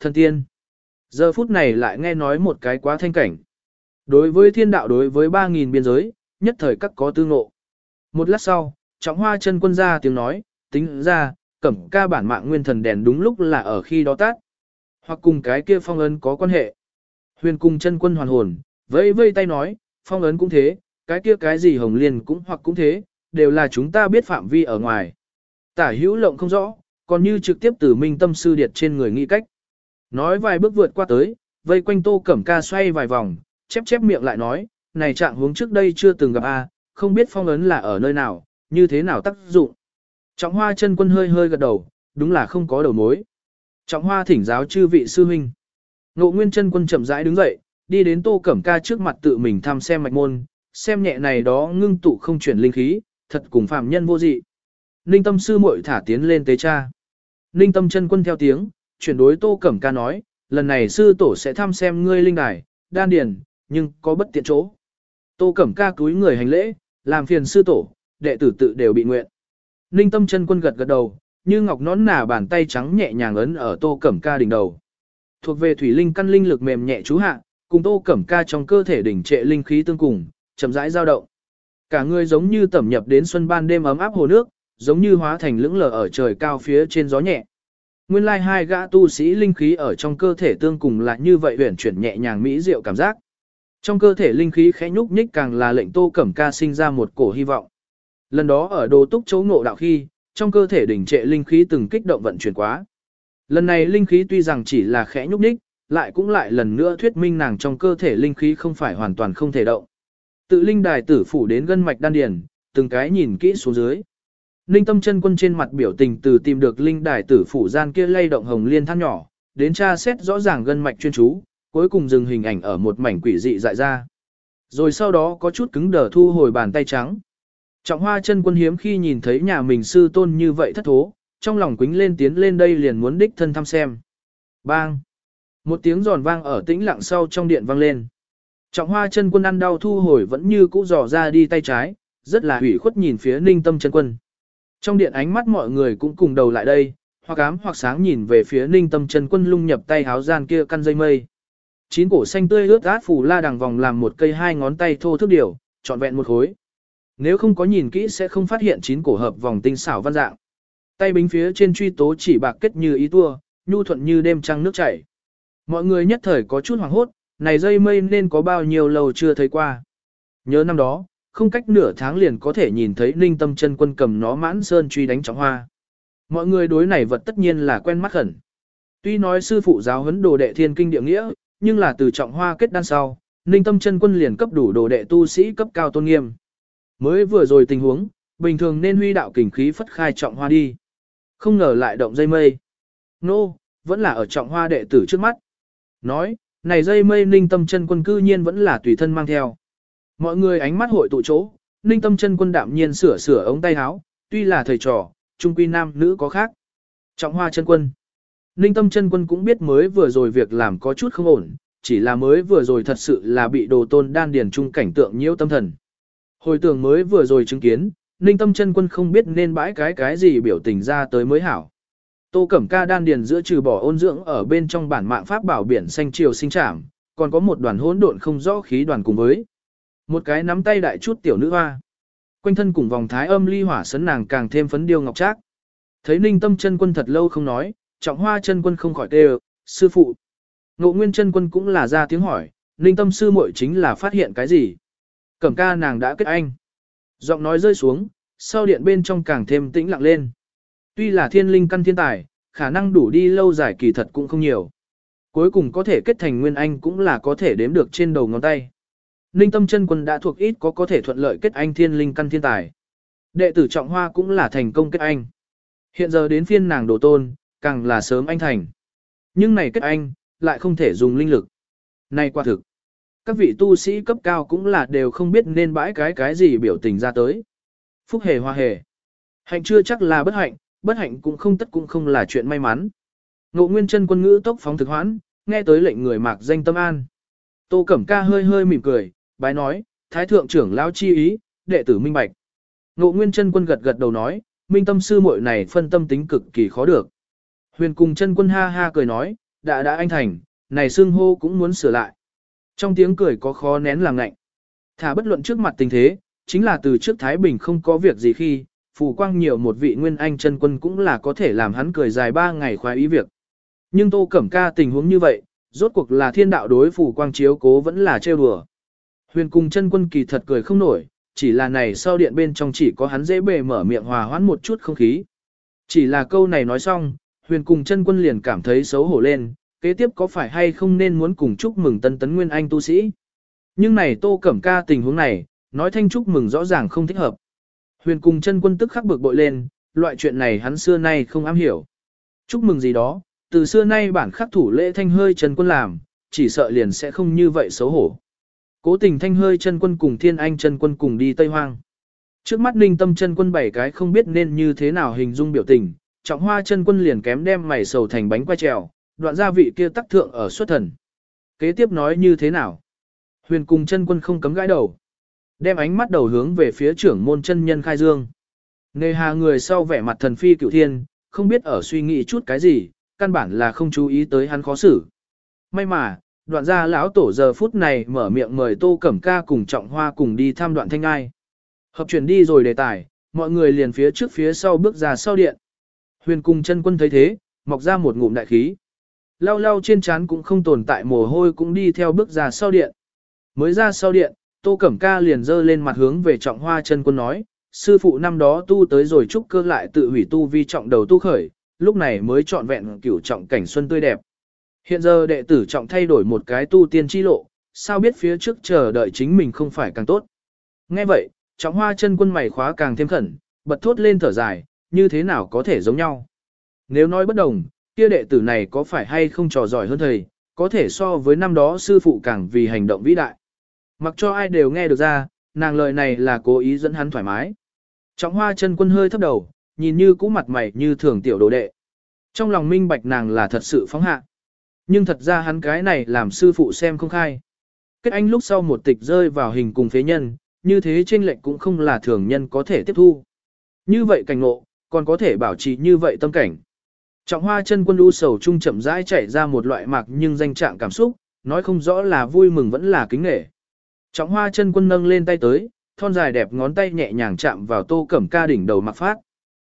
thần tiên. Giờ phút này lại nghe nói một cái quá thanh cảnh. Đối với thiên đạo đối với 3.000 biên giới, nhất thời các có tư ngộ. Một lát sau, trọng hoa chân quân ra tiếng nói, tính ra, cẩm ca bản mạng nguyên thần đèn đúng lúc là ở khi đó tát. Hoặc cùng cái kia phong ấn có quan hệ. Huyền cùng chân quân hoàn hồn, vẫy vây tay nói, phong ấn cũng thế, cái kia cái gì hồng liên cũng hoặc cũng thế, đều là chúng ta biết phạm vi ở ngoài. Tả hữu lộng không rõ, còn như trực tiếp từ minh tâm sư điệt trên người nghĩ cách. Nói vài bước vượt qua tới, vây quanh tô cẩm ca xoay vài vòng, chép chép miệng lại nói, này trạng hướng trước đây chưa từng gặp a, không biết phong ấn là ở nơi nào, như thế nào tác dụng. Trọng hoa chân quân hơi hơi gật đầu, đúng là không có đầu mối. Trọng hoa thỉnh giáo chư vị sư huynh. Ngộ nguyên chân quân chậm rãi đứng dậy, đi đến tô cẩm ca trước mặt tự mình thăm xem mạch môn, xem nhẹ này đó ngưng tụ không chuyển linh khí, thật cùng phàm nhân vô dị. Ninh tâm sư muội thả tiến lên tế cha. Ninh tâm chân quân theo tiếng, chuyển đối tô cẩm ca nói, lần này sư tổ sẽ thăm xem ngươi linh đài, đan điền, nhưng có bất tiện chỗ. Tô cẩm ca cúi người hành lễ, làm phiền sư tổ, đệ tử tự đều bị nguyện. Ninh tâm chân quân gật gật đầu, như ngọc nón nà bàn tay trắng nhẹ nhàng ấn ở tô cẩm ca đỉnh đầu. Thuộc về thủy linh căn linh lực mềm nhẹ chú hạ, cùng tô cẩm ca trong cơ thể đỉnh trệ linh khí tương cùng, chậm rãi dao động. Cả người giống như tẩm nhập đến xuân ban đêm ấm áp hồ nước, giống như hóa thành lưỡng lờ ở trời cao phía trên gió nhẹ. Nguyên lai hai gã tu sĩ linh khí ở trong cơ thể tương cùng là như vậy huyền chuyển nhẹ nhàng mỹ diệu cảm giác. Trong cơ thể linh khí khẽ nhúc nhích càng là lệnh Tô Cẩm Ca sinh ra một cổ hy vọng. Lần đó ở đồ túc chấu ngộ đạo khi, trong cơ thể đỉnh trệ linh khí từng kích động vận chuyển quá. Lần này linh khí tuy rằng chỉ là khẽ nhúc nhích, lại cũng lại lần nữa thuyết minh nàng trong cơ thể linh khí không phải hoàn toàn không thể động. Tự linh đài tử phủ đến gân mạch đan điền, từng cái nhìn kỹ xuống dưới. Ninh tâm chân quân trên mặt biểu tình từ tìm được linh đài tử phủ gian kia lay động hồng liên than nhỏ, đến tra xét rõ ràng gân mạch chuyên chú, cuối cùng dừng hình ảnh ở một mảnh quỷ dị dại ra. Rồi sau đó có chút cứng đờ thu hồi bàn tay trắng. Trọng hoa chân quân hiếm khi nhìn thấy nhà mình sư tôn như vậy thất thố, trong lòng quính lên tiến lên đây liền muốn đích thân thăm xem. Bang! Một tiếng giòn vang ở tĩnh lặng sau trong điện vang lên. Trọng hoa chân quân ăn đau thu hồi vẫn như cũ dò ra đi tay trái, rất là hủy khuất nhìn phía ninh tâm chân quân. Trong điện ánh mắt mọi người cũng cùng đầu lại đây, hoặc ám hoặc sáng nhìn về phía ninh tâm chân quân lung nhập tay háo gian kia căn dây mây. Chín cổ xanh tươi ướt át phủ la đằng vòng làm một cây hai ngón tay thô thức điều, trọn vẹn một khối. Nếu không có nhìn kỹ sẽ không phát hiện chín cổ hợp vòng tinh xảo văn dạng. Tay bính phía trên truy tố chỉ bạc kết như ý tua, nhu thuận như đêm trăng nước chảy. Mọi người nhất thời có chút hoảng hốt, này dây mây nên có bao nhiêu lâu chưa thấy qua. Nhớ năm đó, không cách nửa tháng liền có thể nhìn thấy ninh tâm chân quân cầm nó mãn sơn truy đánh trọng hoa. Mọi người đối này vật tất nhiên là quen mắt khẩn. Tuy nói sư phụ giáo huấn đồ đệ thiên kinh địa nghĩa, nhưng là từ trọng hoa kết đan sau, ninh tâm chân quân liền cấp đủ đồ đệ tu sĩ cấp cao tôn nghiêm. Mới vừa rồi tình huống, bình thường nên huy đạo kình khí phất khai trọng hoa đi. Không ngờ lại động dây mây. Nô, no, vẫn là ở trọng hoa đệ tử trước mắt. Nói, này dây mây ninh tâm chân quân cư nhiên vẫn là tùy thân mang theo. Mọi người ánh mắt hội tụ chỗ, ninh tâm chân quân đạm nhiên sửa sửa ống tay áo, tuy là thầy trò, trung quy nam nữ có khác. Trọng hoa chân quân. Ninh tâm chân quân cũng biết mới vừa rồi việc làm có chút không ổn, chỉ là mới vừa rồi thật sự là bị đồ tôn đan điền trung cảnh tượng nhiễu tâm thần. Hồi tưởng mới vừa rồi chứng kiến, Ninh tâm chân quân không biết nên bãi cái cái gì biểu tình ra tới mới hảo. Tô Cẩm Ca đan điền giữa trừ bỏ ôn dưỡng ở bên trong bản mạng pháp bảo biển xanh triều sinh trảm, còn có một đoàn hỗn độn không rõ khí đoàn cùng với một cái nắm tay đại chút tiểu nữ hoa. Quanh thân cùng vòng thái âm ly hỏa sấn nàng càng thêm phấn điêu ngọc trác. Thấy Ninh Tâm chân quân thật lâu không nói, Trọng Hoa chân quân không khỏi tê "Sư phụ." Ngộ Nguyên chân quân cũng là ra tiếng hỏi, Ninh Tâm sư muội chính là phát hiện cái gì? Cẩm ca nàng đã kết anh. Giọng nói rơi xuống, sau điện bên trong càng thêm tĩnh lặng lên. Tuy là thiên linh căn thiên tài, khả năng đủ đi lâu dài kỳ thật cũng không nhiều. Cuối cùng có thể kết thành nguyên anh cũng là có thể đếm được trên đầu ngón tay. Ninh tâm chân quân đã thuộc ít có có thể thuận lợi kết anh thiên linh căn thiên tài. Đệ tử trọng hoa cũng là thành công kết anh. Hiện giờ đến phiên nàng đồ tôn, càng là sớm anh thành. Nhưng này kết anh, lại không thể dùng linh lực. Này quả thực. Các vị tu sĩ cấp cao cũng là đều không biết nên bãi cái cái gì biểu tình ra tới. Phúc hề hoa hề. Hạnh chưa chắc là bất hạnh, bất hạnh cũng không tất cũng không là chuyện may mắn. Ngộ Nguyên chân quân ngữ tốc phóng thực hoãn, nghe tới lệnh người mạc danh tâm an. Tô Cẩm Ca hơi hơi mỉm cười, bái nói, Thái thượng trưởng lão chi ý, đệ tử minh bạch. Ngộ Nguyên chân quân gật gật đầu nói, minh tâm sư muội này phân tâm tính cực kỳ khó được. Huyền cùng chân quân ha ha cười nói, đã đã anh thành, này xương hô cũng muốn sửa lại. Trong tiếng cười có khó nén làm ngạnh. Thả bất luận trước mặt tình thế, chính là từ trước Thái Bình không có việc gì khi, phù quang nhiều một vị nguyên anh chân quân cũng là có thể làm hắn cười dài ba ngày khoái ý việc. Nhưng Tô Cẩm Ca tình huống như vậy, rốt cuộc là thiên đạo đối phù quang chiếu cố vẫn là trêu đùa. Huyền cùng chân quân kỳ thật cười không nổi, chỉ là này sau điện bên trong chỉ có hắn dễ bề mở miệng hòa hoãn một chút không khí. Chỉ là câu này nói xong, huyền cùng chân quân liền cảm thấy xấu hổ lên, kế tiếp có phải hay không nên muốn cùng chúc mừng tân tấn nguyên anh tu sĩ. Nhưng này tô cẩm ca tình huống này, nói thanh chúc mừng rõ ràng không thích hợp. Huyền cùng chân quân tức khắc bực bội lên, loại chuyện này hắn xưa nay không am hiểu. Chúc mừng gì đó, từ xưa nay bản khắc thủ lễ thanh hơi chân quân làm, chỉ sợ liền sẽ không như vậy xấu hổ. Cố tình thanh hơi chân quân cùng thiên anh chân quân cùng đi Tây Hoang. Trước mắt ninh tâm chân quân bảy cái không biết nên như thế nào hình dung biểu tình, trọng hoa chân quân liền kém đem mày sầu thành bánh quay trèo, đoạn gia vị kia tắc thượng ở xuất thần. Kế tiếp nói như thế nào? Huyền cùng chân quân không cấm gãi đầu. Đem ánh mắt đầu hướng về phía trưởng môn chân nhân khai dương. Nề hà người sau vẻ mặt thần phi cựu thiên, không biết ở suy nghĩ chút cái gì, căn bản là không chú ý tới hắn khó xử. May mà, đoạn gia lão tổ giờ phút này mở miệng mời tô cẩm ca cùng trọng hoa cùng đi thăm đoạn thanh ai. Hợp chuyển đi rồi đề tài, mọi người liền phía trước phía sau bước ra sau điện. Huyền cùng chân quân thấy thế, mọc ra một ngụm đại khí. Lau lau trên trán cũng không tồn tại mồ hôi cũng đi theo bước ra sau điện. Mới ra sau điện, Tô Cẩm Ca liền dơ lên mặt hướng về trọng hoa chân quân nói, sư phụ năm đó tu tới rồi trúc cơ lại tự hủy tu vi trọng đầu tu khởi, lúc này mới trọn vẹn cửu trọng cảnh xuân tươi đẹp. Hiện giờ đệ tử trọng thay đổi một cái tu tiên chi lộ, sao biết phía trước chờ đợi chính mình không phải càng tốt. Nghe vậy, trọng hoa chân quân mày khóa càng thêm khẩn, bật thốt lên thở dài, như thế nào có thể giống nhau. Nếu nói bất đồng, kia đệ tử này có phải hay không trò giỏi hơn thầy, có thể so với năm đó sư phụ càng vì hành động vĩ đại. Mặc cho ai đều nghe được ra, nàng lời này là cố ý dẫn hắn thoải mái. Trọng hoa chân quân hơi thấp đầu, nhìn như cũ mặt mày như thường tiểu đồ đệ. Trong lòng minh bạch nàng là thật sự phóng hạ. Nhưng thật ra hắn cái này làm sư phụ xem không khai. Kết anh lúc sau một tịch rơi vào hình cùng phế nhân, như thế trên lệnh cũng không là thường nhân có thể tiếp thu. Như vậy cảnh ngộ, còn có thể bảo trì như vậy tâm cảnh. Trọng hoa chân quân u sầu trung chậm rãi chạy ra một loại mạc nhưng danh trạng cảm xúc, nói không rõ là vui mừng vẫn là kính nể. Trọng hoa chân quân nâng lên tay tới, thon dài đẹp ngón tay nhẹ nhàng chạm vào tô cẩm ca đỉnh đầu mặc phát.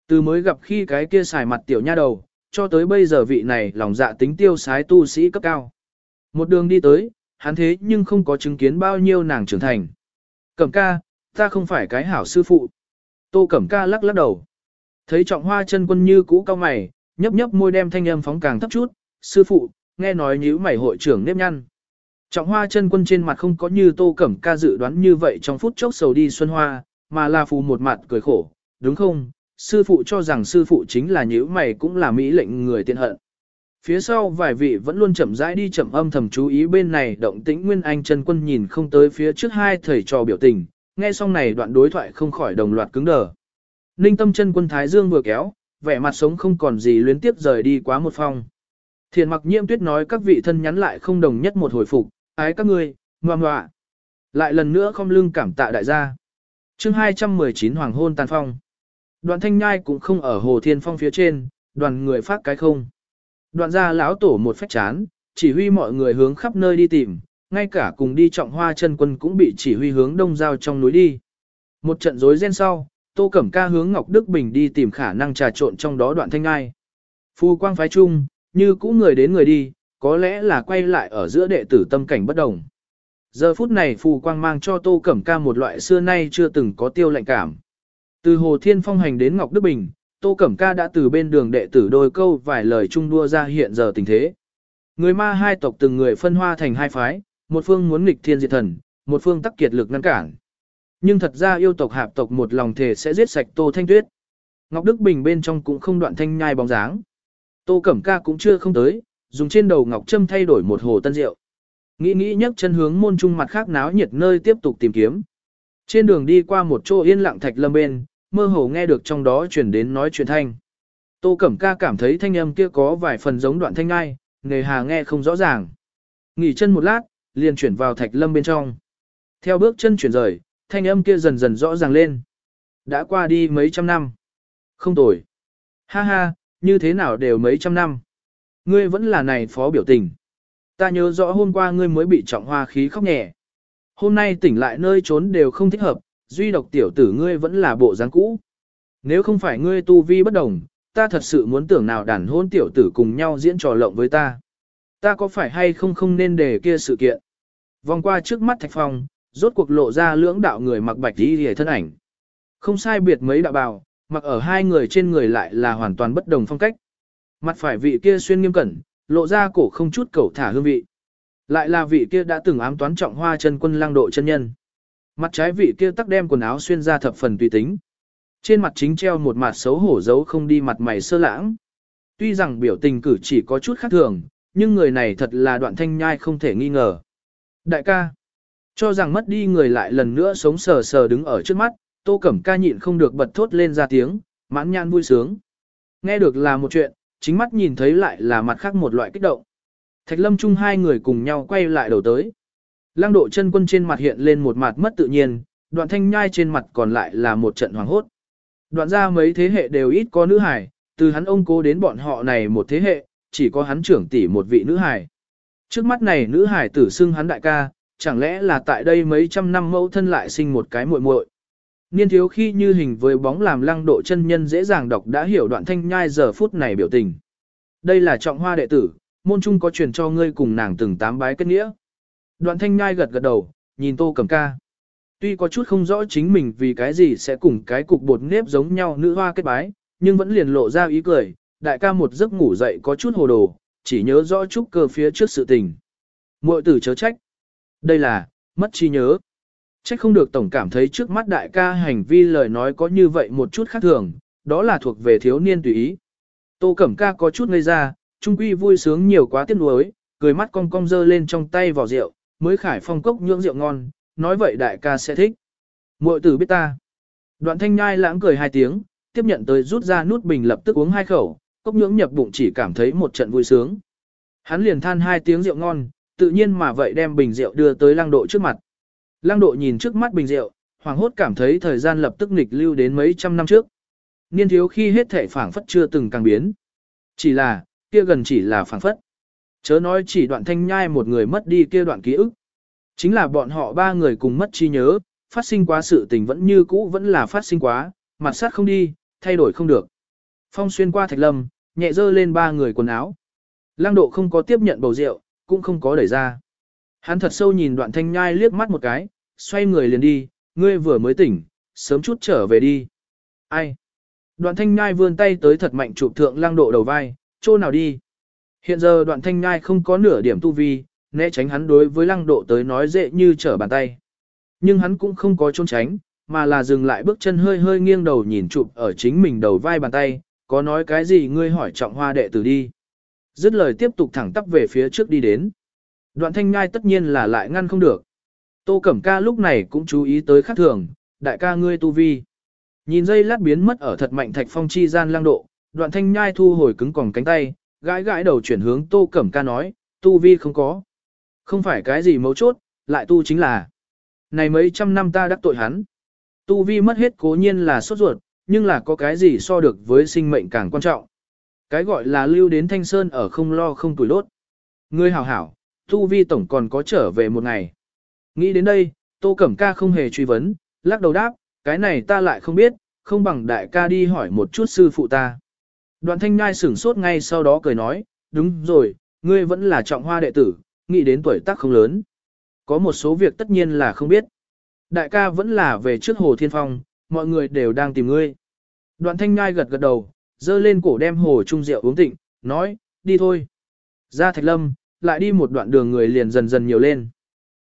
Từ mới gặp khi cái kia xài mặt tiểu nha đầu, cho tới bây giờ vị này lòng dạ tính tiêu sái tu sĩ cấp cao. Một đường đi tới, hắn thế nhưng không có chứng kiến bao nhiêu nàng trưởng thành. Cẩm ca, ta không phải cái hảo sư phụ. Tô cẩm ca lắc lắc đầu. Thấy trọng hoa chân quân như cũ cao mày, nhấp nhấp môi đem thanh âm phóng càng thấp chút, sư phụ, nghe nói nhíu mày hội trưởng nếp nhăn. Trọng hoa chân quân trên mặt không có như tô cẩm ca dự đoán như vậy trong phút chốc sầu đi xuân hoa, mà là phù một mặt cười khổ, đúng không? Sư phụ cho rằng sư phụ chính là nhữ mày cũng là mỹ lệnh người tiện hận. Phía sau vài vị vẫn luôn chậm rãi đi chậm âm thầm chú ý bên này động tĩnh Nguyên Anh chân quân nhìn không tới phía trước hai thầy trò biểu tình, nghe xong này đoạn đối thoại không khỏi đồng loạt cứng đờ. Ninh tâm chân quân Thái Dương vừa kéo, vẻ mặt sống không còn gì luyến tiếp rời đi quá một phong. Thiền mặc nhiễm tuyết nói các vị thân nhắn lại không đồng nhất một hồi phục, ái các ngươi, ngoan ngoạ. Lại lần nữa không lưng cảm tạ đại gia. chương 219 Hoàng hôn tàn phong. Đoạn thanh nhai cũng không ở hồ thiên phong phía trên, đoàn người phát cái không. Đoạn ra lão tổ một phách chán, chỉ huy mọi người hướng khắp nơi đi tìm, ngay cả cùng đi trọng hoa chân quân cũng bị chỉ huy hướng đông giao trong núi đi. Một trận rối ren sau, Tô Cẩm Ca hướng Ngọc Đức Bình đi tìm khả năng trà trộn trong đó đoạn thanh ngai. Phu quang phái chung, như cũ người đến người đi, có lẽ là quay lại ở giữa đệ tử tâm cảnh bất đồng. Giờ phút này phù quang mang cho Tô Cẩm Ca một loại xưa nay chưa từng có tiêu lạnh cảm. Từ Hồ Thiên Phong hành đến Ngọc Đức Bình, Tô Cẩm Ca đã từ bên đường đệ tử đôi câu vài lời chung đua ra hiện giờ tình thế. Người ma hai tộc từng người phân hoa thành hai phái, một phương muốn nghịch thiên diệt thần, một phương tắc kiệt lực ngăn cản. Nhưng thật ra yêu tộc hạp tộc một lòng thể sẽ giết sạch Tô Thanh Tuyết. Ngọc Đức Bình bên trong cũng không đoạn thanh nhai bóng dáng. Tô Cẩm Ca cũng chưa không tới, dùng trên đầu Ngọc Trâm thay đổi một hồ tân rượu. Nghĩ nghĩ nhấc chân hướng môn trung mặt khác náo nhiệt nơi tiếp tục tìm kiếm. Trên đường đi qua một chỗ yên lặng thạch lâm bên, mơ hồ nghe được trong đó truyền đến nói chuyện thanh. Tô Cẩm Ca cảm thấy thanh âm kia có vài phần giống đoạn thanh ngai, nề hà nghe không rõ ràng. Nghỉ chân một lát, liền chuyển vào thạch lâm bên trong. Theo bước chân chuyển rời, thanh âm kia dần dần rõ ràng lên. Đã qua đi mấy trăm năm. Không tồi. Ha ha, như thế nào đều mấy trăm năm. Ngươi vẫn là này phó biểu tình. Ta nhớ rõ hôm qua ngươi mới bị trọng hoa khí khóc nhẹ. Hôm nay tỉnh lại nơi trốn đều không thích hợp, duy độc tiểu tử ngươi vẫn là bộ dáng cũ. Nếu không phải ngươi tu vi bất đồng, ta thật sự muốn tưởng nào đàn hôn tiểu tử cùng nhau diễn trò lộng với ta. Ta có phải hay không không nên để kia sự kiện. Vòng qua trước mắt thạch phong, rốt cuộc lộ ra lưỡng đạo người mặc bạch đi hề thân ảnh. Không sai biệt mấy đạo bào, mặc ở hai người trên người lại là hoàn toàn bất đồng phong cách. Mặt phải vị kia xuyên nghiêm cẩn, lộ ra cổ không chút cầu thả hương vị. Lại là vị kia đã từng ám toán trọng hoa chân quân lang độ chân nhân. Mặt trái vị kia tắc đem quần áo xuyên ra thập phần tùy tính. Trên mặt chính treo một mặt xấu hổ giấu không đi mặt mày sơ lãng. Tuy rằng biểu tình cử chỉ có chút khác thường, nhưng người này thật là đoạn thanh nhai không thể nghi ngờ. Đại ca, cho rằng mất đi người lại lần nữa sống sờ sờ đứng ở trước mắt, tô cẩm ca nhịn không được bật thốt lên ra tiếng, mãn nhan vui sướng. Nghe được là một chuyện, chính mắt nhìn thấy lại là mặt khác một loại kích động. Thạch lâm chung hai người cùng nhau quay lại đầu tới. Lăng độ chân quân trên mặt hiện lên một mặt mất tự nhiên, đoạn thanh nhai trên mặt còn lại là một trận hoàng hốt. Đoạn ra mấy thế hệ đều ít có nữ hải, từ hắn ông cố đến bọn họ này một thế hệ, chỉ có hắn trưởng tỷ một vị nữ hải. Trước mắt này nữ hải tử xưng hắn đại ca, chẳng lẽ là tại đây mấy trăm năm mẫu thân lại sinh một cái muội muội. Niên thiếu khi như hình với bóng làm lăng độ chân nhân dễ dàng đọc đã hiểu đoạn thanh nhai giờ phút này biểu tình. Đây là trọng hoa đệ tử, môn trung có truyền cho ngươi cùng nàng từng tám bái kết nghĩa. Đoạn thanh nhai gật gật đầu, nhìn tô cầm ca. Tuy có chút không rõ chính mình vì cái gì sẽ cùng cái cục bột nếp giống nhau nữ hoa kết bái, nhưng vẫn liền lộ ra ý cười, đại ca một giấc ngủ dậy có chút hồ đồ, chỉ nhớ rõ chút cơ phía trước sự tình. Muội tử chớ trách. Đây là, mất trí nhớ. Trách không được tổng cảm thấy trước mắt đại ca hành vi lời nói có như vậy một chút khác thường, đó là thuộc về thiếu niên tùy ý. Tô Cẩm ca có chút ngây ra, trung quy vui sướng nhiều quá tiếc nuối, cười mắt cong cong dơ lên trong tay vỏ rượu, mới khải phong cốc nhưỡng rượu ngon, nói vậy đại ca sẽ thích. Muội tử biết ta. Đoạn thanh nhai lãng cười hai tiếng, tiếp nhận tới rút ra nút bình lập tức uống hai khẩu, cốc nhưỡng nhập bụng chỉ cảm thấy một trận vui sướng. Hắn liền than hai tiếng rượu ngon, tự nhiên mà vậy đem bình rượu đưa tới lăng độ trước mặt. Lăng độ nhìn trước mắt bình rượu, hoàng hốt cảm thấy thời gian lập tức nghịch lưu đến mấy trăm năm trước. Niên thiếu khi hết thể phảng phất chưa từng càng biến. Chỉ là, kia gần chỉ là phảng phất. Chớ nói chỉ đoạn thanh nhai một người mất đi kia đoạn ký ức. Chính là bọn họ ba người cùng mất trí nhớ, phát sinh quá sự tình vẫn như cũ vẫn là phát sinh quá, mặt sát không đi, thay đổi không được. Phong xuyên qua thạch lâm, nhẹ dơ lên ba người quần áo. Lăng độ không có tiếp nhận bầu rượu, cũng không có đẩy ra. Hắn thật sâu nhìn đoạn thanh nhai liếc mắt một cái, xoay người liền đi, ngươi vừa mới tỉnh, sớm chút trở về đi. Ai? Đoạn thanh nhai vươn tay tới thật mạnh chụp thượng lăng độ đầu vai, chỗ nào đi? Hiện giờ đoạn thanh nhai không có nửa điểm tu vi, né tránh hắn đối với lăng độ tới nói dễ như trở bàn tay. Nhưng hắn cũng không có trốn tránh, mà là dừng lại bước chân hơi hơi nghiêng đầu nhìn chụp ở chính mình đầu vai bàn tay, có nói cái gì ngươi hỏi trọng hoa đệ tử đi. Dứt lời tiếp tục thẳng tắp về phía trước đi đến. Đoạn thanh ngai tất nhiên là lại ngăn không được. Tô Cẩm Ca lúc này cũng chú ý tới khác thường, đại ca ngươi tu vi. Nhìn dây lát biến mất ở thật mạnh thạch phong chi gian lang độ, đoạn thanh nhai thu hồi cứng còng cánh tay, gãi gãi đầu chuyển hướng Tô Cẩm Ca nói, tu vi không có. Không phải cái gì mấu chốt, lại tu chính là. Này mấy trăm năm ta đắc tội hắn. Tu vi mất hết cố nhiên là sốt ruột, nhưng là có cái gì so được với sinh mệnh càng quan trọng. Cái gọi là lưu đến thanh sơn ở không lo không tuổi lốt. Ngươi hảo hảo, tu vi tổng còn có trở về một ngày. Nghĩ đến đây, tô cẩm ca không hề truy vấn, lắc đầu đáp, cái này ta lại không biết, không bằng đại ca đi hỏi một chút sư phụ ta. Đoạn thanh ngai sửng sốt ngay sau đó cười nói, đúng rồi, ngươi vẫn là trọng hoa đệ tử, nghĩ đến tuổi tác không lớn. Có một số việc tất nhiên là không biết. Đại ca vẫn là về trước hồ thiên phong, mọi người đều đang tìm ngươi. Đoạn thanh ngai gật gật đầu, dơ lên cổ đem hồ trung rượu uống tịnh, nói, đi thôi. Ra thạch lâm, lại đi một đoạn đường người liền dần dần nhiều lên.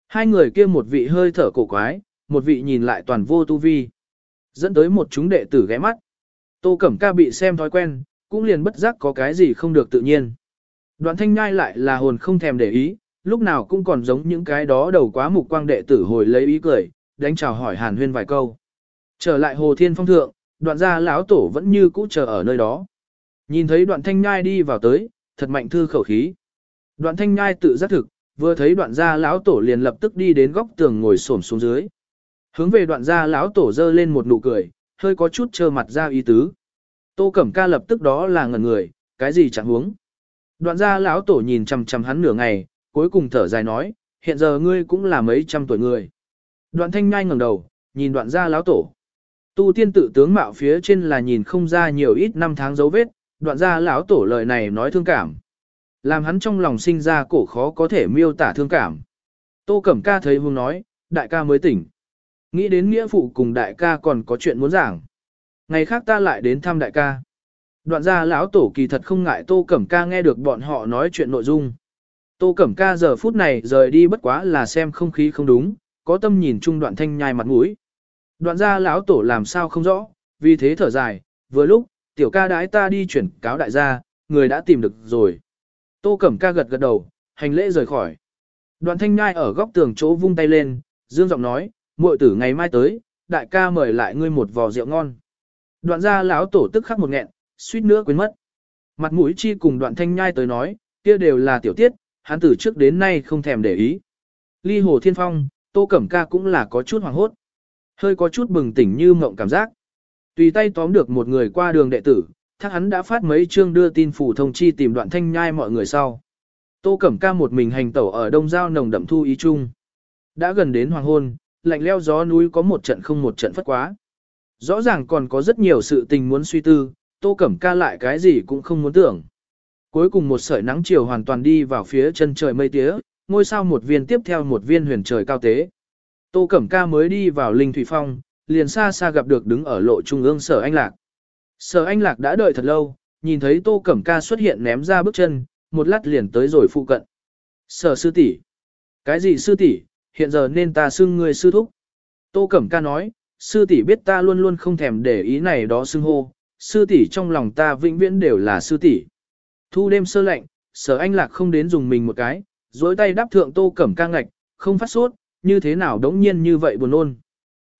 Hai người kia một vị hơi thở cổ quái, một vị nhìn lại toàn vô tu vi. Dẫn tới một chúng đệ tử ghé mắt. Tô Cẩm Ca bị xem thói quen, cũng liền bất giác có cái gì không được tự nhiên. Đoạn thanh nhai lại là hồn không thèm để ý, lúc nào cũng còn giống những cái đó đầu quá mục quang đệ tử hồi lấy ý cười, đánh chào hỏi hàn huyên vài câu. Trở lại hồ thiên phong thượng, đoạn gia lão tổ vẫn như cũ chờ ở nơi đó. Nhìn thấy đoạn thanh nhai đi vào tới, thật mạnh thư khẩu khí. Đoạn thanh nhai tự giác thực, vừa thấy đoạn gia lão tổ liền lập tức đi đến góc tường ngồi xổm xuống dưới. Hướng về đoạn gia lão tổ dơ lên một nụ cười, hơi có chút trơ mặt ra ý tứ. Tô Cẩm Ca lập tức đó là ngẩn người, cái gì chẳng huống. Đoạn gia lão tổ nhìn chằm chằm hắn nửa ngày, cuối cùng thở dài nói, hiện giờ ngươi cũng là mấy trăm tuổi người. Đoạn thanh nhai ngẩng đầu, nhìn đoạn gia lão tổ. Tu tiên tự tướng mạo phía trên là nhìn không ra nhiều ít năm tháng dấu vết, đoạn gia lão tổ lời này nói thương cảm. Làm hắn trong lòng sinh ra cổ khó có thể miêu tả thương cảm. Tô Cẩm Ca thấy hung nói, đại ca mới tỉnh. Nghĩ đến nghĩa phụ cùng đại ca còn có chuyện muốn giảng. Ngày khác ta lại đến thăm đại ca. Đoạn gia lão tổ kỳ thật không ngại Tô Cẩm Ca nghe được bọn họ nói chuyện nội dung. Tô Cẩm Ca giờ phút này rời đi bất quá là xem không khí không đúng, có tâm nhìn chung đoạn thanh nhai mặt mũi. Đoạn gia lão tổ làm sao không rõ, vì thế thở dài, vừa lúc, tiểu ca đái ta đi chuyển cáo đại gia, người đã tìm được rồi. Tô Cẩm Ca gật gật đầu, hành lễ rời khỏi. Đoạn thanh nhai ở góc tường chỗ vung tay lên, dương giọng nói, muội tử ngày mai tới, đại ca mời lại ngươi một vò rượu ngon. Đoạn gia lão tổ tức khắc một nghẹn, suýt nữa quên mất. Mặt mũi chi cùng đoạn thanh nhai tới nói, kia đều là tiểu tiết, hắn từ trước đến nay không thèm để ý. Ly hồ thiên phong, tô cẩm ca cũng là có chút hoàng hốt. Hơi có chút bừng tỉnh như mộng cảm giác. Tùy tay tóm được một người qua đường đệ tử, thắc hắn đã phát mấy chương đưa tin phủ thông chi tìm đoạn thanh nhai mọi người sau. Tô Cẩm Ca một mình hành tẩu ở đông giao nồng đậm thu ý chung. Đã gần đến hoàng hôn, lạnh leo gió núi có một trận không một trận phất quá. Rõ ràng còn có rất nhiều sự tình muốn suy tư, Tô Cẩm Ca lại cái gì cũng không muốn tưởng. Cuối cùng một sợi nắng chiều hoàn toàn đi vào phía chân trời mây tía, ngôi sao một viên tiếp theo một viên huyền trời cao tế. Tô Cẩm Ca mới đi vào Linh Thủy Phong, liền xa xa gặp được đứng ở lộ trung ương Sở Anh Lạc. Sở Anh Lạc đã đợi thật lâu, nhìn thấy Tô Cẩm Ca xuất hiện ném ra bước chân, một lát liền tới rồi phụ cận. Sở sư tỷ, Cái gì sư tỷ? hiện giờ nên ta xưng người sư thúc. Tô Cẩm Ca nói, sư tỷ biết ta luôn luôn không thèm để ý này đó xưng hô, sư tỷ trong lòng ta vĩnh viễn đều là sư tỷ. Thu đêm sơ lạnh, sở anh lạc không đến dùng mình một cái, dối tay đáp thượng tô cẩm ca ngạch, không phát sốt, như thế nào đống nhiên như vậy buồn ôn.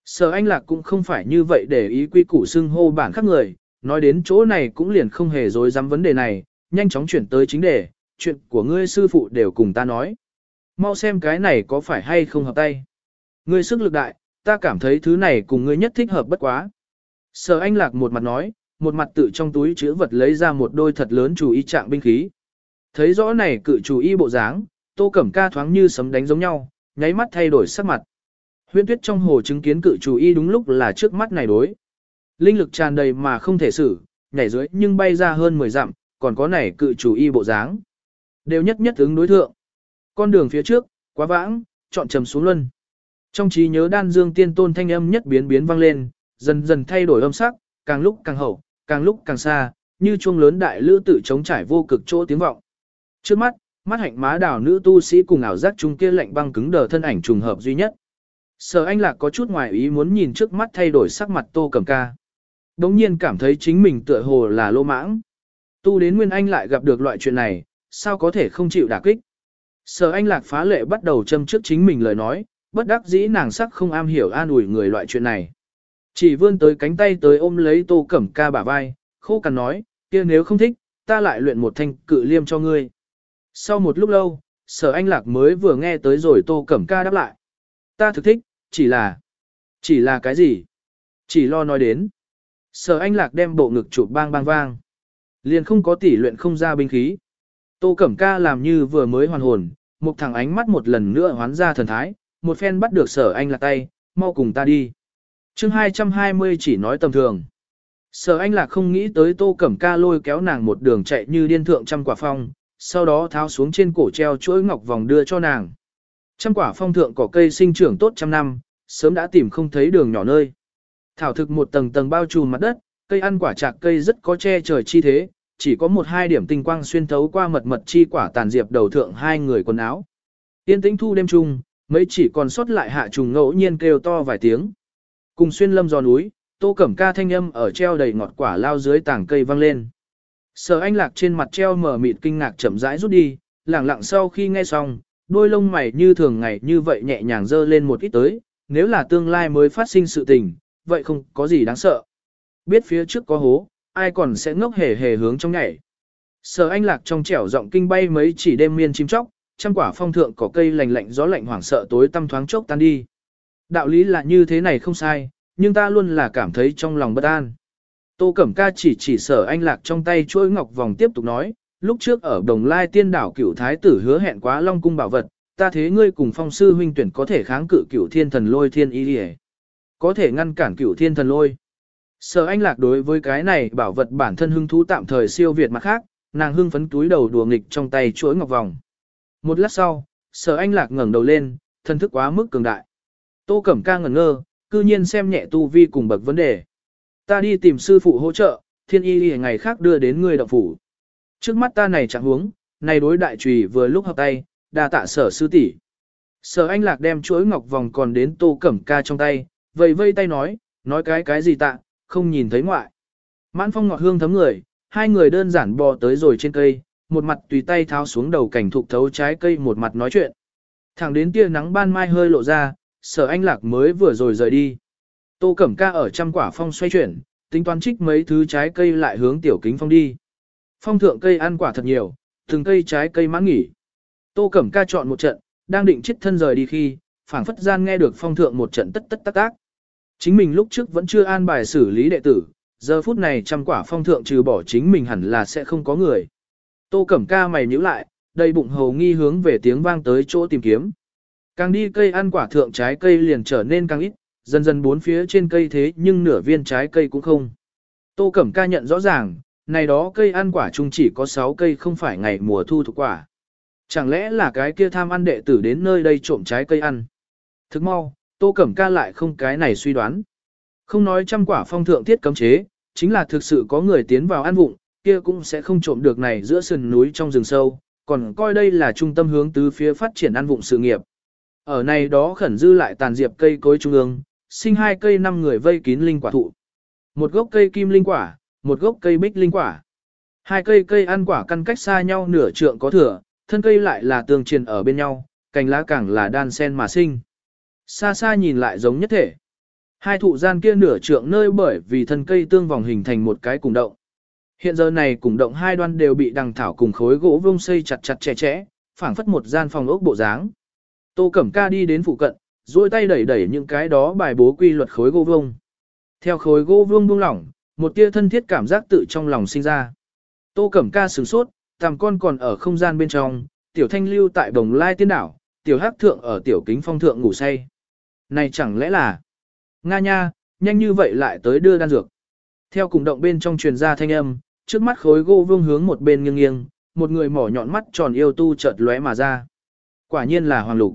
Sở anh lạc cũng không phải như vậy để ý quy củ xưng hô bản khác người, nói đến chỗ này cũng liền không hề dối dám vấn đề này, nhanh chóng chuyển tới chính đề, chuyện của ngươi sư phụ đều cùng ta nói. Mau xem cái này có phải hay không hợp tay. Ngươi sức lực đại, ta cảm thấy thứ này cùng ngươi nhất thích hợp bất quá. Sở anh lạc một mặt nói, một mặt tự trong túi chứa vật lấy ra một đôi thật lớn chủ y trạng binh khí. Thấy rõ này cự chủ y bộ dáng, tô cẩm ca thoáng như sấm đánh giống nhau, nháy mắt thay đổi sắc mặt. Huyễn tuyết trong hồ chứng kiến cự chủ y đúng lúc là trước mắt này đối. Linh lực tràn đầy mà không thể xử, nhảy dưới nhưng bay ra hơn 10 dặm, còn có này cự chủ y bộ dáng. Đều nhất nhất ứng đối thượng. Con đường phía trước, quá vãng, chọn trầm xuống luân. Trong trí nhớ đan dương tiên tôn thanh âm nhất biến biến vang lên, dần dần thay đổi âm sắc, càng lúc càng hậu, càng lúc càng xa, như chuông lớn đại lữ tự chống trải vô cực chỗ tiếng vọng. Trước mắt, mắt hạnh má đảo nữ tu sĩ cùng ảo giác chung kia lạnh băng cứng đờ thân ảnh trùng hợp duy nhất. Sở anh lạc có chút ngoài ý muốn nhìn trước mắt thay đổi sắc mặt tô cầm ca. Đống nhiên cảm thấy chính mình tựa hồ là lô mãng. Tu đến Nguyên Anh lại gặp được loại chuyện này, sao có thể không chịu đả kích. Sở anh lạc phá lệ bắt đầu châm trước chính mình lời nói, bất đắc dĩ nàng sắc không am hiểu an ủi người loại chuyện này. Chỉ vươn tới cánh tay tới ôm lấy tô cẩm ca bả vai, khô cằn nói, kia nếu không thích, ta lại luyện một thanh cự liêm cho ngươi. Sau một lúc lâu, sở anh lạc mới vừa nghe tới rồi tô cẩm ca đáp lại. Ta thực thích, chỉ là... Chỉ là cái gì? Chỉ lo nói đến. Sở anh lạc đem bộ ngực chụp bang bang vang. Liền không có tỷ luyện không ra binh khí. Tô cẩm ca làm như vừa mới hoàn hồn, một thằng ánh mắt một lần nữa hoán ra thần thái, một phen bắt được sở anh lạc tay, mau cùng ta đi chương 220 chỉ nói tầm thường. Sở anh lạc không nghĩ tới tô cẩm ca lôi kéo nàng một đường chạy như điên thượng trăm quả phong, sau đó tháo xuống trên cổ treo chuỗi ngọc vòng đưa cho nàng. Trăm quả phong thượng cỏ cây sinh trưởng tốt trăm năm, sớm đã tìm không thấy đường nhỏ nơi. Thảo thực một tầng tầng bao trùm mặt đất, cây ăn quả chạc cây rất có che trời chi thế, chỉ có một hai điểm tinh quang xuyên thấu qua mật mật chi quả tàn diệp đầu thượng hai người quần áo. Tiên tĩnh thu đêm chung, mấy chỉ còn sót lại hạ trùng ngẫu nhiên kêu to vài tiếng. Cùng xuyên lâm giò núi, tô cẩm ca thanh âm ở treo đầy ngọt quả lao dưới tảng cây vang lên. Sở anh lạc trên mặt treo mở mịt kinh ngạc chậm rãi rút đi, lẳng lặng sau khi nghe xong, đôi lông mày như thường ngày như vậy nhẹ nhàng dơ lên một ít tới, nếu là tương lai mới phát sinh sự tình, vậy không có gì đáng sợ. Biết phía trước có hố, ai còn sẽ ngốc hề hề hướng trong nhảy. Sở anh lạc trong trẻo giọng kinh bay mấy chỉ đêm miên chim chóc, trăm quả phong thượng có cây lành lạnh gió lạnh hoảng sợ tối tăm thoáng chốc tan đi. Đạo lý là như thế này không sai, nhưng ta luôn là cảm thấy trong lòng bất an. Tô Cẩm Ca chỉ chỉ sở anh lạc trong tay chuỗi ngọc vòng tiếp tục nói, lúc trước ở Đồng Lai Tiên đảo cửu thái tử hứa hẹn quá Long cung bảo vật, ta thế ngươi cùng phong sư huynh tuyển có thể kháng cự cửu thiên thần lôi thiên y liề. Có thể ngăn cản cửu thiên thần lôi. Sở anh lạc đối với cái này bảo vật bản thân hưng thú tạm thời siêu việt mặt khác, nàng hưng phấn túi đầu đùa nghịch trong tay chuỗi ngọc vòng. Một lát sau, sở anh lạc ngẩng đầu lên, thân thức quá mức cường đại. Tô Cẩm ca ngẩn ngơ, cư nhiên xem nhẹ tu vi cùng bậc vấn đề. Ta đi tìm sư phụ hỗ trợ, thiên y ngày khác đưa đến ngươi động phủ. Trước mắt ta này chẳng huống, này đối đại trùy vừa lúc hợp tay, đa tạ sở sư tỷ. Sở anh lạc đem chuỗi ngọc vòng còn đến tô cẩm ca trong tay, vầy vây tay nói, nói cái cái gì tạ, không nhìn thấy ngoại. Mãn phong ngọt hương thấm người, hai người đơn giản bò tới rồi trên cây, một mặt tùy tay tháo xuống đầu cảnh thục thấu trái cây một mặt nói chuyện. Thẳng đến tia nắng ban mai hơi lộ ra, sở anh lạc mới vừa rồi rời đi. Tô Cẩm Ca ở trăm quả phong xoay chuyển, tính toán trích mấy thứ trái cây lại hướng tiểu kính phong đi. Phong thượng cây ăn quả thật nhiều, từng cây trái cây mãn nghỉ. Tô Cẩm Ca chọn một trận, đang định chết thân rời đi khi, phảng phất gian nghe được phong thượng một trận tất tất tác tác. Chính mình lúc trước vẫn chưa an bài xử lý đệ tử, giờ phút này trăm quả phong thượng trừ bỏ chính mình hẳn là sẽ không có người. Tô Cẩm Ca mày nhíu lại, đầy bụng hầu nghi hướng về tiếng vang tới chỗ tìm kiếm. Càng đi cây ăn quả thượng trái cây liền trở nên càng ít, dần dần bốn phía trên cây thế nhưng nửa viên trái cây cũng không. Tô Cẩm Ca nhận rõ ràng, này đó cây ăn quả chung chỉ có 6 cây không phải ngày mùa thu thuộc quả. Chẳng lẽ là cái kia tham ăn đệ tử đến nơi đây trộm trái cây ăn? Thức mau, Tô Cẩm Ca lại không cái này suy đoán. Không nói trăm quả phong thượng thiết cấm chế, chính là thực sự có người tiến vào ăn vụng, kia cũng sẽ không trộm được này giữa sườn núi trong rừng sâu, còn coi đây là trung tâm hướng tứ phía phát triển ăn vụng sự nghiệp. Ở này đó khẩn dư lại tàn diệp cây cối trung ương, sinh hai cây năm người vây kín linh quả thụ. Một gốc cây kim linh quả, một gốc cây bích linh quả. Hai cây cây ăn quả căn cách xa nhau nửa trượng có thừa, thân cây lại là tường truyền ở bên nhau, cành lá càng là đan sen mà sinh. Xa xa nhìn lại giống nhất thể. Hai thụ gian kia nửa trượng nơi bởi vì thân cây tương vòng hình thành một cái cùng động. Hiện giờ này cùng động hai đoan đều bị đằng thảo cùng khối gỗ vông xây chặt chặt chẽ chẽ, phảng phất một gian phòng ốc bộ dáng. Tô Cẩm Ca đi đến phụ cận, duỗi tay đẩy đẩy những cái đó bài bố quy luật khối gỗ vông. Theo khối gỗ vương buông lỏng, một tia thân thiết cảm giác tự trong lòng sinh ra. Tô Cẩm Ca sửng sốt, tầm con còn ở không gian bên trong, tiểu thanh lưu tại đồng lai tiên đảo, tiểu hắc thượng ở tiểu kính phong thượng ngủ say. Này chẳng lẽ là... Nga nha, nhanh như vậy lại tới đưa đan dược. Theo cùng động bên trong truyền ra thanh âm, trước mắt khối gỗ vương hướng một bên nghiêng nghiêng, một người mỏ nhọn mắt tròn yêu tu chợt lóe mà ra. Quả nhiên là Hoàng Lục.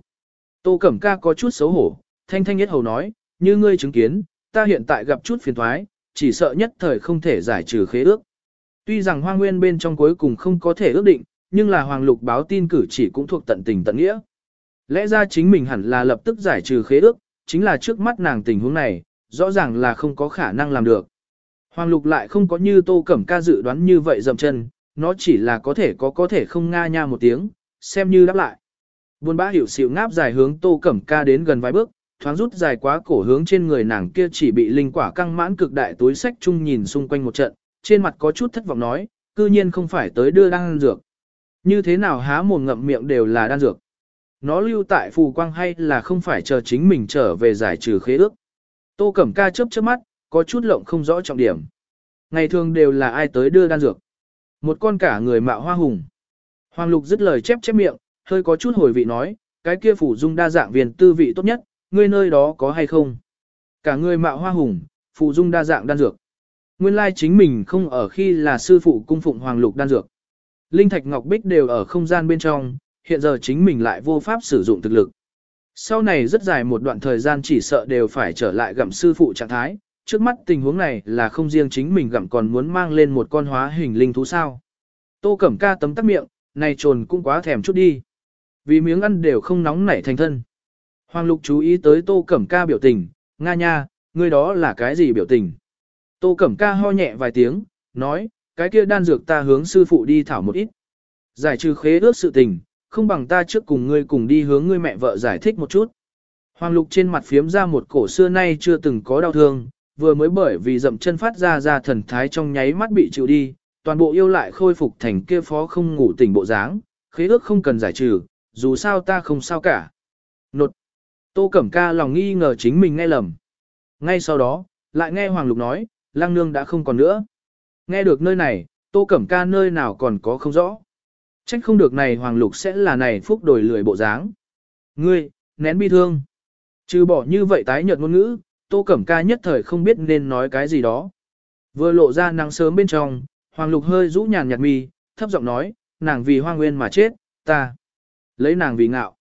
Tô Cẩm Ca có chút xấu hổ, thanh thanh nhất hầu nói, như ngươi chứng kiến, ta hiện tại gặp chút phiền thoái, chỉ sợ nhất thời không thể giải trừ khế ước. Tuy rằng Hoang Nguyên bên trong cuối cùng không có thể ước định, nhưng là Hoàng Lục báo tin cử chỉ cũng thuộc tận tình tận nghĩa. Lẽ ra chính mình hẳn là lập tức giải trừ khế ước, chính là trước mắt nàng tình huống này, rõ ràng là không có khả năng làm được. Hoàng Lục lại không có như Tô Cẩm Ca dự đoán như vậy dậm chân, nó chỉ là có thể có có thể không nga nha một tiếng, xem như đáp lại. Buồn bã hiểu xịu ngáp dài hướng Tô Cẩm Ca đến gần vài bước, thoáng rút dài quá cổ hướng trên người nàng kia chỉ bị linh quả căng mãn cực đại túi sách chung nhìn xung quanh một trận, trên mặt có chút thất vọng nói, cư nhiên không phải tới đưa đan dược. Như thế nào há mồm ngậm miệng đều là đan dược. Nó lưu tại phù quang hay là không phải chờ chính mình trở về giải trừ khế ước. Tô Cẩm Ca chớp chớp mắt, có chút lộng không rõ trọng điểm. Ngày thường đều là ai tới đưa đan dược. Một con cả người mạo hoa hùng. Hoàng Lục dứt lời chép chép miệng, hơi có chút hồi vị nói, cái kia phủ dung đa dạng viên tư vị tốt nhất, ngươi nơi đó có hay không? Cả người mạo hoa hùng, phụ dung đa dạng đan dược. Nguyên lai chính mình không ở khi là sư phụ cung phụng hoàng lục đan dược. Linh thạch ngọc bích đều ở không gian bên trong, hiện giờ chính mình lại vô pháp sử dụng thực lực. Sau này rất dài một đoạn thời gian chỉ sợ đều phải trở lại gặm sư phụ trạng thái, trước mắt tình huống này là không riêng chính mình gặm còn muốn mang lên một con hóa hình linh thú sao. Tô Cẩm Ca tấm tắc miệng, này trồn cũng quá thèm chút đi. Vì miếng ăn đều không nóng nảy thành thân. Hoàng Lục chú ý tới Tô Cẩm Ca biểu tình, nga nha, ngươi đó là cái gì biểu tình? Tô Cẩm Ca ho nhẹ vài tiếng, nói, cái kia đan dược ta hướng sư phụ đi thảo một ít. Giải trừ khế ước sự tình, không bằng ta trước cùng ngươi cùng đi hướng ngươi mẹ vợ giải thích một chút. Hoàng Lục trên mặt phiếm ra một cổ xưa nay chưa từng có đau thương, vừa mới bởi vì dậm chân phát ra ra thần thái trong nháy mắt bị chịu đi, toàn bộ yêu lại khôi phục thành kia phó không ngủ tỉnh bộ dáng, khế ước không cần giải trừ, dù sao ta không sao cả. Nột. Tô Cẩm Ca lòng nghi ngờ chính mình nghe lầm. Ngay sau đó, lại nghe Hoàng Lục nói, Lăng Nương đã không còn nữa. Nghe được nơi này, Tô Cẩm Ca nơi nào còn có không rõ. Trách không được này Hoàng Lục sẽ là này phúc đổi lười bộ dáng. Ngươi, nén bi thương. Trừ bỏ như vậy tái nhợt ngôn ngữ, Tô Cẩm Ca nhất thời không biết nên nói cái gì đó. Vừa lộ ra nắng sớm bên trong, Hoàng Lục hơi rũ nhàn nhạt mi, thấp giọng nói, nàng vì hoang nguyên mà chết, ta. Lấy nàng vì ngạo.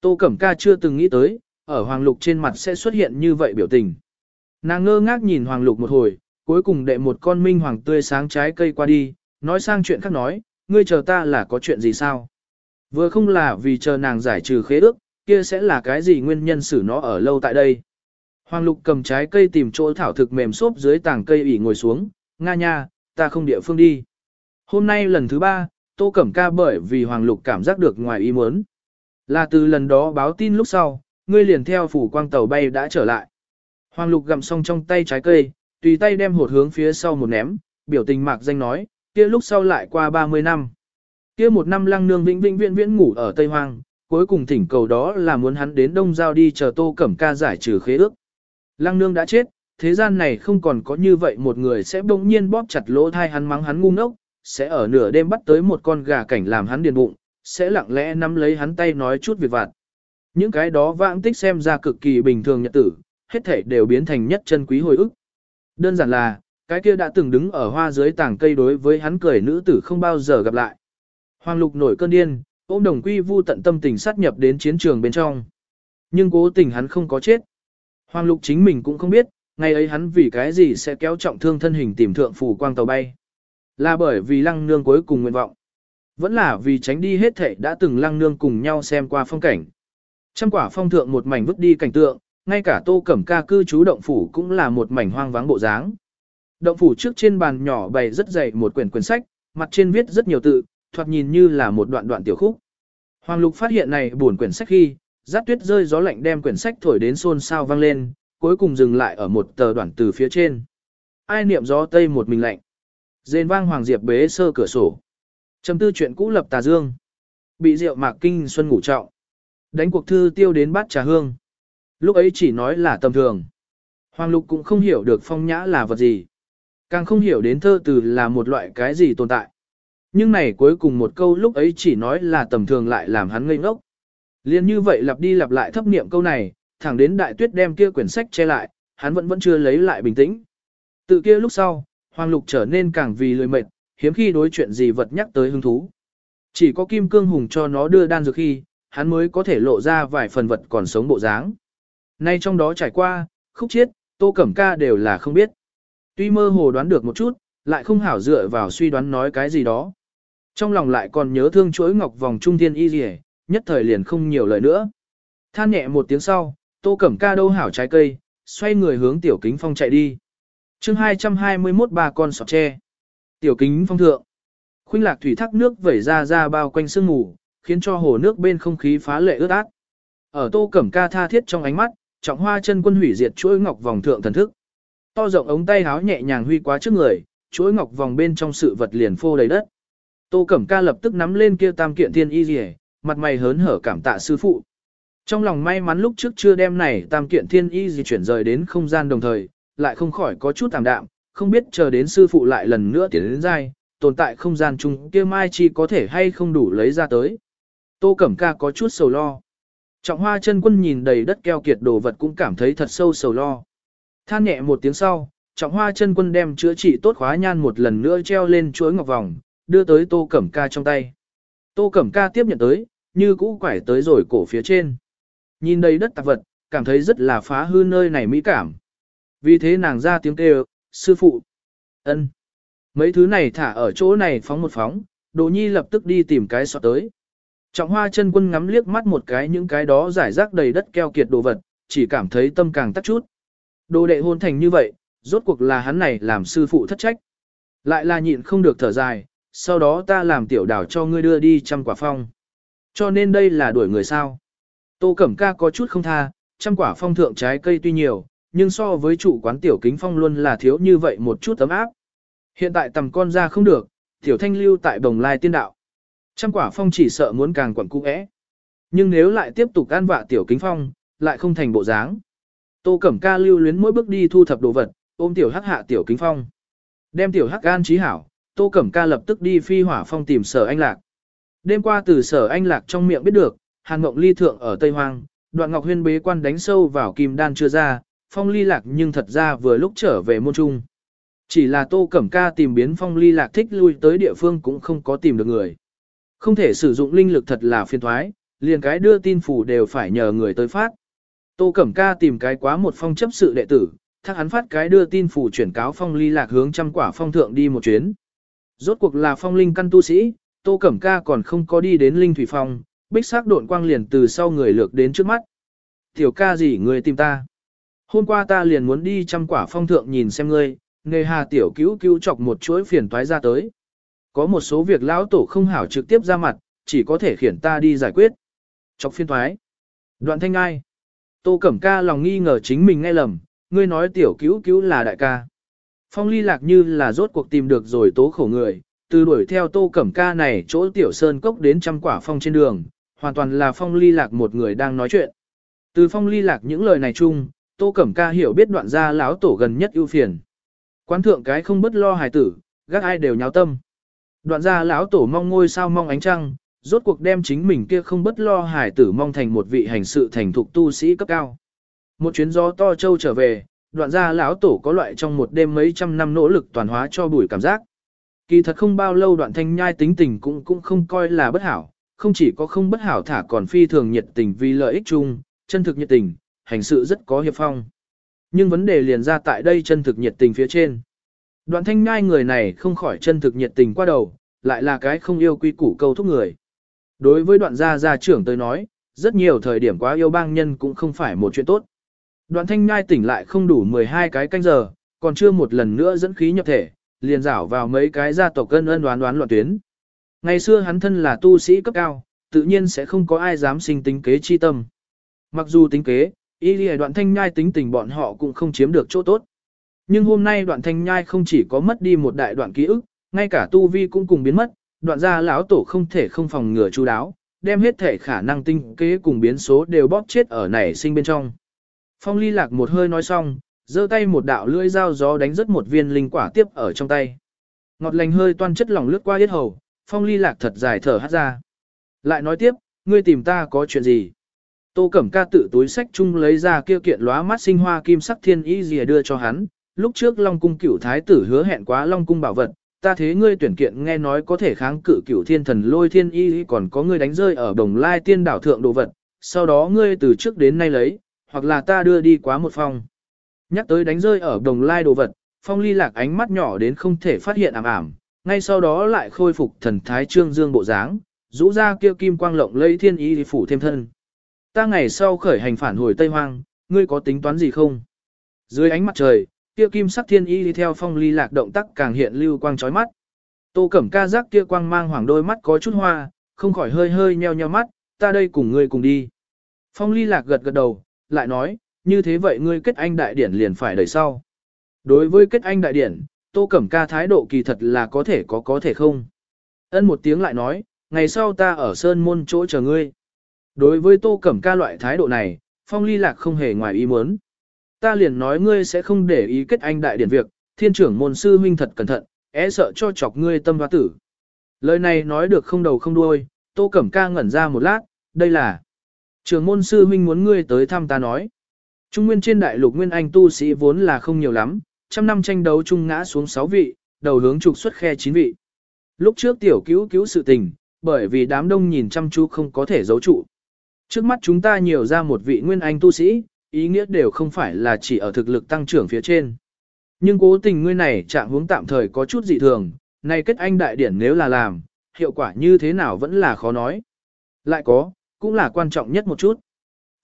Tô Cẩm Ca chưa từng nghĩ tới, ở Hoàng Lục trên mặt sẽ xuất hiện như vậy biểu tình. Nàng ngơ ngác nhìn Hoàng Lục một hồi, cuối cùng đệ một con minh hoàng tươi sáng trái cây qua đi, nói sang chuyện khác nói, ngươi chờ ta là có chuyện gì sao? Vừa không là vì chờ nàng giải trừ khế ước, kia sẽ là cái gì nguyên nhân xử nó ở lâu tại đây? Hoàng Lục cầm trái cây tìm chỗ thảo thực mềm xốp dưới tảng cây ủy ngồi xuống, nga nha, ta không địa phương đi. Hôm nay lần thứ ba, Tô Cẩm Ca bởi vì Hoàng Lục cảm giác được ngoài ý muốn. Là từ lần đó báo tin lúc sau, ngươi liền theo phủ quang tàu bay đã trở lại. Hoàng Lục gặm xong trong tay trái cây, tùy tay đem hột hướng phía sau một ném, biểu tình mạc danh nói, kia lúc sau lại qua 30 năm. Kia một năm lăng nương vĩnh vĩnh viễn viễn ngủ ở Tây Hoang, cuối cùng thỉnh cầu đó là muốn hắn đến Đông Giao đi chờ Tô Cẩm Ca giải trừ khế ước. Lăng nương đã chết, thế gian này không còn có như vậy một người sẽ bỗng nhiên bóp chặt lỗ thai hắn mắng hắn ngu ngốc, sẽ ở nửa đêm bắt tới một con gà cảnh làm hắn điền bụng, sẽ lặng lẽ nắm lấy hắn tay nói chút việc vặt. Những cái đó vãng tích xem ra cực kỳ bình thường nhật tử, hết thể đều biến thành nhất chân quý hồi ức. Đơn giản là, cái kia đã từng đứng ở hoa dưới tảng cây đối với hắn cười nữ tử không bao giờ gặp lại. Hoàng lục nổi cơn điên, ôm đồng quy vu tận tâm tình sát nhập đến chiến trường bên trong. Nhưng cố tình hắn không có chết. Hoàng lục chính mình cũng không biết, ngày ấy hắn vì cái gì sẽ kéo trọng thương thân hình tìm thượng phủ quang tàu bay. Là bởi vì lăng nương cuối cùng nguyện vọng. Vẫn là vì tránh đi hết thể đã từng lăng nương cùng nhau xem qua phong cảnh. Trăm quả phong thượng một mảnh vứt đi cảnh tượng, ngay cả tô cẩm ca cư trú động phủ cũng là một mảnh hoang vắng bộ dáng. Động phủ trước trên bàn nhỏ bày rất dày một quyển quyển sách, mặt trên viết rất nhiều tự, thoạt nhìn như là một đoạn đoạn tiểu khúc. Hoàng Lục phát hiện này buồn quyển sách khi, giáp tuyết rơi gió lạnh đem quyển sách thổi đến xôn xao vang lên, cuối cùng dừng lại ở một tờ đoạn từ phía trên. Ai niệm gió tây một mình lạnh. Dền vang Hoàng Diệp bế sơ cửa sổ. Trầm tư chuyện cũ lập tà dương. Bị rượu mạc kinh xuân ngủ trọng. Đánh cuộc thư tiêu đến bát trà hương. Lúc ấy chỉ nói là tầm thường. Hoàng Lục cũng không hiểu được phong nhã là vật gì. Càng không hiểu đến thơ từ là một loại cái gì tồn tại. Nhưng này cuối cùng một câu lúc ấy chỉ nói là tầm thường lại làm hắn ngây ngốc. Liên như vậy lặp đi lặp lại thấp niệm câu này, thẳng đến đại tuyết đem kia quyển sách che lại, hắn vẫn vẫn chưa lấy lại bình tĩnh. Tự kia lúc sau, Hoàng Lục trở nên càng vì lười mệt, hiếm khi đối chuyện gì vật nhắc tới hứng thú. Chỉ có Kim Cương Hùng cho nó đưa đan dược khi, hắn mới có thể lộ ra vài phần vật còn sống bộ dáng. Nay trong đó trải qua, khúc chiết, tô cẩm ca đều là không biết. Tuy mơ hồ đoán được một chút, lại không hảo dựa vào suy đoán nói cái gì đó. Trong lòng lại còn nhớ thương chuỗi ngọc vòng trung thiên y gì nhất thời liền không nhiều lời nữa. Than nhẹ một tiếng sau, tô cẩm ca đâu hảo trái cây, xoay người hướng tiểu kính phong chạy đi. chương 221 ba con sọt tre. Tiểu kính phong thượng. Khuynh lạc thủy thác nước vẩy ra ra bao quanh sương ngủ, khiến cho hồ nước bên không khí phá lệ ướt át. Ở tô cẩm ca tha thiết trong ánh mắt, trọng hoa chân quân hủy diệt chuỗi ngọc vòng thượng thần thức. To rộng ống tay háo nhẹ nhàng huy quá trước người, chuỗi ngọc vòng bên trong sự vật liền phô đầy đất. Tô Cẩm Ca lập tức nắm lên kia tam kiện thiên y rìa, mặt mày hớn hở cảm tạ sư phụ. Trong lòng may mắn lúc trước chưa đem này tam kiện thiên y gì chuyển rời đến không gian đồng thời, lại không khỏi có chút tạm đạm, không biết chờ đến sư phụ lại lần nữa tiến đến dai, tồn tại không gian chung kia mai chi có thể hay không đủ lấy ra tới. Tô Cẩm Ca có chút sầu lo. Trọng hoa chân quân nhìn đầy đất keo kiệt đồ vật cũng cảm thấy thật sâu sầu lo. Than nhẹ một tiếng sau, trọng hoa chân quân đem chữa trị tốt khóa nhan một lần nữa treo lên chuỗi ngọc vòng, đưa tới tô cẩm ca trong tay. Tô cẩm ca tiếp nhận tới, như cũ quải tới rồi cổ phía trên. Nhìn đầy đất tạp vật, cảm thấy rất là phá hư nơi này mỹ cảm. Vì thế nàng ra tiếng kêu, sư phụ, ân, Mấy thứ này thả ở chỗ này phóng một phóng, đồ nhi lập tức đi tìm cái sọt tới. Trọng hoa chân quân ngắm liếc mắt một cái những cái đó giải rác đầy đất keo kiệt đồ vật, chỉ cảm thấy tâm càng tắt chút. Đồ đệ hôn thành như vậy, rốt cuộc là hắn này làm sư phụ thất trách. Lại là nhịn không được thở dài, sau đó ta làm tiểu đảo cho ngươi đưa đi trăm quả phong. Cho nên đây là đuổi người sao. Tô Cẩm Ca có chút không tha, trăm quả phong thượng trái cây tuy nhiều, nhưng so với chủ quán tiểu kính phong luôn là thiếu như vậy một chút tấm áp. Hiện tại tầm con ra không được, tiểu thanh lưu tại bồng lai tiên đạo. Trăm quả phong chỉ sợ muốn càng quẩn cung ẽ. Nhưng nếu lại tiếp tục an vạ tiểu kính phong, lại không thành bộ dáng. Tô Cẩm Ca lưu luyến mỗi bước đi thu thập đồ vật, ôm tiểu hắc hạ tiểu kính phong. Đem tiểu hắc an trí hảo, Tô Cẩm Ca lập tức đi phi hỏa phong tìm sở anh lạc. Đêm qua từ sở anh lạc trong miệng biết được, Hàn ngọc Ly thượng ở Tây Hoang, đoạn Ngọc Huyên bế quan đánh sâu vào kim đan chưa ra, phong ly lạc nhưng thật ra vừa lúc trở về môn trung. Chỉ là Tô Cẩm Ca tìm biến phong ly lạc thích lui tới địa phương cũng không có tìm được người. Không thể sử dụng linh lực thật là phiền thoái, liền cái đưa tin phủ đều phải nhờ người tới phát. Tô Cẩm Ca tìm cái quá một phong chấp sự đệ tử, thắc hắn phát cái đưa tin phủ chuyển cáo phong ly lạc hướng trăm quả phong thượng đi một chuyến. Rốt cuộc là phong linh căn tu sĩ, Tô Cẩm Ca còn không có đi đến linh thủy phong, bích sắc độn quang liền từ sau người lược đến trước mắt. Tiểu ca gì người tìm ta? Hôm qua ta liền muốn đi trăm quả phong thượng nhìn xem ngươi, nghề hà tiểu cứu cứu chọc một chuỗi phiền toái ra tới. Có một số việc lão tổ không hảo trực tiếp ra mặt, chỉ có thể khiển ta đi giải quyết. Chọc phiền toái. Đoạn thanh ai? Tô Cẩm Ca lòng nghi ngờ chính mình nghe lầm, ngươi nói tiểu cứu cứu là đại ca. Phong ly lạc như là rốt cuộc tìm được rồi tố khổ người, từ đuổi theo tô cẩm ca này chỗ tiểu sơn cốc đến trăm quả phong trên đường, hoàn toàn là phong ly lạc một người đang nói chuyện. Từ phong ly lạc những lời này chung, tô cẩm ca hiểu biết đoạn gia lão tổ gần nhất ưu phiền. Quán thượng cái không bất lo hài tử, gác ai đều nháo tâm. Đoạn gia lão tổ mong ngôi sao mong ánh trăng, rốt cuộc đem chính mình kia không bất lo hài tử mong thành một vị hành sự thành thục tu sĩ cấp cao. Một chuyến gió to châu trở về, đoạn gia lão tổ có loại trong một đêm mấy trăm năm nỗ lực toàn hóa cho bùi cảm giác. Kỳ thật không bao lâu đoạn thanh nhai tính tình cũng cũng không coi là bất hảo, không chỉ có không bất hảo thả còn phi thường nhiệt tình vì lợi ích chung, chân thực nhiệt tình, hành sự rất có hiệp phong. Nhưng vấn đề liền ra tại đây chân thực nhiệt tình phía trên. Đoạn thanh nhai người này không khỏi chân thực nhiệt tình qua đầu, lại là cái không yêu quy củ câu thúc người. Đối với đoạn gia gia trưởng tới nói, rất nhiều thời điểm quá yêu bang nhân cũng không phải một chuyện tốt. Đoạn thanh nhai tỉnh lại không đủ 12 cái canh giờ, còn chưa một lần nữa dẫn khí nhập thể, liền rảo vào mấy cái gia tộc cân ân đoán đoán loạn tuyến. Ngày xưa hắn thân là tu sĩ cấp cao, tự nhiên sẽ không có ai dám sinh tính kế chi tâm. Mặc dù tính kế, y lìa đoạn thanh nhai tính tình bọn họ cũng không chiếm được chỗ tốt. Nhưng hôm nay đoạn thanh nhai không chỉ có mất đi một đại đoạn ký ức, ngay cả tu vi cũng cùng biến mất, đoạn gia lão tổ không thể không phòng ngừa chú đáo, đem hết thể khả năng tinh kế cùng biến số đều bóp chết ở nảy sinh bên trong. Phong ly lạc một hơi nói xong, giơ tay một đạo lưỡi dao gió đánh rất một viên linh quả tiếp ở trong tay. Ngọt lành hơi toan chất lỏng lướt qua yết hầu, phong ly lạc thật dài thở hát ra. Lại nói tiếp, ngươi tìm ta có chuyện gì? Tô Cẩm Ca tự túi sách chung lấy ra kia kiện lóa mắt sinh hoa kim sắc thiên y dìa đưa cho hắn. Lúc trước Long Cung cửu thái tử hứa hẹn quá Long Cung bảo vật, ta thế ngươi tuyển kiện nghe nói có thể kháng cự cửu thiên thần lôi thiên y còn có ngươi đánh rơi ở đồng lai tiên đảo thượng đồ vật, sau đó ngươi từ trước đến nay lấy, hoặc là ta đưa đi quá một phòng. Nhắc tới đánh rơi ở đồng lai đồ vật, phong ly lạc ánh mắt nhỏ đến không thể phát hiện ảm ảm, ngay sau đó lại khôi phục thần thái trương dương bộ dáng, rũ ra kia kim quang lộng lấy thiên ý phủ thêm thân. Ta ngày sau khởi hành phản hồi Tây Hoang, ngươi có tính toán gì không? Dưới ánh mặt trời, kia kim sắc thiên ý đi theo phong ly lạc động tác càng hiện lưu quang chói mắt. Tô Cẩm Ca giác kia quang mang hoàng đôi mắt có chút hoa, không khỏi hơi hơi nheo nheo mắt, ta đây cùng ngươi cùng đi. Phong ly lạc gật gật đầu, lại nói, như thế vậy ngươi kết anh đại điển liền phải đợi sau. Đối với kết anh đại điển, Tô Cẩm Ca thái độ kỳ thật là có thể có có thể không. Ân một tiếng lại nói, ngày sau ta ở Sơn Môn chỗ chờ ngươi. Đối với Tô Cẩm Ca loại thái độ này, Phong Ly Lạc không hề ngoài ý muốn. Ta liền nói ngươi sẽ không để ý kết anh đại điển việc, thiên trưởng môn sư huynh thật cẩn thận, é sợ cho chọc ngươi tâm hoa tử. Lời này nói được không đầu không đuôi, Tô Cẩm Ca ngẩn ra một lát, đây là trưởng môn sư huynh muốn ngươi tới thăm ta nói. Trung nguyên trên đại lục nguyên anh tu sĩ vốn là không nhiều lắm, trăm năm tranh đấu chung ngã xuống 6 vị, đầu hướng trục xuất khe 9 vị. Lúc trước tiểu cứu cứu sự tình, bởi vì đám đông nhìn chăm chú không có thể giấu trụ. Trước mắt chúng ta nhiều ra một vị nguyên anh tu sĩ, ý nghĩa đều không phải là chỉ ở thực lực tăng trưởng phía trên. Nhưng cố tình ngươi này trạng hướng tạm thời có chút dị thường, này kết anh đại điển nếu là làm, hiệu quả như thế nào vẫn là khó nói. Lại có, cũng là quan trọng nhất một chút.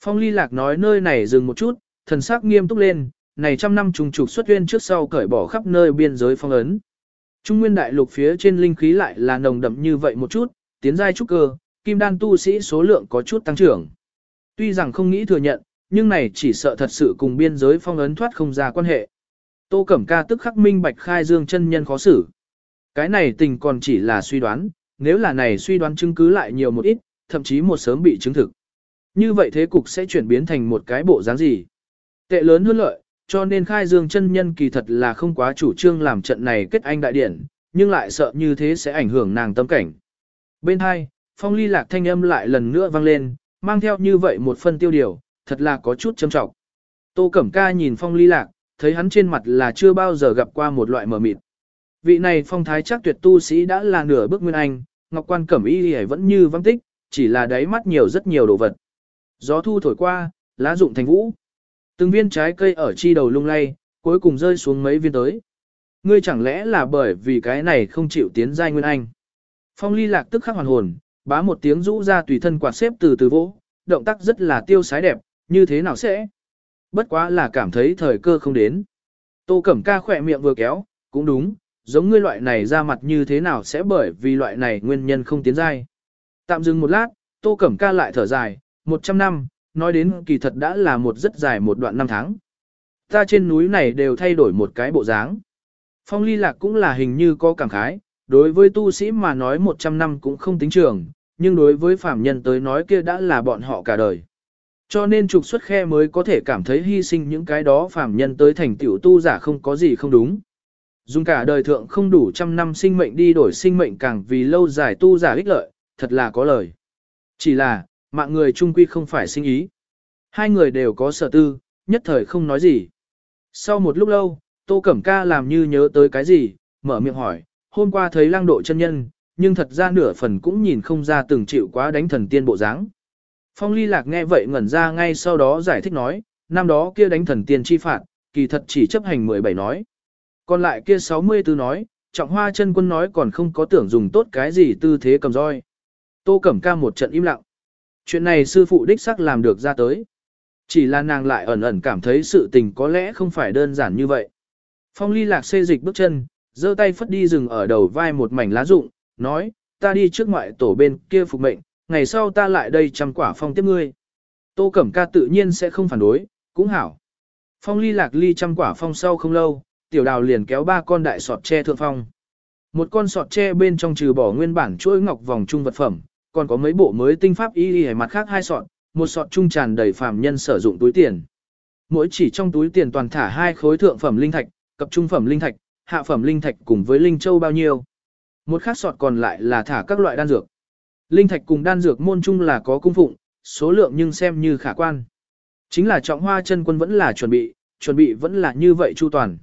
Phong ly lạc nói nơi này dừng một chút, thần sắc nghiêm túc lên, này trăm năm trùng trục xuất huyên trước sau cởi bỏ khắp nơi biên giới phong ấn. Trung nguyên đại lục phía trên linh khí lại là nồng đậm như vậy một chút, tiến giai trúc cơ, kim đan tu sĩ số lượng có chút tăng trưởng. Tuy rằng không nghĩ thừa nhận, nhưng này chỉ sợ thật sự cùng biên giới phong ấn thoát không ra quan hệ. Tô Cẩm Ca tức khắc minh bạch khai dương chân nhân khó xử. Cái này tình còn chỉ là suy đoán, nếu là này suy đoán chứng cứ lại nhiều một ít, thậm chí một sớm bị chứng thực. Như vậy thế cục sẽ chuyển biến thành một cái bộ dáng gì? Tệ lớn hơn lợi, cho nên khai dương chân nhân kỳ thật là không quá chủ trương làm trận này kết anh đại điển, nhưng lại sợ như thế sẽ ảnh hưởng nàng tâm cảnh. Bên hai, phong ly lạc thanh âm lại lần nữa vang lên, mang theo như vậy một phân tiêu điều, thật là có chút châm trọng. Tô Cẩm Ca nhìn phong ly lạc, thấy hắn trên mặt là chưa bao giờ gặp qua một loại mờ mịt. Vị này phong thái chắc tuyệt tu sĩ đã là nửa bước nguyên anh, ngọc quan cẩm y vẫn như vắng tích, chỉ là đáy mắt nhiều rất nhiều đồ vật. Gió thu thổi qua, lá rụng thành vũ. Từng viên trái cây ở chi đầu lung lay, cuối cùng rơi xuống mấy viên tới. Ngươi chẳng lẽ là bởi vì cái này không chịu tiến giai nguyên anh. Phong ly lạc tức khắc hoàn hồn, bá một tiếng rũ ra tùy thân quạt xếp từ từ vỗ, động tác rất là tiêu sái đẹp, như thế nào sẽ? Bất quá là cảm thấy thời cơ không đến. Tô Cẩm Ca khỏe miệng vừa kéo, cũng đúng, giống ngươi loại này ra mặt như thế nào sẽ bởi vì loại này nguyên nhân không tiến giai. Tạm dừng một lát, Tô Cẩm Ca lại thở dài, 100 năm, nói đến kỳ thật đã là một rất dài một đoạn năm tháng. Ta trên núi này đều thay đổi một cái bộ dáng. Phong ly lạc cũng là hình như có cảm khái, đối với tu sĩ mà nói 100 năm cũng không tính trường, nhưng đối với phạm nhân tới nói kia đã là bọn họ cả đời. Cho nên trục xuất khe mới có thể cảm thấy hy sinh những cái đó phạm nhân tới thành tiểu tu giả không có gì không đúng. Dùng cả đời thượng không đủ trăm năm sinh mệnh đi đổi sinh mệnh càng vì lâu dài tu giả ích lợi, thật là có lời. Chỉ là, mạng người trung quy không phải sinh ý. Hai người đều có sở tư, nhất thời không nói gì. Sau một lúc lâu, Tô Cẩm Ca làm như nhớ tới cái gì, mở miệng hỏi, hôm qua thấy lang độ chân nhân, nhưng thật ra nửa phần cũng nhìn không ra từng chịu quá đánh thần tiên bộ dáng. Phong ly lạc nghe vậy ngẩn ra ngay sau đó giải thích nói, năm đó kia đánh thần tiên chi phạt, kỳ thật chỉ chấp hành 17 nói. Còn lại kia 64 nói, trọng hoa chân quân nói còn không có tưởng dùng tốt cái gì tư thế cầm roi. Tô Cẩm Ca một trận im lặng. Chuyện này sư phụ đích sắc làm được ra tới. Chỉ là nàng lại ẩn ẩn cảm thấy sự tình có lẽ không phải đơn giản như vậy. Phong ly lạc xê dịch bước chân, giơ tay phất đi rừng ở đầu vai một mảnh lá rụng, nói, ta đi trước ngoại tổ bên kia phục mệnh, ngày sau ta lại đây chăm quả phong tiếp ngươi. Tô Cẩm Ca tự nhiên sẽ không phản đối, cũng hảo. Phong ly lạc ly chăm quả phong sau không lâu, tiểu đào liền kéo ba con đại sọt tre thượng phong. Một con sọt tre bên trong trừ bỏ nguyên bản chuỗi ngọc vòng trung vật phẩm, còn có mấy bộ mới tinh pháp y y mặt khác hai sọt, một sọt trung tràn đầy phàm nhân sử dụng túi tiền. Mỗi chỉ trong túi tiền toàn thả hai khối thượng phẩm linh thạch, cập trung phẩm linh thạch, hạ phẩm linh thạch cùng với linh châu bao nhiêu. Một khác sọt còn lại là thả các loại đan dược. Linh thạch cùng đan dược môn trung là có cung phụng, số lượng nhưng xem như khả quan. Chính là trọng hoa chân quân vẫn là chuẩn bị, chuẩn bị vẫn là như vậy chu toàn.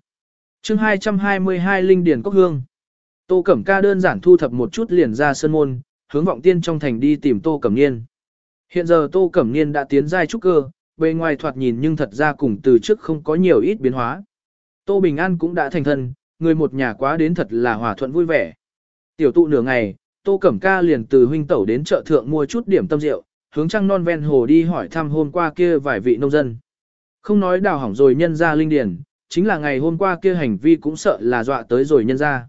chương 222 Linh Điển Cốc Hương Tô Cẩm Ca đơn giản thu thập một chút liền ra sân môn, hướng vọng tiên trong thành đi tìm Tô Cẩm Niên. Hiện giờ Tô Cẩm Niên đã tiến giai trúc cơ, bề ngoài thoạt nhìn nhưng thật ra cùng từ trước không có nhiều ít biến hóa. Tô Bình An cũng đã thành thân, người một nhà quá đến thật là hòa thuận vui vẻ. Tiểu tụ nửa ngày, Tô Cẩm Ca liền từ huynh tẩu đến chợ thượng mua chút điểm tâm rượu, hướng trăng non ven hồ đi hỏi thăm hôm qua kia vài vị nông dân. Không nói đào hỏng rồi nhân ra linh điển, chính là ngày hôm qua kia hành vi cũng sợ là dọa tới rồi nhân ra.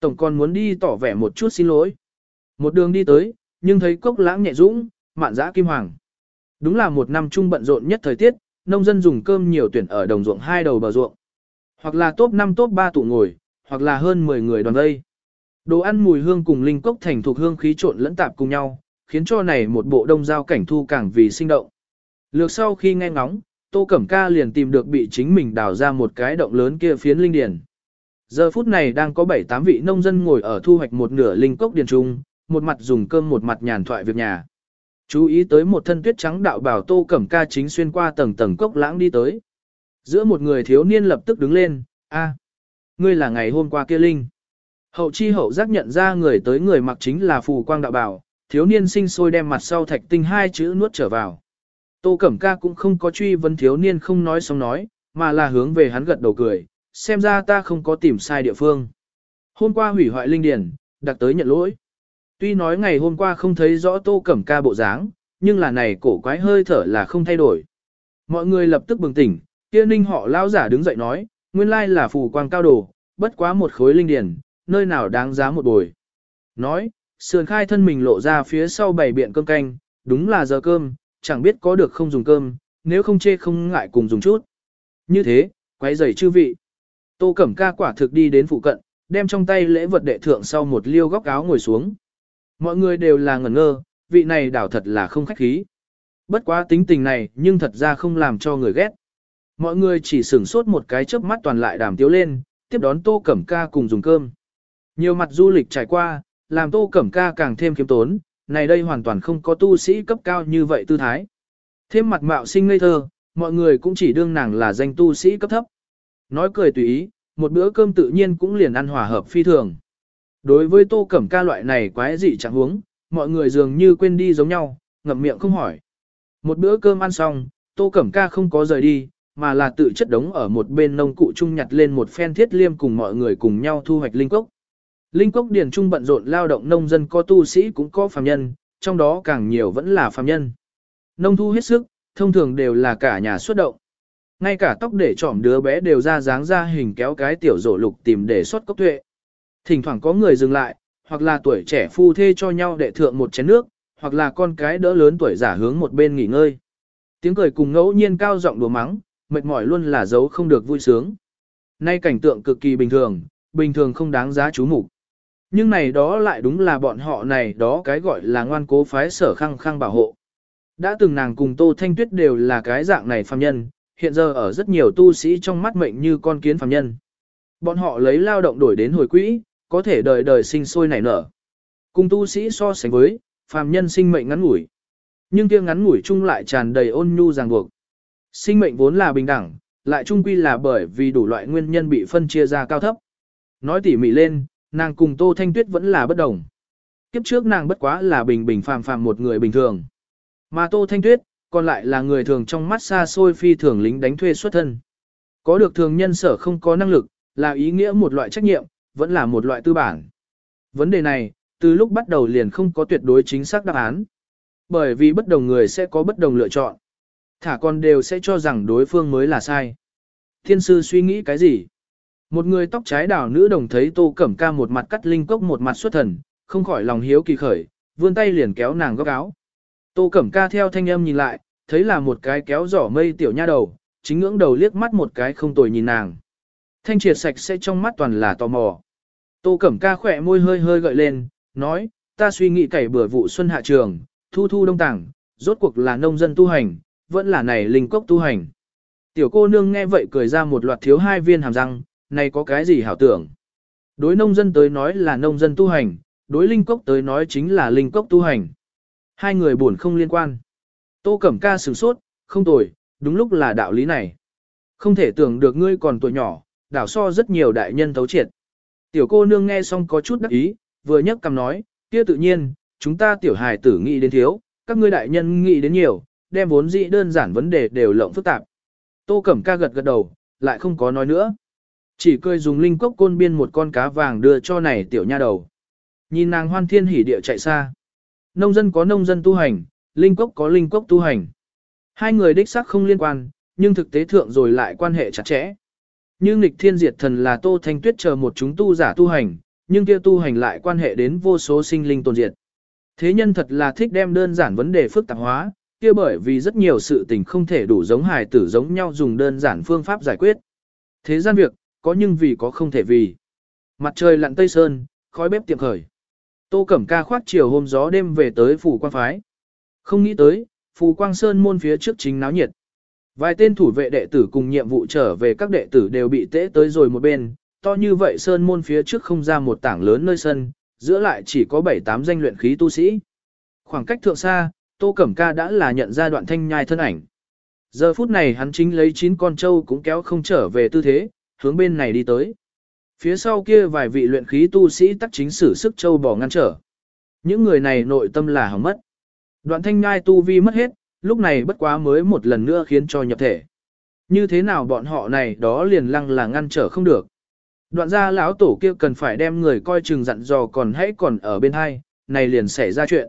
Tổng còn muốn đi tỏ vẻ một chút xin lỗi. Một đường đi tới, nhưng thấy cốc lãng nhẹ dũng, mạn giã kim hoàng. Đúng là một năm trung bận rộn nhất thời tiết, nông dân dùng cơm nhiều tuyển ở đồng ruộng hai đầu bờ ruộng. Hoặc là top 5 top 3 tụ ngồi, hoặc là hơn 10 người đoàn đây. Đồ ăn mùi hương cùng linh cốc thành thuộc hương khí trộn lẫn tạp cùng nhau, khiến cho này một bộ đông giao cảnh thu càng vì sinh động. Lược sau khi nghe ngóng, Tô Cẩm Ca liền tìm được bị chính mình đào ra một cái động lớn kia phiến linh điền. Giờ phút này đang có 7-8 vị nông dân ngồi ở thu hoạch một nửa linh cốc điền trung, một mặt dùng cơm một mặt nhàn thoại việc nhà. Chú ý tới một thân tuyết trắng đạo bảo Tô Cẩm Ca chính xuyên qua tầng tầng cốc lãng đi tới. Giữa một người thiếu niên lập tức đứng lên, a, ngươi là ngày hôm qua kia linh. Hậu chi hậu giác nhận ra người tới người mặc chính là phù quang đạo bảo, thiếu niên sinh sôi đem mặt sau thạch tinh hai chữ nuốt trở vào. Tô Cẩm Ca cũng không có truy vấn thiếu niên không nói xong nói, mà là hướng về hắn gật đầu cười, xem ra ta không có tìm sai địa phương. Hôm qua hủy hoại linh điển, đặc tới nhận lỗi. Tuy nói ngày hôm qua không thấy rõ Tô Cẩm Ca bộ dáng, nhưng là này cổ quái hơi thở là không thay đổi. Mọi người lập tức bừng tỉnh, kia ninh họ lao giả đứng dậy nói, nguyên lai là phù quang cao đồ, bất quá một khối linh điển, nơi nào đáng giá một bồi. Nói, sườn khai thân mình lộ ra phía sau bảy biện cơm canh, đúng là giờ cơm, chẳng biết có được không dùng cơm, nếu không chê không ngại cùng dùng chút. Như thế, quay giày chư vị. Tô Cẩm Ca quả thực đi đến phụ cận, đem trong tay lễ vật đệ thượng sau một liêu góc áo ngồi xuống. Mọi người đều là ngẩn ngơ, vị này đảo thật là không khách khí. Bất quá tính tình này nhưng thật ra không làm cho người ghét. Mọi người chỉ sửng sốt một cái chớp mắt toàn lại đàm tiếu lên, tiếp đón Tô Cẩm Ca cùng dùng cơm. Nhiều mặt du lịch trải qua, làm tô cẩm ca càng thêm kiếm tốn, này đây hoàn toàn không có tu sĩ cấp cao như vậy tư thái. Thêm mặt mạo sinh ngây thơ, mọi người cũng chỉ đương nàng là danh tu sĩ cấp thấp. Nói cười tùy ý, một bữa cơm tự nhiên cũng liền ăn hòa hợp phi thường. Đối với tô cẩm ca loại này quái dị chẳng huống, mọi người dường như quên đi giống nhau, ngậm miệng không hỏi. Một bữa cơm ăn xong, tô cẩm ca không có rời đi, mà là tự chất đống ở một bên nông cụ trung nhặt lên một phen thiết liêm cùng mọi người cùng nhau thu hoạch linh cốc. Linh cốc điền trung bận rộn lao động nông dân có tu sĩ cũng có phàm nhân, trong đó càng nhiều vẫn là phàm nhân. Nông thu hết sức, thông thường đều là cả nhà xuất động. Ngay cả tóc để trỏm đứa bé đều ra dáng ra hình kéo cái tiểu rổ lục tìm để xuất cốc tuệ. Thỉnh thoảng có người dừng lại, hoặc là tuổi trẻ phu thê cho nhau đệ thượng một chén nước, hoặc là con cái đỡ lớn tuổi giả hướng một bên nghỉ ngơi. Tiếng cười cùng ngẫu nhiên cao giọng đùa mắng, mệt mỏi luôn là dấu không được vui sướng. Nay cảnh tượng cực kỳ bình thường, bình thường không đáng giá chú mục. Nhưng này đó lại đúng là bọn họ này đó cái gọi là ngoan cố phái sở khăng khăng bảo hộ. Đã từng nàng cùng Tô Thanh Tuyết đều là cái dạng này phàm nhân, hiện giờ ở rất nhiều tu sĩ trong mắt mệnh như con kiến phàm nhân. Bọn họ lấy lao động đổi đến hồi quỹ, có thể đời đời sinh sôi nảy nở. Cùng tu sĩ so sánh với, phàm nhân sinh mệnh ngắn ngủi. Nhưng kia ngắn ngủi chung lại tràn đầy ôn nhu ràng buộc. Sinh mệnh vốn là bình đẳng, lại chung quy là bởi vì đủ loại nguyên nhân bị phân chia ra cao thấp. Nói tỉ mỉ lên, nàng cùng Tô Thanh Tuyết vẫn là bất đồng. Kiếp trước nàng bất quá là bình bình phàm phàm một người bình thường. Mà Tô Thanh Tuyết, còn lại là người thường trong mắt xa xôi phi thường lính đánh thuê xuất thân. Có được thường nhân sở không có năng lực, là ý nghĩa một loại trách nhiệm, vẫn là một loại tư bản. Vấn đề này, từ lúc bắt đầu liền không có tuyệt đối chính xác đáp án. Bởi vì bất đồng người sẽ có bất đồng lựa chọn. Thả con đều sẽ cho rằng đối phương mới là sai. Thiên sư suy nghĩ cái gì? Một người tóc trái đảo nữ đồng thấy tô cẩm ca một mặt cắt linh cốc một mặt xuất thần, không khỏi lòng hiếu kỳ khởi, vươn tay liền kéo nàng góc áo. Tô cẩm ca theo thanh âm nhìn lại, thấy là một cái kéo giỏ mây tiểu nha đầu, chính ngưỡng đầu liếc mắt một cái không tồi nhìn nàng. Thanh triệt sạch sẽ trong mắt toàn là tò mò. Tô cẩm ca khỏe môi hơi hơi gợi lên, nói, ta suy nghĩ cày bừa vụ xuân hạ trường, thu thu đông tảng, rốt cuộc là nông dân tu hành, vẫn là này linh cốc tu hành. Tiểu cô nương nghe vậy cười ra một loạt thiếu hai viên hàm răng, này có cái gì hảo tưởng. Đối nông dân tới nói là nông dân tu hành, đối linh cốc tới nói chính là linh cốc tu hành. Hai người buồn không liên quan. Tô Cẩm Ca sửng sốt, không tồi, đúng lúc là đạo lý này. Không thể tưởng được ngươi còn tuổi nhỏ, đảo so rất nhiều đại nhân thấu triệt. Tiểu cô nương nghe xong có chút đắc ý, vừa nhấc cầm nói, kia tự nhiên, chúng ta tiểu hài tử nghĩ đến thiếu, các ngươi đại nhân nghĩ đến nhiều, đem vốn dĩ đơn giản vấn đề đều lộng phức tạp. Tô Cẩm Ca gật gật đầu, lại không có nói nữa. Chỉ cười dùng linh cốc côn biên một con cá vàng đưa cho này tiểu nha đầu. Nhìn nàng hoan thiên hỉ địa chạy xa. Nông dân có nông dân tu hành, linh cốc có linh cốc tu hành. Hai người đích xác không liên quan, nhưng thực tế thượng rồi lại quan hệ chặt chẽ. Như nghịch thiên diệt thần là Tô Thanh Tuyết chờ một chúng tu giả tu hành, nhưng kia tu hành lại quan hệ đến vô số sinh linh tồn diệt. Thế nhân thật là thích đem đơn giản vấn đề phức tạp hóa, kia bởi vì rất nhiều sự tình không thể đủ giống hài tử giống nhau dùng đơn giản phương pháp giải quyết. Thế gian việc, có nhưng vì có không thể vì. Mặt trời lặn tây sơn, khói bếp tiệm khởi. Tô Cẩm Ca khoát chiều hôm gió đêm về tới phủ quan phái. Không nghĩ tới, phủ quang sơn môn phía trước chính náo nhiệt. Vài tên thủ vệ đệ tử cùng nhiệm vụ trở về các đệ tử đều bị tễ tới rồi một bên, to như vậy sơn môn phía trước không ra một tảng lớn nơi sân, giữa lại chỉ có 7-8 danh luyện khí tu sĩ. Khoảng cách thượng xa, Tô Cẩm Ca đã là nhận ra đoạn thanh nhai thân ảnh. Giờ phút này hắn chính lấy 9 con trâu cũng kéo không trở về tư thế, hướng bên này đi tới. Phía sau kia vài vị luyện khí tu sĩ tắc chính sử sức trâu bỏ ngăn trở. Những người này nội tâm là hỏng mất. Đoạn thanh nhai tu vi mất hết, lúc này bất quá mới một lần nữa khiến cho nhập thể. Như thế nào bọn họ này đó liền lăng là ngăn trở không được. Đoạn gia lão tổ kia cần phải đem người coi chừng dặn dò còn hãy còn ở bên hai, này liền xảy ra chuyện.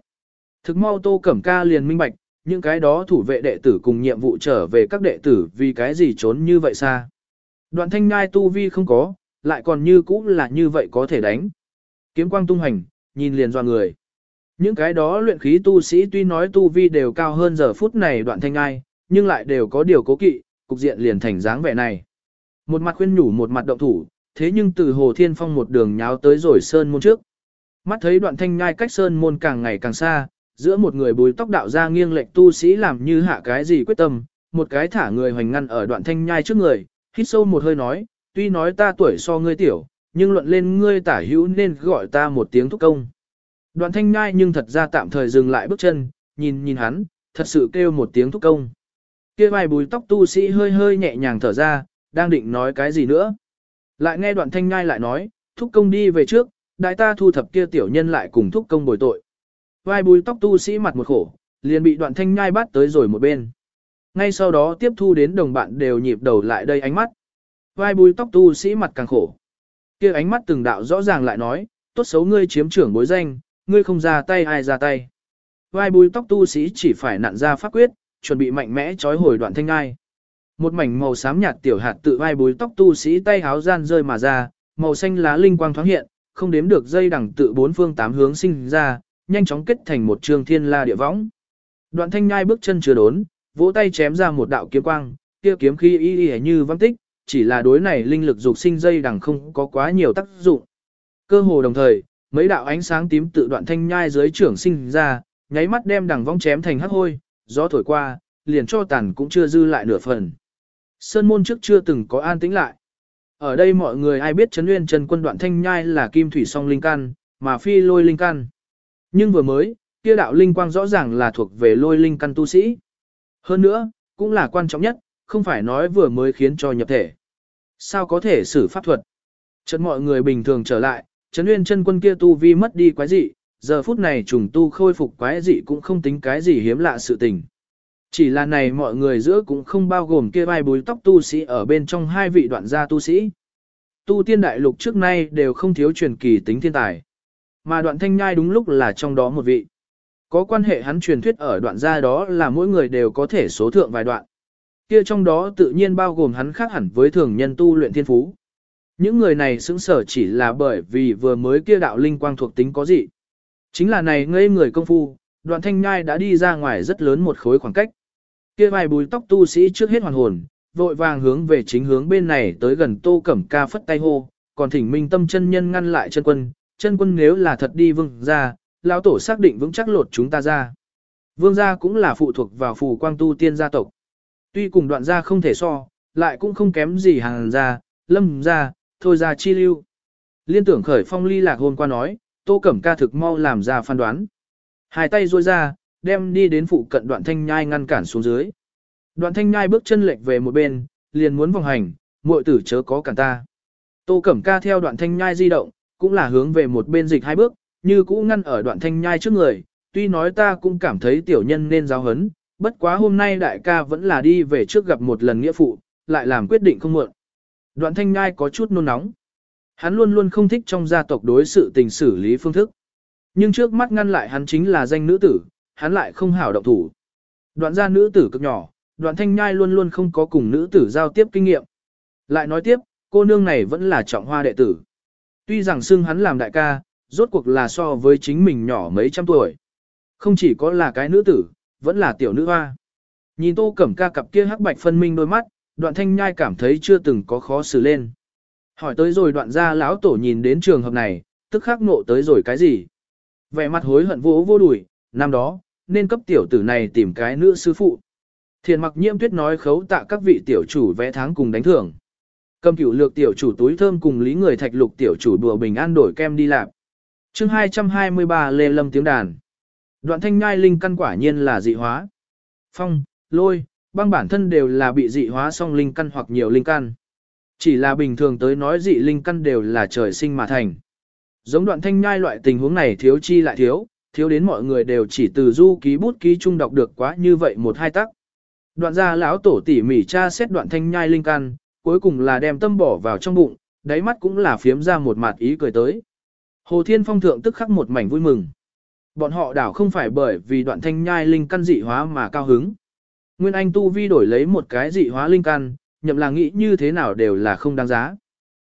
Thực mau tô cẩm ca liền minh bạch, những cái đó thủ vệ đệ tử cùng nhiệm vụ trở về các đệ tử vì cái gì trốn như vậy xa. Đoạn thanh nhai tu vi không có, lại còn như cũ là như vậy có thể đánh. Kiếm quang tung hành, nhìn liền doa người. Những cái đó luyện khí tu sĩ tuy nói tu vi đều cao hơn giờ phút này đoạn thanh ai, nhưng lại đều có điều cố kỵ, cục diện liền thành dáng vẻ này. Một mặt khuyên nhủ một mặt động thủ, thế nhưng từ Hồ Thiên Phong một đường nháo tới rồi sơn môn trước. Mắt thấy đoạn thanh nhai cách sơn môn càng ngày càng xa, giữa một người bùi tóc đạo ra nghiêng lệch tu sĩ làm như hạ cái gì quyết tâm, một cái thả người hoành ngăn ở đoạn thanh nhai trước người, hít sâu một hơi nói, tuy nói ta tuổi so ngươi tiểu, nhưng luận lên ngươi tả hữu nên gọi ta một tiếng thúc công. Đoạn thanh nhai nhưng thật ra tạm thời dừng lại bước chân, nhìn nhìn hắn, thật sự kêu một tiếng thúc công. Kia vài bùi tóc tu sĩ hơi hơi nhẹ nhàng thở ra, đang định nói cái gì nữa. Lại nghe đoạn thanh nhai lại nói, thúc công đi về trước, đại ta thu thập kia tiểu nhân lại cùng thúc công bồi tội. Vài bùi tóc tu sĩ mặt một khổ, liền bị đoạn thanh nhai bắt tới rồi một bên. Ngay sau đó tiếp thu đến đồng bạn đều nhịp đầu lại đây ánh mắt. Vai bùi tóc tu sĩ mặt càng khổ. kia ánh mắt từng đạo rõ ràng lại nói, tốt xấu ngươi chiếm trưởng bối danh, ngươi không ra tay ai ra tay. Vai bùi tóc tu sĩ chỉ phải nặn ra pháp quyết, chuẩn bị mạnh mẽ trói hồi đoạn thanh ngai. Một mảnh màu xám nhạt tiểu hạt tự vai bùi tóc tu sĩ tay háo gian rơi mà ra, màu xanh lá linh quang thoáng hiện, không đếm được dây đằng tự bốn phương tám hướng sinh ra, nhanh chóng kết thành một trường thiên la địa võng. Đoạn thanh nhai bước chân chưa đốn, vỗ tay chém ra một đạo kiếm quang, kia kiếm khí y y như văn tích, chỉ là đối này linh lực dục sinh dây đằng không có quá nhiều tác dụng. Cơ hồ đồng thời, mấy đạo ánh sáng tím tự đoạn thanh nhai dưới trưởng sinh ra, nháy mắt đem đằng vong chém thành hắc hôi, gió thổi qua, liền cho tàn cũng chưa dư lại nửa phần. Sơn môn trước chưa từng có an tĩnh lại. Ở đây mọi người ai biết chấn nguyên trần quân đoạn thanh nhai là kim thủy song linh căn, mà phi lôi linh căn. Nhưng vừa mới, kia đạo linh quang rõ ràng là thuộc về lôi linh căn tu sĩ. Hơn nữa, cũng là quan trọng nhất, không phải nói vừa mới khiến cho nhập thể. Sao có thể xử pháp thuật? Chấn mọi người bình thường trở lại, chấn nguyên chân quân kia tu vi mất đi quái dị, giờ phút này trùng tu khôi phục quái dị cũng không tính cái gì hiếm lạ sự tình. Chỉ là này mọi người giữa cũng không bao gồm kia vai búi tóc tu sĩ ở bên trong hai vị đoạn gia tu sĩ. Tu tiên đại lục trước nay đều không thiếu truyền kỳ tính thiên tài. Mà đoạn thanh nhai đúng lúc là trong đó một vị. Có quan hệ hắn truyền thuyết ở đoạn gia đó là mỗi người đều có thể số thượng vài đoạn. Kia trong đó tự nhiên bao gồm hắn khác hẳn với thường nhân tu luyện thiên phú. Những người này xứng sở chỉ là bởi vì vừa mới kia đạo linh quang thuộc tính có gì. Chính là này ngây người công phu, đoạn thanh nhai đã đi ra ngoài rất lớn một khối khoảng cách. Kia vài bùi tóc tu sĩ trước hết hoàn hồn, vội vàng hướng về chính hướng bên này tới gần tô cẩm ca phất tay hô, còn thỉnh minh tâm chân nhân ngăn lại chân quân, chân quân nếu là thật đi vương ra, lão tổ xác định vững chắc lột chúng ta ra. Vương gia cũng là phụ thuộc vào phù quang tu tiên gia tộc. Tuy cùng đoạn gia không thể so, lại cũng không kém gì hàng gia, lâm gia, thôi ra chi lưu. Liên tưởng khởi phong ly lạc hôn qua nói, tô cẩm ca thực mau làm ra phán đoán. Hai tay ruôi ra, đem đi đến phụ cận đoạn thanh nhai ngăn cản xuống dưới. Đoạn thanh nhai bước chân lệch về một bên, liền muốn vòng hành, muội tử chớ có cản ta. Tô cẩm ca theo đoạn thanh nhai di động, cũng là hướng về một bên dịch hai bước, như cũ ngăn ở đoạn thanh nhai trước người, tuy nói ta cũng cảm thấy tiểu nhân nên giáo hấn, bất quá hôm nay đại ca vẫn là đi về trước gặp một lần nghĩa phụ, lại làm quyết định không muộn. Đoạn thanh nhai có chút nôn nóng. Hắn luôn luôn không thích trong gia tộc đối sự tình xử lý phương thức. Nhưng trước mắt ngăn lại hắn chính là danh nữ tử, hắn lại không hảo động thủ. Đoạn gia nữ tử cực nhỏ, đoạn thanh nhai luôn luôn không có cùng nữ tử giao tiếp kinh nghiệm. Lại nói tiếp, cô nương này vẫn là trọng hoa đệ tử. Tuy rằng xưng hắn làm đại ca, rốt cuộc là so với chính mình nhỏ mấy trăm tuổi. Không chỉ có là cái nữ tử, vẫn là tiểu nữ hoa. Nhìn tô cẩm ca cặp kia hắc bạch phân minh đôi mắt, đoạn thanh nhai cảm thấy chưa từng có khó xử lên. Hỏi tới rồi đoạn ra lão tổ nhìn đến trường hợp này, tức khắc nộ tới rồi cái gì? Vẻ mặt hối hận vô vô đùi, năm đó, nên cấp tiểu tử này tìm cái nữ sư phụ. Thiền mặc nhiễm tuyết nói khấu tạ các vị tiểu chủ vẽ tháng cùng đánh thưởng. Cầm cửu lược tiểu chủ túi thơm cùng lý người thạch lục tiểu chủ đùa bình an đổi kem đi làm. chương 223 Lê Lâm tiếng đàn. Đoạn thanh nhai linh căn quả nhiên là dị hóa. Phong, lôi, băng bản thân đều là bị dị hóa song linh căn hoặc nhiều linh căn. Chỉ là bình thường tới nói dị linh căn đều là trời sinh mà thành. Giống đoạn thanh nhai loại tình huống này thiếu chi lại thiếu, thiếu đến mọi người đều chỉ từ du ký bút ký trung đọc được quá như vậy một hai tắc. Đoạn gia lão tổ tỉ mỉ tra xét đoạn thanh nhai linh căn, cuối cùng là đem tâm bỏ vào trong bụng, đáy mắt cũng là phiếm ra một mặt ý cười tới. Hồ Thiên Phong thượng tức khắc một mảnh vui mừng. Bọn họ đảo không phải bởi vì đoạn thanh nhai linh căn dị hóa mà cao hứng. Nguyên Anh tu vi đổi lấy một cái dị hóa linh căn, nhậm là nghĩ như thế nào đều là không đáng giá.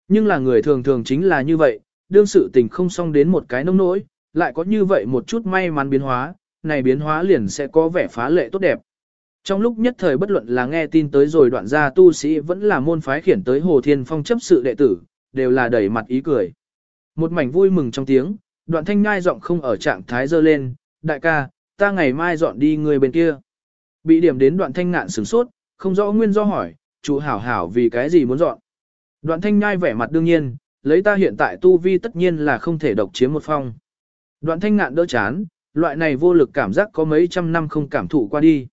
Nhưng là người thường thường chính là như vậy, đương sự tình không xong đến một cái nông nỗi, lại có như vậy một chút may mắn biến hóa, này biến hóa liền sẽ có vẻ phá lệ tốt đẹp. Trong lúc nhất thời bất luận là nghe tin tới rồi đoạn gia tu sĩ vẫn là môn phái khiển tới Hồ Thiên Phong chấp sự đệ tử, đều là đầy mặt ý cười. Một mảnh vui mừng trong tiếng, đoạn thanh ngai giọng không ở trạng thái dơ lên, đại ca, ta ngày mai dọn đi người bên kia. Bị điểm đến đoạn thanh ngạn sửng sốt, không rõ nguyên do hỏi, chủ hảo hảo vì cái gì muốn dọn. Đoạn thanh nhai vẻ mặt đương nhiên, lấy ta hiện tại tu vi tất nhiên là không thể độc chiếm một phong. Đoạn thanh ngạn đỡ chán, loại này vô lực cảm giác có mấy trăm năm không cảm thụ qua đi.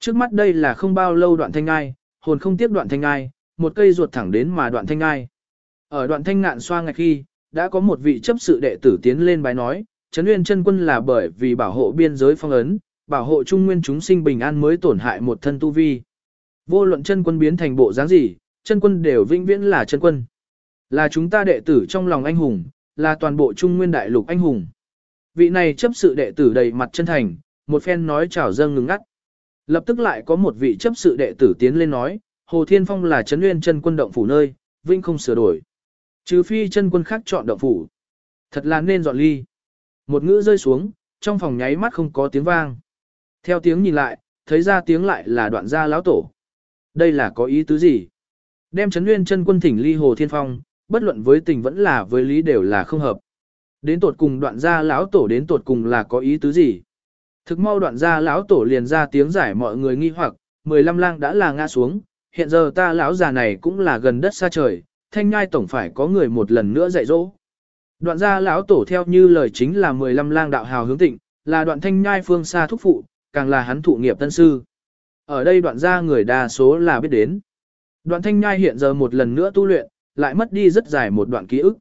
Trước mắt đây là không bao lâu đoạn thanh ai, hồn không tiếp đoạn thanh ai, một cây ruột thẳng đến mà đoạn thanh ai. Ở đoạn thanh ngạn xoa ngạch khi, đã có một vị chấp sự đệ tử tiến lên bài nói, Trấn Nguyên chân quân là bởi vì bảo hộ biên giới phong ấn, bảo hộ trung nguyên chúng sinh bình an mới tổn hại một thân tu vi. Vô luận chân quân biến thành bộ dáng gì, chân quân đều vĩnh viễn là chân quân. Là chúng ta đệ tử trong lòng anh hùng, là toàn bộ trung nguyên đại lục anh hùng. Vị này chấp sự đệ tử đầy mặt chân thành, một phen nói chào dâng ngừng ngắt. Lập tức lại có một vị chấp sự đệ tử tiến lên nói, Hồ Thiên Phong là chấn Nguyên chân quân động phủ nơi, vinh không sửa đổi. Trừ phi chân quân khác chọn động phủ. Thật là nên dọn ly. Một ngữ rơi xuống, trong phòng nháy mắt không có tiếng vang. Theo tiếng nhìn lại, thấy ra tiếng lại là đoạn gia lão tổ. Đây là có ý tứ gì? Đem Trấn Nguyên chân quân thỉnh ly Hồ Thiên Phong, bất luận với tình vẫn là với lý đều là không hợp. Đến tột cùng đoạn gia lão tổ đến tột cùng là có ý tứ gì? Thực mau đoạn gia lão tổ liền ra tiếng giải mọi người nghi hoặc, 15 lang đã là ngã xuống, hiện giờ ta lão già này cũng là gần đất xa trời, thanh nhai tổng phải có người một lần nữa dạy dỗ. Đoạn gia lão tổ theo như lời chính là 15 lang đạo hào hướng tịnh, là đoạn thanh nhai phương xa thúc phụ, càng là hắn thụ nghiệp tân sư. Ở đây đoạn gia người đa số là biết đến. Đoạn thanh nhai hiện giờ một lần nữa tu luyện, lại mất đi rất dài một đoạn ký ức.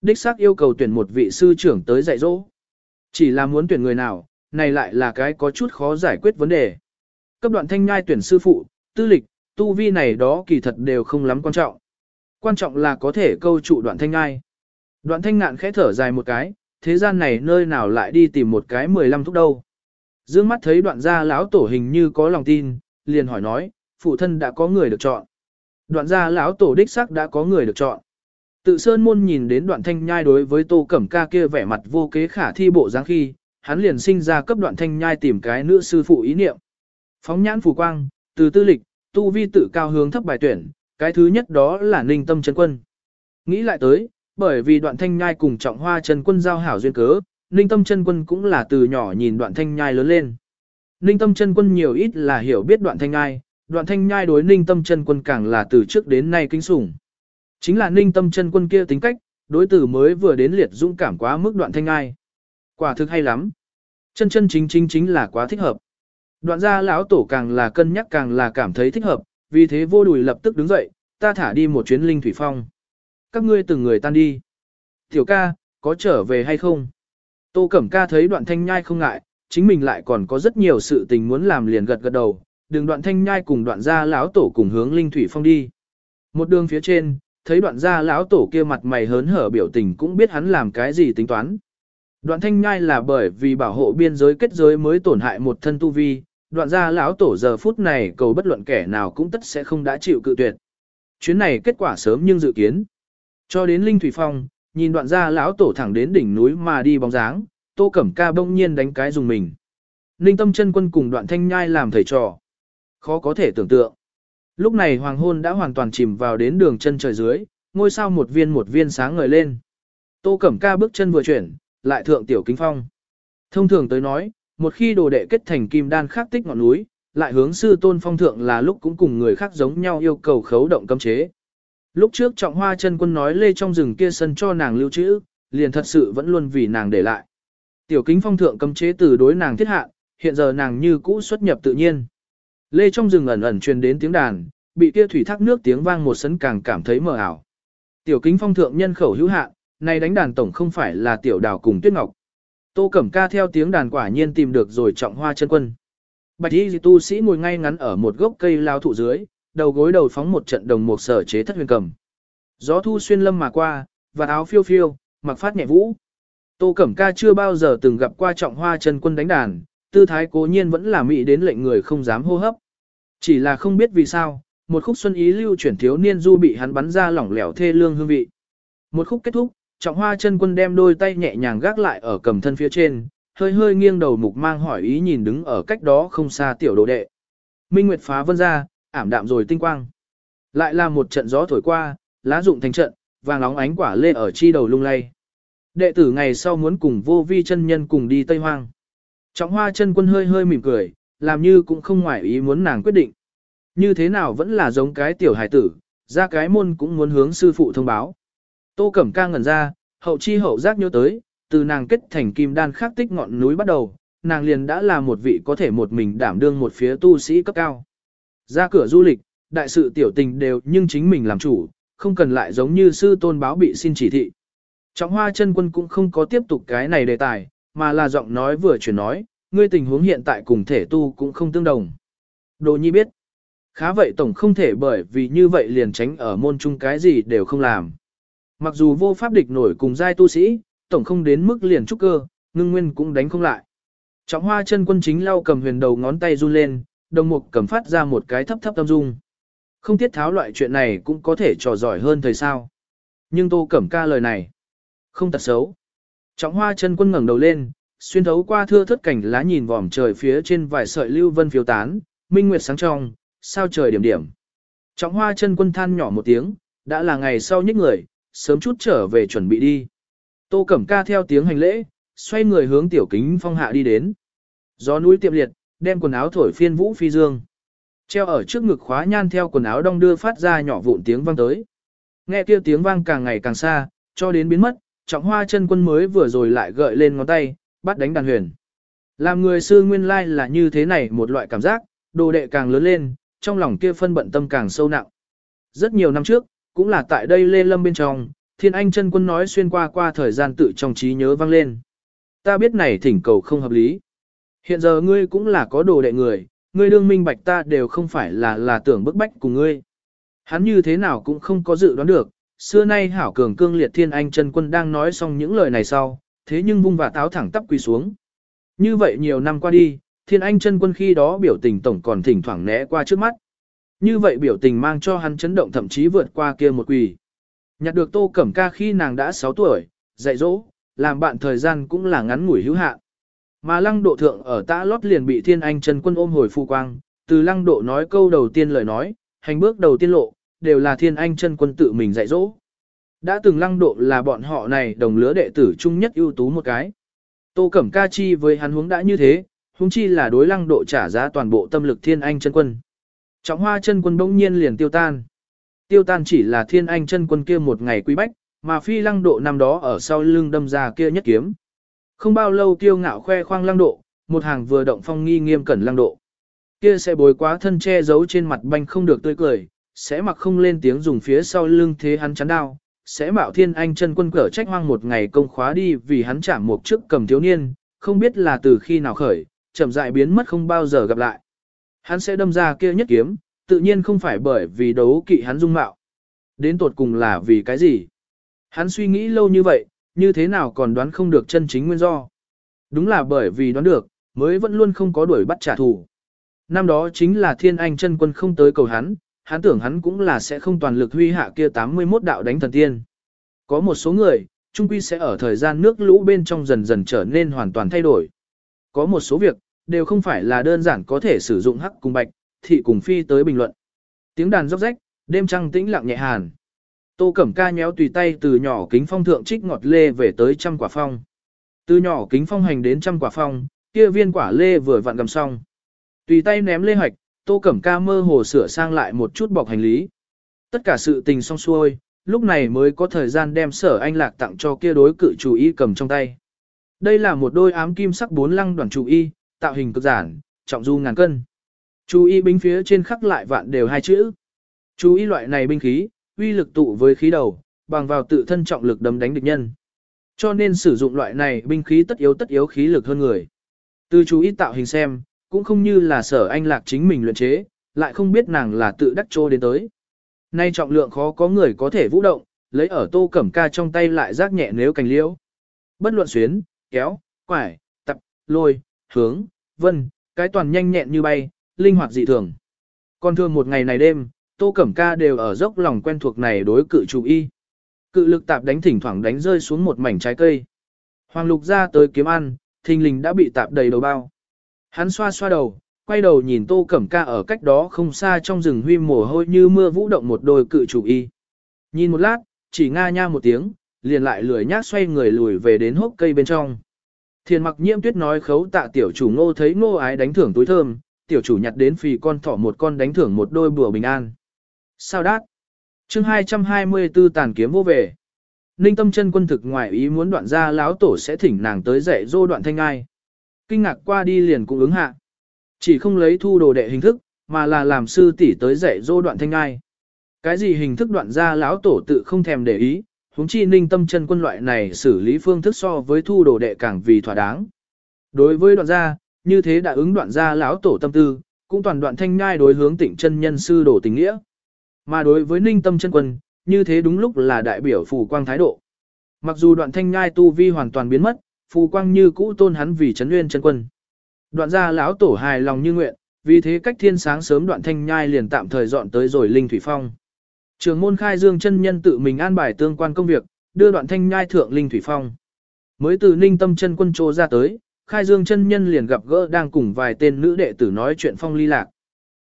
Đích xác yêu cầu tuyển một vị sư trưởng tới dạy dỗ. Chỉ là muốn tuyển người nào, này lại là cái có chút khó giải quyết vấn đề. Cấp đoạn thanh nhai tuyển sư phụ, tư lịch, tu vi này đó kỳ thật đều không lắm quan trọng. Quan trọng là có thể câu trụ đoạn thanh nhai. Đoạn thanh ngạn khẽ thở dài một cái, thế gian này nơi nào lại đi tìm một cái 15 thúc đâu. Dương mắt thấy đoạn gia lão tổ hình như có lòng tin, liền hỏi nói, phụ thân đã có người được chọn. Đoạn gia lão tổ đích xác đã có người được chọn. Tự Sơn Môn nhìn đến đoạn thanh nhai đối với tô cẩm ca kia vẻ mặt vô kế khả thi bộ dáng khi, hắn liền sinh ra cấp đoạn thanh nhai tìm cái nữ sư phụ ý niệm. Phóng nhãn phù quang, từ tư lịch, tu vi tự cao hướng thấp bài tuyển, cái thứ nhất đó là ninh tâm chân quân. Nghĩ lại tới, bởi vì đoạn thanh nhai cùng trọng hoa chân quân giao hảo duyên cớ, ninh tâm chân quân cũng là từ nhỏ nhìn đoạn thanh nhai lớn lên. Ninh tâm chân quân nhiều ít là hiểu biết đoạn thanh nhai, đoạn thanh nhai đối ninh tâm chân quân càng là từ trước đến nay kinh sủng. Chính là ninh tâm chân quân kia tính cách, đối tử mới vừa đến liệt dũng cảm quá mức đoạn thanh nhai. Quả thực hay lắm. Chân chân chính chính chính là quá thích hợp. Đoạn gia lão tổ càng là cân nhắc càng là cảm thấy thích hợp, vì thế vô đùi lập tức đứng dậy, ta thả đi một chuyến linh thủy phong. Các ngươi từng người tan đi. Tiểu ca, có trở về hay không? Tô Cẩm ca thấy đoạn thanh nhai không ngại, chính mình lại còn có rất nhiều sự tình muốn làm liền gật gật đầu, đường đoạn thanh nhai cùng đoạn gia lão tổ cùng hướng linh thủy phong đi. Một đường phía trên, thấy đoạn gia lão tổ kia mặt mày hớn hở biểu tình cũng biết hắn làm cái gì tính toán. Đoạn thanh nhai là bởi vì bảo hộ biên giới kết giới mới tổn hại một thân tu vi, đoạn gia lão tổ giờ phút này cầu bất luận kẻ nào cũng tất sẽ không đã chịu cự tuyệt. Chuyến này kết quả sớm nhưng dự kiến. Cho đến Linh Thủy Phong, nhìn đoạn gia lão tổ thẳng đến đỉnh núi mà đi bóng dáng, Tô Cẩm Ca bỗng nhiên đánh cái dùng mình. Ninh Tâm chân quân cùng đoạn thanh nhai làm thầy trò. Khó có thể tưởng tượng. Lúc này hoàng hôn đã hoàn toàn chìm vào đến đường chân trời dưới, ngôi sao một viên một viên sáng ngời lên. Tô Cẩm Ca bước chân vừa chuyển, lại thượng tiểu kính phong. Thông thường tới nói, một khi đồ đệ kết thành kim đan khắc tích ngọn núi, lại hướng sư tôn phong thượng là lúc cũng cùng người khác giống nhau yêu cầu khấu động cấm chế. Lúc trước trọng hoa chân quân nói lê trong rừng kia sân cho nàng lưu trữ, liền thật sự vẫn luôn vì nàng để lại. Tiểu kính phong thượng cấm chế từ đối nàng thiết hạ, hiện giờ nàng như cũ xuất nhập tự nhiên. Lê trong rừng ẩn ẩn truyền đến tiếng đàn, bị kia thủy thác nước tiếng vang một sấn càng cảm thấy mờ ảo. Tiểu kính phong thượng nhân khẩu hữu hạn, này đánh đàn tổng không phải là tiểu đào cùng tuyết ngọc. Tô Cẩm Ca theo tiếng đàn quả nhiên tìm được rồi trọng hoa chân quân. Bạch y tu sĩ ngồi ngay ngắn ở một gốc cây lao thụ dưới, đầu gối đầu phóng một trận đồng một sở chế thất huyền cầm. Gió thu xuyên lâm mà qua, và áo phiêu phiêu, mặc phát nhẹ vũ. Tô Cẩm Ca chưa bao giờ từng gặp qua trọng hoa chân quân đánh đàn, tư thái cố nhiên vẫn là mỹ đến lệnh người không dám hô hấp. Chỉ là không biết vì sao, một khúc xuân ý lưu chuyển thiếu niên du bị hắn bắn ra lỏng lẻo thê lương hương vị. Một khúc kết thúc, trọng hoa chân quân đem đôi tay nhẹ nhàng gác lại ở cầm thân phía trên, hơi hơi nghiêng đầu mục mang hỏi ý nhìn đứng ở cách đó không xa tiểu đồ đệ. Minh Nguyệt phá vân ra, ảm đạm rồi tinh quang. Lại là một trận gió thổi qua, lá rụng thành trận, vàng óng ánh quả lê ở chi đầu lung lay. Đệ tử ngày sau muốn cùng vô vi chân nhân cùng đi Tây Hoang. Trọng hoa chân quân hơi hơi mỉm cười, làm như cũng không ngoại ý muốn nàng quyết định. Như thế nào vẫn là giống cái tiểu hải tử, ra cái môn cũng muốn hướng sư phụ thông báo. Tô Cẩm ca ngẩn ra, hậu chi hậu giác nhớ tới, từ nàng kết thành kim đan khắc tích ngọn núi bắt đầu, nàng liền đã là một vị có thể một mình đảm đương một phía tu sĩ cấp cao. Ra cửa du lịch, đại sự tiểu tình đều nhưng chính mình làm chủ, không cần lại giống như sư tôn báo bị xin chỉ thị. Trọng hoa chân quân cũng không có tiếp tục cái này đề tài, mà là giọng nói vừa chuyển nói, ngươi tình huống hiện tại cùng thể tu cũng không tương đồng. Đồ nhi biết. Khá vậy tổng không thể bởi vì như vậy liền tránh ở môn chung cái gì đều không làm. Mặc dù vô pháp địch nổi cùng giai tu sĩ, tổng không đến mức liền trúc cơ, ngưng nguyên cũng đánh không lại. Trọng hoa chân quân chính lau cầm huyền đầu ngón tay run lên, đồng mục cầm phát ra một cái thấp thấp tâm dung. Không tiết tháo loại chuyện này cũng có thể trò giỏi hơn thời sao. Nhưng tô cẩm ca lời này, không tật xấu. Trọng hoa chân quân ngẩng đầu lên, xuyên thấu qua thưa thất cảnh lá nhìn vòm trời phía trên vài sợi lưu vân phiếu tán, minh nguyệt sáng trong, sao trời điểm điểm. Trọng hoa chân quân than nhỏ một tiếng, đã là ngày sau nhích người, sớm chút trở về chuẩn bị đi. Tô Cẩm Ca theo tiếng hành lễ, xoay người hướng tiểu kính phong hạ đi đến. Gió núi tiệm liệt, đem quần áo thổi phiên vũ phi dương. Treo ở trước ngực khóa nhan theo quần áo đong đưa phát ra nhỏ vụn tiếng vang tới. Nghe kia tiếng vang càng ngày càng xa, cho đến biến mất, trọng hoa chân quân mới vừa rồi lại gợi lên ngón tay, bắt đánh đàn huyền. Làm người sư nguyên lai là như thế này một loại cảm giác, đồ đệ càng lớn lên, trong lòng kia phân bận tâm càng sâu nặng. Rất nhiều năm trước, cũng là tại đây lê lâm bên trong, thiên anh chân quân nói xuyên qua qua thời gian tự trong trí nhớ vang lên. Ta biết này thỉnh cầu không hợp lý. Hiện giờ ngươi cũng là có đồ đệ người, ngươi đương minh bạch ta đều không phải là là tưởng bức bách cùng ngươi. Hắn như thế nào cũng không có dự đoán được, xưa nay hảo cường cương liệt thiên anh chân quân đang nói xong những lời này sau, thế nhưng vung và táo thẳng tắp quỳ xuống. Như vậy nhiều năm qua đi, thiên anh chân quân khi đó biểu tình tổng còn thỉnh thoảng né qua trước mắt. Như vậy biểu tình mang cho hắn chấn động thậm chí vượt qua kia một quỳ. Nhặt được tô cẩm ca khi nàng đã 6 tuổi, dạy dỗ, làm bạn thời gian cũng là ngắn ngủi hữu hạn. Mà lăng độ thượng ở tã lót liền bị thiên anh Trần quân ôm hồi phu quang, từ lăng độ nói câu đầu tiên lời nói, hành bước đầu tiên lộ, đều là thiên anh Trần quân tự mình dạy dỗ. Đã từng lăng độ là bọn họ này đồng lứa đệ tử chung nhất ưu tú một cái. Tô Cẩm Ca chi với hắn huống đã như thế, huống chi là đối lăng độ trả giá toàn bộ tâm lực thiên anh chân quân. Trọng hoa chân quân bỗng nhiên liền tiêu tan. Tiêu tan chỉ là thiên anh chân quân kia một ngày quý bách, mà phi lăng độ năm đó ở sau lưng đâm ra kia nhất kiếm. Không bao lâu kiêu ngạo khoe khoang lăng độ, một hàng vừa động phong nghi nghiêm cẩn lăng độ. Kia sẽ bối quá thân che giấu trên mặt banh không được tươi cười, sẽ mặc không lên tiếng dùng phía sau lưng thế hắn chắn đao, sẽ mạo thiên anh chân quân cở trách hoang một ngày công khóa đi vì hắn chạm một chức cầm thiếu niên, không biết là từ khi nào khởi, chậm dại biến mất không bao giờ gặp lại. Hắn sẽ đâm ra kia nhất kiếm, tự nhiên không phải bởi vì đấu kỵ hắn dung mạo. Đến tột cùng là vì cái gì? Hắn suy nghĩ lâu như vậy, như thế nào còn đoán không được chân chính nguyên do? Đúng là bởi vì đoán được, mới vẫn luôn không có đuổi bắt trả thù. Năm đó chính là thiên anh chân quân không tới cầu hắn, hắn tưởng hắn cũng là sẽ không toàn lực huy hạ kia 81 đạo đánh thần tiên. Có một số người, trung quy sẽ ở thời gian nước lũ bên trong dần dần trở nên hoàn toàn thay đổi. Có một số việc, đều không phải là đơn giản có thể sử dụng hắc cùng bạch, thị cùng phi tới bình luận. Tiếng đàn róc rách, đêm trăng tĩnh lặng nhẹ hàn. Tô Cẩm Ca nhéo tùy tay từ nhỏ kính phong thượng trích ngọt lê về tới trăm quả phong. Từ nhỏ kính phong hành đến trăm quả phong, kia viên quả lê vừa vặn gầm xong. Tùy tay ném lê hoạch, Tô Cẩm Ca mơ hồ sửa sang lại một chút bọc hành lý. Tất cả sự tình xong xuôi, lúc này mới có thời gian đem sở anh lạc tặng cho kia đối cự chủ y cầm trong tay. Đây là một đôi ám kim sắc bốn lăng đoàn chủ y, tạo hình cực giản, trọng du ngàn cân. Chú y binh phía trên khắc lại vạn đều hai chữ. Chú y loại này binh khí, uy lực tụ với khí đầu, bằng vào tự thân trọng lực đấm đánh địch nhân. Cho nên sử dụng loại này binh khí tất yếu tất yếu khí lực hơn người. Từ chú ý tạo hình xem, cũng không như là sở anh lạc chính mình luyện chế, lại không biết nàng là tự đắc trô đến tới. Nay trọng lượng khó có người có thể vũ động, lấy ở tô cẩm ca trong tay lại rác nhẹ nếu cành liễu. Bất luận xuyến, kéo, quải, tập, lôi, hướng, vân, cái toàn nhanh nhẹn như bay, linh hoạt dị thường. Còn thường một ngày này đêm, tô cẩm ca đều ở dốc lòng quen thuộc này đối cự chủ y. Cự lực tạp đánh thỉnh thoảng đánh rơi xuống một mảnh trái cây. Hoàng lục ra tới kiếm ăn, thình lình đã bị tạp đầy đầu bao. Hắn xoa xoa đầu, quay đầu nhìn tô cẩm ca ở cách đó không xa trong rừng huy mồ hôi như mưa vũ động một đôi cự chủ y. Nhìn một lát, chỉ nga nha một tiếng, liền lại lười nhác xoay người lùi về đến hốc cây bên trong. Thiền mặc nhiễm tuyết nói khấu tạ tiểu chủ ngô thấy ngô ái đánh thưởng túi thơm, tiểu chủ nhặt đến phì con thỏ một con đánh thưởng một đôi bùa bình an. Sao đát? chương 224 tàn kiếm vô về. Ninh tâm chân quân thực ngoài ý muốn đoạn ra lão tổ sẽ thỉnh nàng tới dạy dô đoạn thanh ai. Kinh ngạc qua đi liền cũng ứng hạ. Chỉ không lấy thu đồ đệ hình thức, mà là làm sư tỷ tới dạy dô đoạn thanh ai. Cái gì hình thức đoạn ra lão tổ tự không thèm để ý, huống chi ninh tâm chân quân loại này xử lý phương thức so với thu đồ đệ càng vì thỏa đáng. Đối với đoạn gia, như thế đã ứng đoạn gia lão tổ tâm tư, cũng toàn đoạn thanh nhai đối hướng tỉnh chân nhân sư đổ tình nghĩa. Mà đối với ninh tâm chân quân, như thế đúng lúc là đại biểu phù quang thái độ. Mặc dù đoạn thanh nhai tu vi hoàn toàn biến mất, phù quang như cũ tôn hắn vì chấn nguyên chân quân. Đoạn gia lão tổ hài lòng như nguyện, vì thế cách thiên sáng sớm đoạn thanh nhai liền tạm thời dọn tới rồi linh thủy phong. Trường môn khai dương chân nhân tự mình an bài tương quan công việc, đưa đoạn thanh nhai thượng linh thủy phong. Mới từ ninh tâm chân quân trô ra tới, khai dương chân nhân liền gặp gỡ đang cùng vài tên nữ đệ tử nói chuyện phong ly lạc.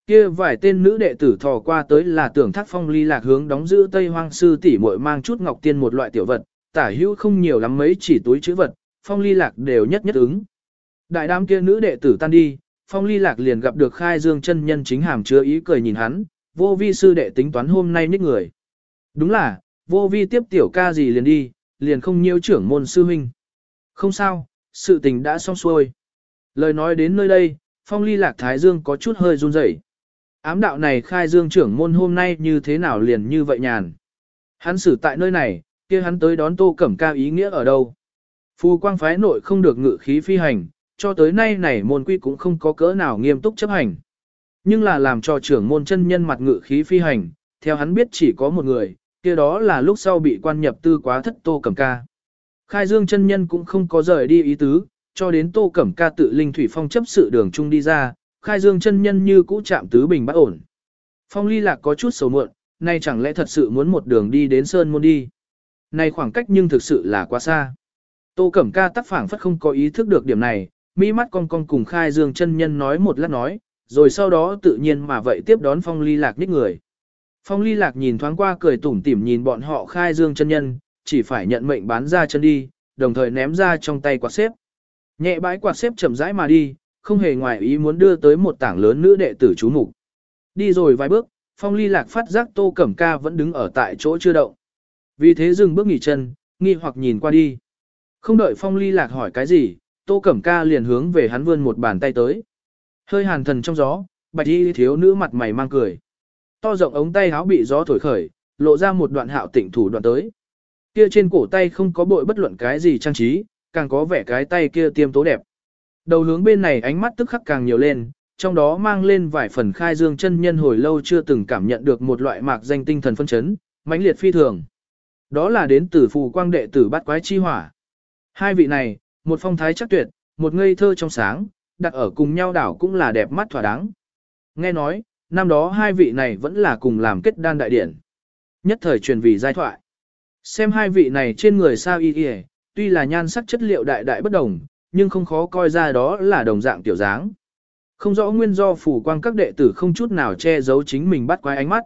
Kia vài tên nữ đệ tử thò qua tới là tưởng thác phong ly lạc hướng đóng giữ tây hoang sư tỷ muội mang chút ngọc tiên một loại tiểu vật, tả hữu không nhiều lắm mấy chỉ túi chữ vật, phong ly lạc đều nhất nhất ứng. Đại đám kia nữ đệ tử tan đi, phong ly lạc liền gặp được khai dương chân nhân chính hàm chứa ý cười nhìn hắn, vô vi sư đệ tính toán hôm nay ních người. Đúng là, vô vi tiếp tiểu ca gì liền đi, liền không nhiêu trưởng môn sư huynh. Không sao, sự tình đã xong xuôi. Lời nói đến nơi đây, phong ly lạc thái dương có chút hơi run rẩy. Ám đạo này khai dương trưởng môn hôm nay như thế nào liền như vậy nhàn. Hắn xử tại nơi này, kia hắn tới đón tô cẩm ca ý nghĩa ở đâu. Phù quang phái nội không được ngự khí phi hành, cho tới nay này môn quy cũng không có cỡ nào nghiêm túc chấp hành. Nhưng là làm cho trưởng môn chân nhân mặt ngự khí phi hành, theo hắn biết chỉ có một người, kia đó là lúc sau bị quan nhập tư quá thất tô cẩm ca. Khai dương chân nhân cũng không có rời đi ý tứ, cho đến tô cẩm ca tự linh thủy phong chấp sự đường chung đi ra, khai dương chân nhân như cũ chạm tứ bình bất ổn. Phong ly lạc có chút xấu muộn, nay chẳng lẽ thật sự muốn một đường đi đến sơn môn đi. Này khoảng cách nhưng thực sự là quá xa. Tô cẩm ca tắc phảng phất không có ý thức được điểm này, mỹ mắt con con cùng khai dương chân nhân nói một lát nói, rồi sau đó tự nhiên mà vậy tiếp đón phong ly lạc nhích người. Phong ly lạc nhìn thoáng qua cười tủm tỉm nhìn bọn họ khai dương chân nhân, chỉ phải nhận mệnh bán ra chân đi, đồng thời ném ra trong tay quạt xếp. Nhẹ bãi quạt xếp chậm rãi mà đi, không hề ngoài ý muốn đưa tới một tảng lớn nữ đệ tử chú mục. Đi rồi vài bước, phong ly lạc phát giác tô cẩm ca vẫn đứng ở tại chỗ chưa động. Vì thế dừng bước nghỉ chân, nghi hoặc nhìn qua đi. Không đợi phong ly lạc hỏi cái gì, tô cẩm ca liền hướng về hắn vươn một bàn tay tới. Hơi hàn thần trong gió, bạch y thiếu nữ mặt mày mang cười. To rộng ống tay áo bị gió thổi khởi, lộ ra một đoạn hạo tịnh thủ đoạn tới. Kia trên cổ tay không có bội bất luận cái gì trang trí, càng có vẻ cái tay kia tiêm tố đẹp. Đầu hướng bên này ánh mắt tức khắc càng nhiều lên, trong đó mang lên vài phần khai dương chân nhân hồi lâu chưa từng cảm nhận được một loại mạc danh tinh thần phân chấn, mãnh liệt phi thường. Đó là đến từ phù quang đệ tử bát quái chi hỏa. Hai vị này, một phong thái chắc tuyệt, một ngây thơ trong sáng, đặt ở cùng nhau đảo cũng là đẹp mắt thỏa đáng. Nghe nói, năm đó hai vị này vẫn là cùng làm kết đan đại điển. Nhất thời truyền vì giai thoại. Xem hai vị này trên người sao y y, tuy là nhan sắc chất liệu đại đại bất đồng, nhưng không khó coi ra đó là đồng dạng tiểu dáng. Không rõ nguyên do phủ quang các đệ tử không chút nào che giấu chính mình bắt quái ánh mắt.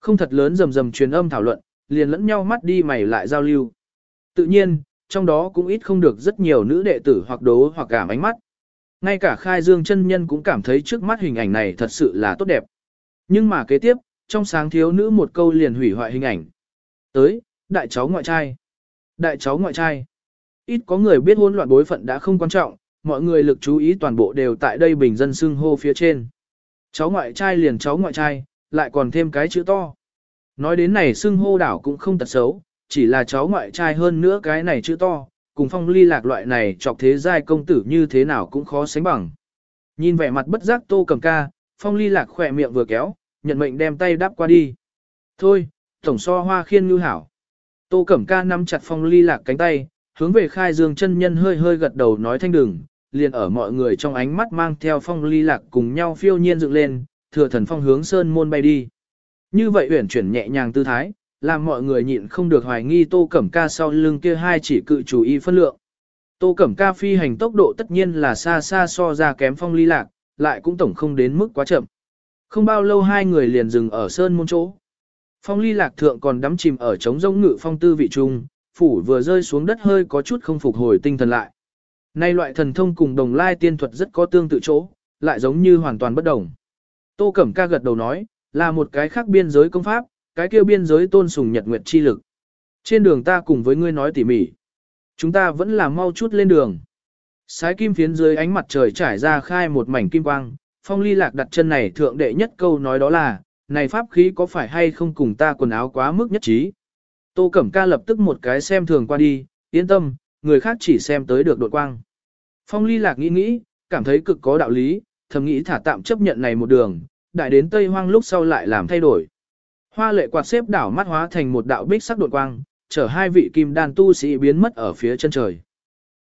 Không thật lớn rầm rầm truyền âm thảo luận, liền lẫn nhau mắt đi mày lại giao lưu. Tự nhiên, trong đó cũng ít không được rất nhiều nữ đệ tử hoặc đố hoặc cảm ánh mắt. Ngay cả khai dương chân nhân cũng cảm thấy trước mắt hình ảnh này thật sự là tốt đẹp. Nhưng mà kế tiếp, trong sáng thiếu nữ một câu liền hủy hoại hình ảnh. Tới, đại cháu ngoại trai. Đại cháu ngoại trai. Ít có người biết hỗn loạn bối phận đã không quan trọng, mọi người lực chú ý toàn bộ đều tại đây bình dân xưng hô phía trên. Cháu ngoại trai liền cháu ngoại trai, lại còn thêm cái chữ to. Nói đến này xưng hô đảo cũng không tật xấu, chỉ là cháu ngoại trai hơn nữa cái này chữ to, cùng phong ly lạc loại này chọc thế giai công tử như thế nào cũng khó sánh bằng. Nhìn vẻ mặt bất giác tô cầm ca, phong ly lạc khỏe miệng vừa kéo, nhận mệnh đem tay đáp qua đi. Thôi, tổng so hoa khiên ngư hảo. Tô cẩm ca nắm chặt phong ly lạc cánh tay, hướng về khai dương chân nhân hơi hơi gật đầu nói thanh đừng, liền ở mọi người trong ánh mắt mang theo phong ly lạc cùng nhau phiêu nhiên dựng lên, thừa thần phong hướng sơn môn bay đi. Như vậy uyển chuyển nhẹ nhàng tư thái, làm mọi người nhịn không được hoài nghi tô cẩm ca sau lưng kia hai chỉ cự chủ y phân lượng. Tô cẩm ca phi hành tốc độ tất nhiên là xa xa so ra kém phong ly lạc, lại cũng tổng không đến mức quá chậm. Không bao lâu hai người liền dừng ở sơn môn chỗ. Phong ly lạc thượng còn đắm chìm ở trống rông ngự phong tư vị trung, phủ vừa rơi xuống đất hơi có chút không phục hồi tinh thần lại. Nay loại thần thông cùng đồng lai tiên thuật rất có tương tự chỗ, lại giống như hoàn toàn bất đồng. Tô Cẩm ca gật đầu nói, là một cái khác biên giới công pháp, cái kêu biên giới tôn sùng nhật nguyệt chi lực. Trên đường ta cùng với ngươi nói tỉ mỉ. Chúng ta vẫn là mau chút lên đường. Sái kim phiến dưới ánh mặt trời trải ra khai một mảnh kim quang, phong ly lạc đặt chân này thượng đệ nhất câu nói đó là, này pháp khí có phải hay không cùng ta quần áo quá mức nhất trí. Tô Cẩm Ca lập tức một cái xem thường qua đi, yên tâm, người khác chỉ xem tới được đột quang. Phong ly lạc nghĩ nghĩ, cảm thấy cực có đạo lý, thầm nghĩ thả tạm chấp nhận này một đường, đại đến Tây Hoang lúc sau lại làm thay đổi. Hoa lệ quạt xếp đảo mắt hóa thành một đạo bích sắc đột quang, chở hai vị kim đan tu sĩ biến mất ở phía chân trời.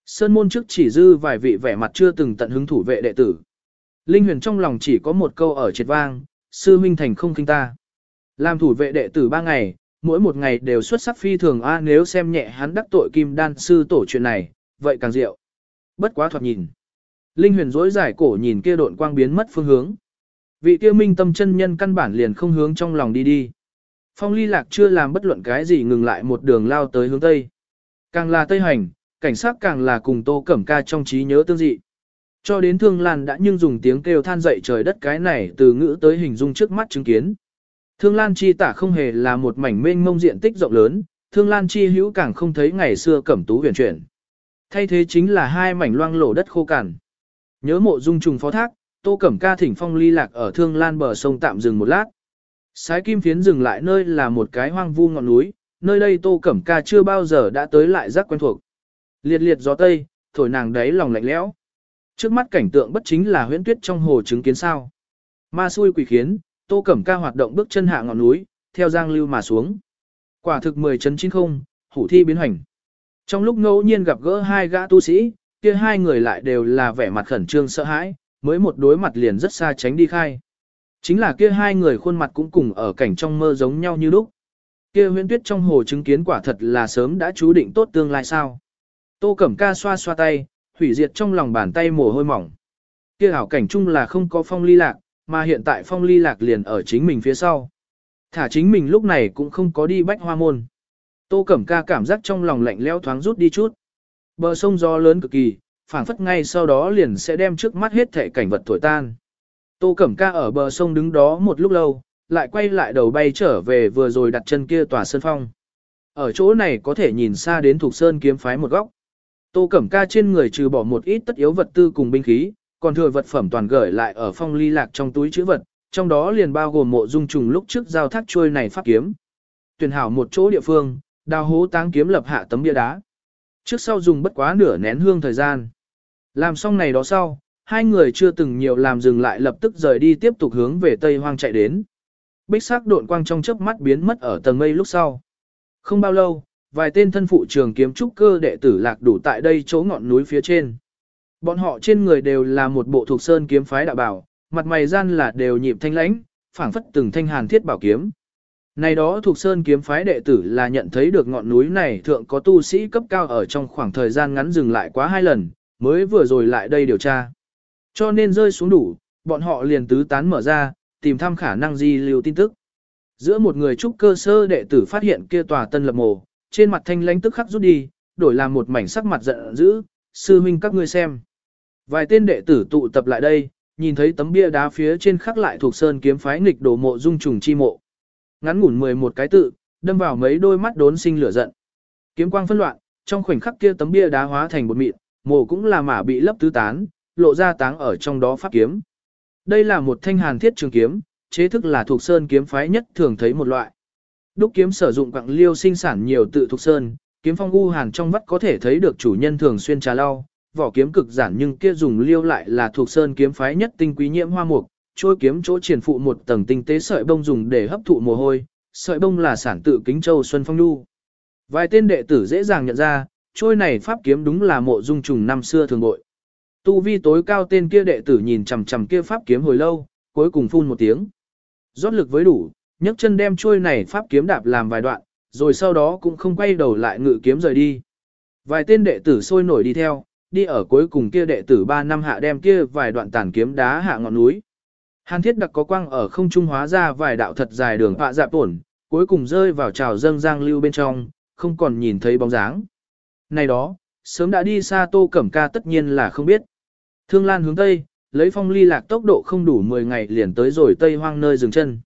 Sơn môn trước chỉ dư vài vị vẻ mặt chưa từng tận hứng thủ vệ đệ tử. Linh huyền trong lòng chỉ có một câu ở triệt vang, sư minh thành không kinh ta. Làm thủ vệ đệ tử ba ngày, mỗi một ngày đều xuất sắc phi thường a nếu xem nhẹ hắn đắc tội kim đan sư tổ chuyện này, vậy càng diệu. Bất quá thoạt nhìn. Linh huyền dối giải cổ nhìn kia độn quang biến mất phương hướng. Vị tiêu minh tâm chân nhân căn bản liền không hướng trong lòng đi đi. Phong ly lạc chưa làm bất luận cái gì ngừng lại một đường lao tới hướng Tây. Càng là Tây hành, cảnh sát càng là cùng tô cẩm ca trong trí nhớ tương dị. Cho đến thương lan đã nhưng dùng tiếng kêu than dậy trời đất cái này từ ngữ tới hình dung trước mắt chứng kiến. Thương lan chi tả không hề là một mảnh mênh mông diện tích rộng lớn, thương lan chi hữu càng không thấy ngày xưa cẩm tú huyền chuyển. Thay thế chính là hai mảnh loang lổ đất khô cằn. Nhớ mộ dung trùng phó thác, tô cẩm ca thỉnh phong ly lạc ở thương lan bờ sông tạm dừng một lát. Sái kim phiến dừng lại nơi là một cái hoang vu ngọn núi, nơi đây tô cẩm ca chưa bao giờ đã tới lại rất quen thuộc. Liệt liệt gió tây, thổi nàng đáy lòng lạnh lẽo. Trước mắt cảnh tượng bất chính là huyễn tuyết trong hồ chứng kiến sao. Ma xui quỷ khiến, tô cẩm ca hoạt động bước chân hạ ngọn núi, theo giang lưu mà xuống. Quả thực 10 chấn chín không, hủ thi biến hành. Trong lúc ngẫu nhiên gặp gỡ hai gã tu sĩ, kia hai người lại đều là vẻ mặt khẩn trương sợ hãi, mới một đối mặt liền rất xa tránh đi khai. Chính là kia hai người khuôn mặt cũng cùng ở cảnh trong mơ giống nhau như lúc. Kia huyễn tuyết trong hồ chứng kiến quả thật là sớm đã chú định tốt tương lai sao. Tô Cẩm Ca xoa xoa tay, hủy diệt trong lòng bàn tay mồ hôi mỏng. Kia ảo cảnh chung là không có phong ly lạc, mà hiện tại phong ly lạc liền ở chính mình phía sau. Thả chính mình lúc này cũng không có đi bách hoa môn. Tô Cẩm Ca cảm giác trong lòng lạnh lẽo thoáng rút đi chút. Bờ sông gió lớn cực kỳ, phảng phất ngay sau đó liền sẽ đem trước mắt hết thể cảnh vật thổi tan. Tô Cẩm Ca ở bờ sông đứng đó một lúc lâu, lại quay lại đầu bay trở về vừa rồi đặt chân kia tòa sơn phong. Ở chỗ này có thể nhìn xa đến thuộc sơn kiếm phái một góc. Tô Cẩm Ca trên người trừ bỏ một ít tất yếu vật tư cùng binh khí, còn thừa vật phẩm toàn gửi lại ở phong ly lạc trong túi chữ vật, trong đó liền bao gồm mộ dung trùng lúc trước giao thác trôi này phát kiếm. Tuyển hảo một chỗ địa phương, đào hố táng kiếm lập hạ tấm bia đá. Trước sau dùng bất quá nửa nén hương thời gian. Làm xong này đó sau, hai người chưa từng nhiều làm dừng lại lập tức rời đi tiếp tục hướng về Tây Hoang chạy đến. Bích sắc độn quang trong chớp mắt biến mất ở tầng mây lúc sau. Không bao lâu, vài tên thân phụ trường kiếm trúc cơ đệ tử lạc đủ tại đây chỗ ngọn núi phía trên. Bọn họ trên người đều là một bộ thuộc sơn kiếm phái đạo bảo, mặt mày gian là đều nhịp thanh lãnh, phảng phất từng thanh hàn thiết bảo kiếm. Này đó thuộc sơn kiếm phái đệ tử là nhận thấy được ngọn núi này thượng có tu sĩ cấp cao ở trong khoảng thời gian ngắn dừng lại quá hai lần, mới vừa rồi lại đây điều tra. Cho nên rơi xuống đủ, bọn họ liền tứ tán mở ra, tìm thăm khả năng di lưu tin tức. Giữa một người trúc cơ sơ đệ tử phát hiện kia tòa tân lập mồ, trên mặt thanh lãnh tức khắc rút đi, đổi làm một mảnh sắc mặt giận dữ, sư huynh các ngươi xem. Vài tên đệ tử tụ tập lại đây, nhìn thấy tấm bia đá phía trên khắc lại thuộc sơn kiếm phái nghịch đổ mộ dung trùng chi mộ. Ngắn ngủn 11 cái tự, đâm vào mấy đôi mắt đốn sinh lửa giận. Kiếm quang phân loạn, trong khoảnh khắc kia tấm bia đá hóa thành một mịn, mộ cũng là mả bị lấp tứ tán, lộ ra táng ở trong đó pháp kiếm. Đây là một thanh hàn thiết trường kiếm, chế thức là thuộc sơn kiếm phái nhất thường thấy một loại. Đúc kiếm sử dụng quặng liêu sinh sản nhiều tự thuộc sơn, kiếm phong u hàn trong vắt có thể thấy được chủ nhân thường xuyên trà lau, vỏ kiếm cực giản nhưng kia dùng liêu lại là thuộc sơn kiếm phái nhất tinh quý nhiễm hoa mục, trôi kiếm chỗ triển phụ một tầng tinh tế sợi bông dùng để hấp thụ mồ hôi, sợi bông là sản tự kính châu xuân phong nhu. Vài tên đệ tử dễ dàng nhận ra, trôi này pháp kiếm đúng là mộ dung trùng năm xưa thường bội. Tu vi tối cao tên kia đệ tử nhìn chằm chằm kia pháp kiếm hồi lâu, cuối cùng phun một tiếng. Rót lực với đủ, nhấc chân đem trôi này pháp kiếm đạp làm vài đoạn, rồi sau đó cũng không quay đầu lại ngự kiếm rời đi. Vài tên đệ tử sôi nổi đi theo, đi ở cuối cùng kia đệ tử 3 năm hạ đem kia vài đoạn tàn kiếm đá hạ ngọn núi. Hàn thiết đặc có quang ở không trung hóa ra vài đạo thật dài đường họa dạp tổn, cuối cùng rơi vào trào dâng giang lưu bên trong, không còn nhìn thấy bóng dáng. Này đó, sớm đã đi xa tô cẩm ca tất nhiên là không biết. Thương Lan hướng Tây, lấy phong ly lạc tốc độ không đủ 10 ngày liền tới rồi Tây hoang nơi dừng chân.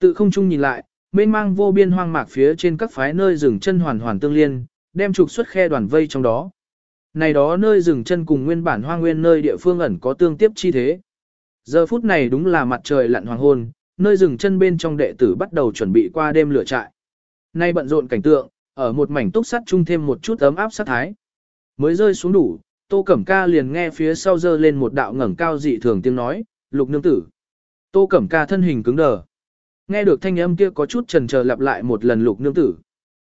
Tự không trung nhìn lại, mênh mang vô biên hoang mạc phía trên các phái nơi rừng chân hoàn hoàn tương liên, đem trục xuất khe đoàn vây trong đó. Này đó nơi rừng chân cùng nguyên bản hoang nguyên nơi địa phương ẩn có tương tiếp chi thế. Giờ phút này đúng là mặt trời lặn hoàng hôn, nơi rừng chân bên trong đệ tử bắt đầu chuẩn bị qua đêm lửa trại. Nay bận rộn cảnh tượng, ở một mảnh túc sắt chung thêm một chút ấm áp sát thái. Mới rơi xuống đủ, Tô Cẩm Ca liền nghe phía sau dơ lên một đạo ngẩng cao dị thường tiếng nói, lục nương tử. Tô Cẩm Ca thân hình cứng đờ. Nghe được thanh âm kia có chút trần chờ lặp lại một lần lục nương tử.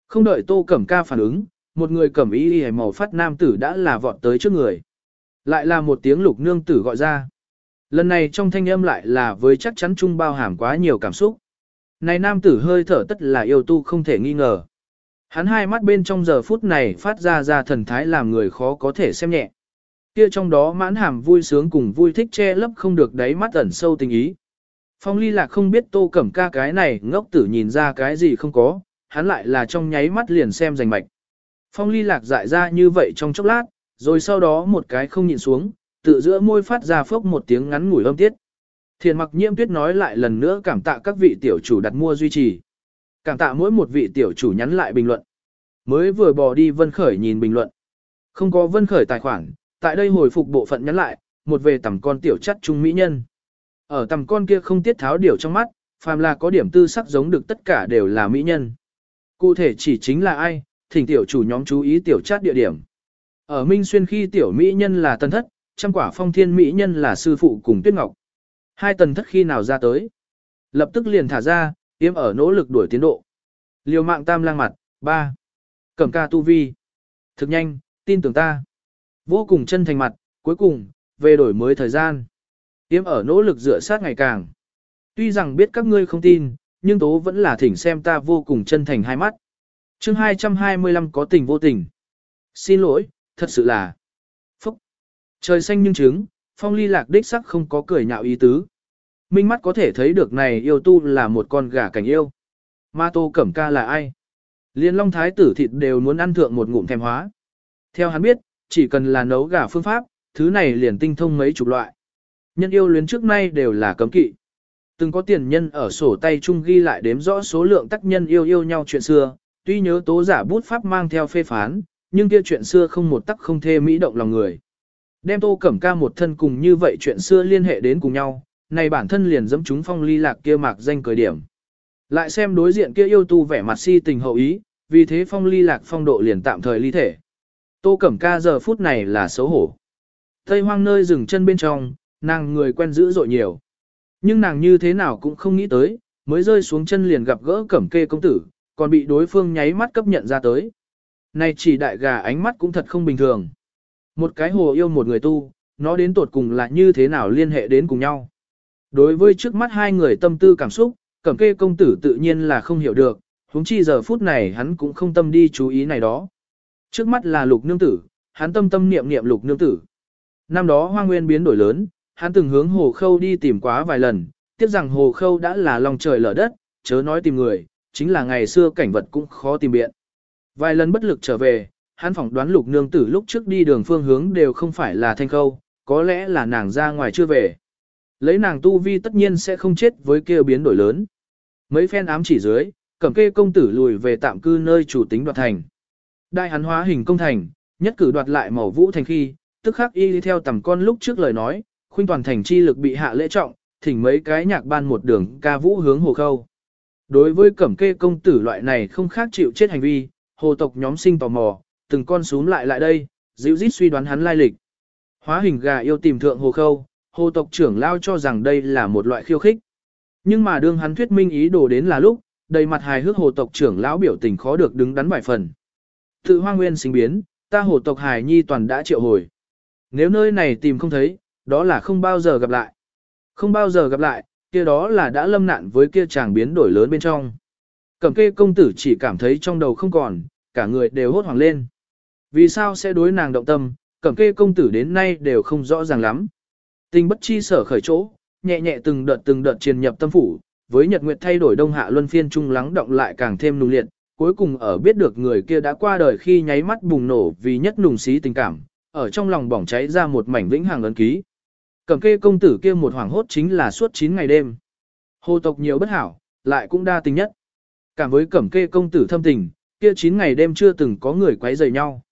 Không đợi Tô Cẩm Ca phản ứng, một người cẩm y y màu phát nam tử đã là vọt tới trước người. Lại là một tiếng lục nương tử gọi ra. Lần này trong thanh âm lại là với chắc chắn chung bao hàm quá nhiều cảm xúc. Này nam tử hơi thở tất là yêu tu không thể nghi ngờ. Hắn hai mắt bên trong giờ phút này phát ra ra thần thái làm người khó có thể xem nhẹ. Kia trong đó mãn hàm vui sướng cùng vui thích che lấp không được đáy mắt ẩn sâu tình ý. Phong ly lạc không biết tô cẩm ca cái này ngốc tử nhìn ra cái gì không có, hắn lại là trong nháy mắt liền xem rành mạch. Phong ly lạc dại ra như vậy trong chốc lát, rồi sau đó một cái không nhìn xuống, tự giữa môi phát ra phốc một tiếng ngắn ngủi âm tiết. Thiền mặc nhiễm tuyết nói lại lần nữa cảm tạ các vị tiểu chủ đặt mua duy trì. Cảm tạ mỗi một vị tiểu chủ nhắn lại bình luận. Mới vừa bỏ đi Vân Khởi nhìn bình luận. Không có Vân Khởi tài khoản, tại đây hồi phục bộ phận nhắn lại, một về tầm con tiểu chất trung mỹ nhân. Ở tầm con kia không tiết tháo điều trong mắt, phàm là có điểm tư sắc giống được tất cả đều là mỹ nhân. Cụ thể chỉ chính là ai, thỉnh tiểu chủ nhóm chú ý tiểu chat địa điểm. Ở Minh Xuyên khi tiểu mỹ nhân là tần thất, trăm quả phong thiên mỹ nhân là sư phụ cùng tuyết ngọc. Hai tần thất khi nào ra tới. Lập tức liền thả ra, tiêm ở nỗ lực đuổi tiến độ. Liều mạng tam lang mặt, ba Cẩm ca tu vi. Thực nhanh, tin tưởng ta. Vô cùng chân thành mặt, cuối cùng, về đổi mới thời gian. yếm ở nỗ lực rửa sát ngày càng. Tuy rằng biết các ngươi không tin, nhưng tố vẫn là thỉnh xem ta vô cùng chân thành hai mắt chương 225 có tình vô tình. Xin lỗi, thật sự là. Phúc. Trời xanh nhưng trứng, phong ly lạc đích sắc không có cười nhạo ý tứ. Minh mắt có thể thấy được này yêu tu là một con gà cảnh yêu. Ma tô cẩm ca là ai? Liên long thái tử thịt đều muốn ăn thượng một ngụm thèm hóa. Theo hắn biết, chỉ cần là nấu gà phương pháp, thứ này liền tinh thông mấy chục loại. Nhân yêu luyến trước nay đều là cấm kỵ. Từng có tiền nhân ở sổ tay chung ghi lại đếm rõ số lượng tác nhân yêu yêu nhau chuyện xưa, tuy nhớ tố giả bút pháp mang theo phê phán, nhưng kia chuyện xưa không một tắc không thê mỹ động lòng người. Đem tô cẩm ca một thân cùng như vậy chuyện xưa liên hệ đến cùng nhau, này bản thân liền dẫm chúng phong ly lạc kia mạc danh cười điểm. Lại xem đối diện kia yêu tu vẻ mặt si tình hậu ý, vì thế phong ly lạc phong độ liền tạm thời ly thể. Tô Cẩm Ca giờ phút này là xấu hổ. Tây hoang nơi dừng chân bên trong, nàng người quen dữ dội nhiều. Nhưng nàng như thế nào cũng không nghĩ tới, mới rơi xuống chân liền gặp gỡ Cẩm Kê công tử, còn bị đối phương nháy mắt cấp nhận ra tới. Này chỉ đại gà ánh mắt cũng thật không bình thường. Một cái hồ yêu một người tu, nó đến tột cùng là như thế nào liên hệ đến cùng nhau. Đối với trước mắt hai người tâm tư cảm xúc, cẩm kê công tử tự nhiên là không hiểu được, huống chi giờ phút này hắn cũng không tâm đi chú ý này đó. Trước mắt là lục nương tử, hắn tâm tâm niệm niệm lục nương tử. Năm đó hoa nguyên biến đổi lớn, hắn từng hướng hồ khâu đi tìm quá vài lần, tiếc rằng hồ khâu đã là lòng trời lở đất, chớ nói tìm người, chính là ngày xưa cảnh vật cũng khó tìm biện. Vài lần bất lực trở về, hắn phỏng đoán lục nương tử lúc trước đi đường phương hướng đều không phải là thanh khâu, có lẽ là nàng ra ngoài chưa về. Lấy nàng tu vi tất nhiên sẽ không chết với kia biến đổi lớn. Mấy phen ám chỉ dưới, cẩm kê công tử lùi về tạm cư nơi chủ tính đoạt thành. Đại hắn hóa hình công thành, nhất cử đoạt lại màu vũ thành khi, tức khắc y theo tầm con lúc trước lời nói, khuynh toàn thành chi lực bị hạ lễ trọng, thỉnh mấy cái nhạc ban một đường ca vũ hướng hồ khâu. Đối với cẩm kê công tử loại này không khác chịu chết hành vi, hồ tộc nhóm sinh tò mò, từng con xuống lại lại đây, dịu dít suy đoán hắn lai lịch. Hóa hình gà yêu tìm thượng hồ khâu, hồ tộc trưởng lao cho rằng đây là một loại khiêu khích. Nhưng mà đương hắn thuyết minh ý đồ đến là lúc, đầy mặt hài hước hồ tộc trưởng lão biểu tình khó được đứng đắn bài phần. Tự hoa nguyên sinh biến, ta hồ tộc hài nhi toàn đã triệu hồi. Nếu nơi này tìm không thấy, đó là không bao giờ gặp lại. Không bao giờ gặp lại, kia đó là đã lâm nạn với kia chàng biến đổi lớn bên trong. Cẩm kê công tử chỉ cảm thấy trong đầu không còn, cả người đều hốt hoảng lên. Vì sao sẽ đối nàng động tâm, cẩm kê công tử đến nay đều không rõ ràng lắm. Tình bất chi sở khởi chỗ, nhẹ nhẹ từng đợt từng đợt truyền nhập tâm phủ, với nhật nguyệt thay đổi đông hạ luân phiên trung lắng động lại càng thêm nung liệt, cuối cùng ở biết được người kia đã qua đời khi nháy mắt bùng nổ vì nhất nùng xí tình cảm, ở trong lòng bỏng cháy ra một mảnh vĩnh hằng ấn ký. Cẩm kê công tử kia một hoàng hốt chính là suốt 9 ngày đêm. Hồ tộc nhiều bất hảo, lại cũng đa tình nhất. Cảm với cẩm kê công tử thâm tình, kia 9 ngày đêm chưa từng có người quấy rầy nhau.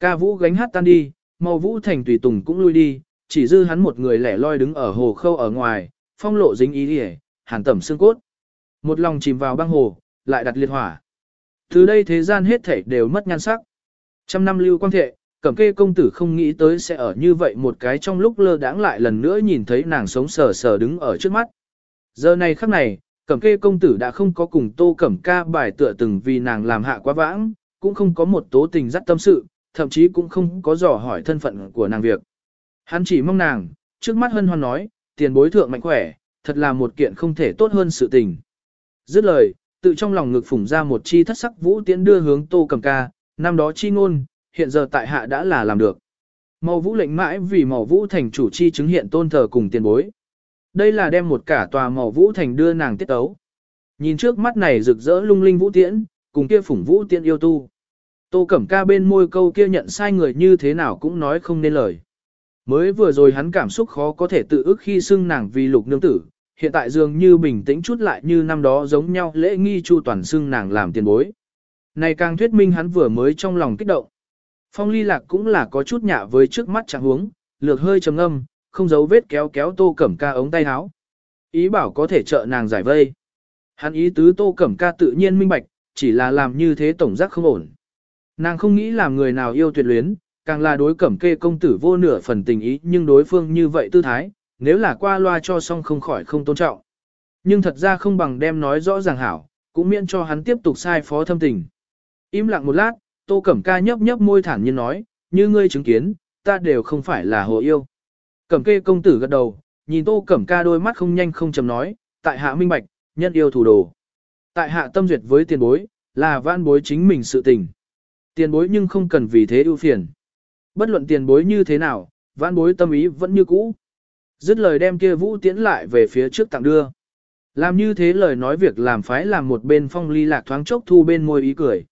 Ca vũ gánh hát tan đi, màu vũ thành tùy tùng cũng lui đi, chỉ dư hắn một người lẻ loi đứng ở hồ khâu ở ngoài, phong lộ dính ý hề, hàn tẩm xương cốt. Một lòng chìm vào băng hồ, lại đặt liệt hỏa. Từ đây thế gian hết thảy đều mất nhan sắc. Trăm năm lưu quang thệ, cẩm kê công tử không nghĩ tới sẽ ở như vậy một cái trong lúc lơ đãng lại lần nữa nhìn thấy nàng sống sờ sờ đứng ở trước mắt. Giờ này khắc này, cẩm kê công tử đã không có cùng tô cẩm ca bài tựa từng vì nàng làm hạ quá vãng, cũng không có một tố tình dắt tâm sự, thậm chí cũng không có dò hỏi thân phận của nàng việc. Hắn chỉ mong nàng, trước mắt hân hoan nói, tiền bối thượng mạnh khỏe, thật là một kiện không thể tốt hơn sự tình. Dứt lời, tự trong lòng ngực phủng ra một chi thất sắc vũ tiễn đưa hướng tô cầm ca, năm đó chi ngôn, hiện giờ tại hạ đã là làm được. Màu vũ lệnh mãi vì màu vũ thành chủ chi chứng hiện tôn thờ cùng tiền bối. Đây là đem một cả tòa màu vũ thành đưa nàng tiết tấu. Nhìn trước mắt này rực rỡ lung linh vũ tiễn, cùng kia phủng vũ tiễn yêu tu. Tô Cẩm Ca bên môi câu kia nhận sai người như thế nào cũng nói không nên lời. Mới vừa rồi hắn cảm xúc khó có thể tự ức khi xưng nàng vì lục nương tử, hiện tại dường như bình tĩnh chút lại như năm đó giống nhau lễ nghi chu toàn xưng nàng làm tiền bối. Này càng thuyết minh hắn vừa mới trong lòng kích động. Phong ly lạc cũng là có chút nhạ với trước mắt trạng huống, lược hơi trầm âm, không giấu vết kéo kéo tô cẩm ca ống tay áo. Ý bảo có thể trợ nàng giải vây. Hắn ý tứ tô cẩm ca tự nhiên minh bạch, chỉ là làm như thế tổng giác không ổn. Nàng không nghĩ làm người nào yêu tuyệt luyến, càng là đối cẩm kê công tử vô nửa phần tình ý nhưng đối phương như vậy tư thái, nếu là qua loa cho xong không khỏi không tôn trọng. Nhưng thật ra không bằng đem nói rõ ràng hảo, cũng miễn cho hắn tiếp tục sai phó thâm tình. Im lặng một lát, tô cẩm ca nhấp nhấp môi thản nhiên nói, như ngươi chứng kiến, ta đều không phải là hồ yêu. Cẩm kê công tử gật đầu, nhìn tô cẩm ca đôi mắt không nhanh không chầm nói, tại hạ minh bạch, nhân yêu thủ đồ. Tại hạ tâm duyệt với tiền bối, là vãn bối chính mình sự tình. Tiền bối nhưng không cần vì thế ưu phiền. Bất luận tiền bối như thế nào, vãn bối tâm ý vẫn như cũ. Dứt lời đem kia vũ tiễn lại về phía trước tặng đưa. Làm như thế lời nói việc làm phái làm một bên phong ly lạc thoáng chốc thu bên môi ý cười.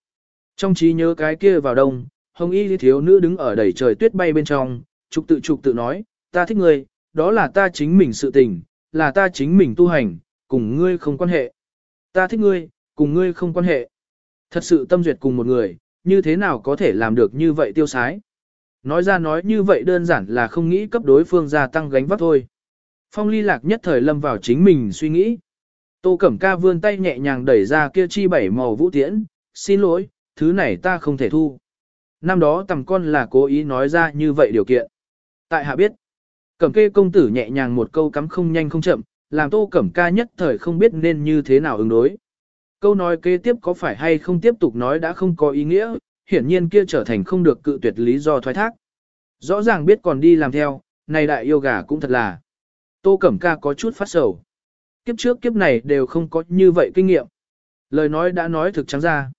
Trong trí nhớ cái kia vào đông, hồng y thiếu nữ đứng ở đầy trời tuyết bay bên trong, trục tự trục tự nói, ta thích ngươi, đó là ta chính mình sự tình, là ta chính mình tu hành, cùng ngươi không quan hệ. Ta thích ngươi, cùng ngươi không quan hệ. Thật sự tâm duyệt cùng một người, như thế nào có thể làm được như vậy tiêu sái. Nói ra nói như vậy đơn giản là không nghĩ cấp đối phương gia tăng gánh vác thôi. Phong ly lạc nhất thời lâm vào chính mình suy nghĩ. Tô Cẩm Ca vươn tay nhẹ nhàng đẩy ra kia chi bảy màu vũ tiễn, xin lỗi, thứ này ta không thể thu. Năm đó tầm con là cố ý nói ra như vậy điều kiện. Tại hạ biết, Cẩm kê công tử nhẹ nhàng một câu cắm không nhanh không chậm, làm Tô Cẩm Ca nhất thời không biết nên như thế nào ứng đối. Câu nói kế tiếp có phải hay không tiếp tục nói đã không có ý nghĩa, hiển nhiên kia trở thành không được cự tuyệt lý do thoái thác. Rõ ràng biết còn đi làm theo, này đại yêu gà cũng thật là. Tô Cẩm Ca có chút phát sầu. Kiếp trước kiếp này đều không có như vậy kinh nghiệm. Lời nói đã nói thực trắng ra.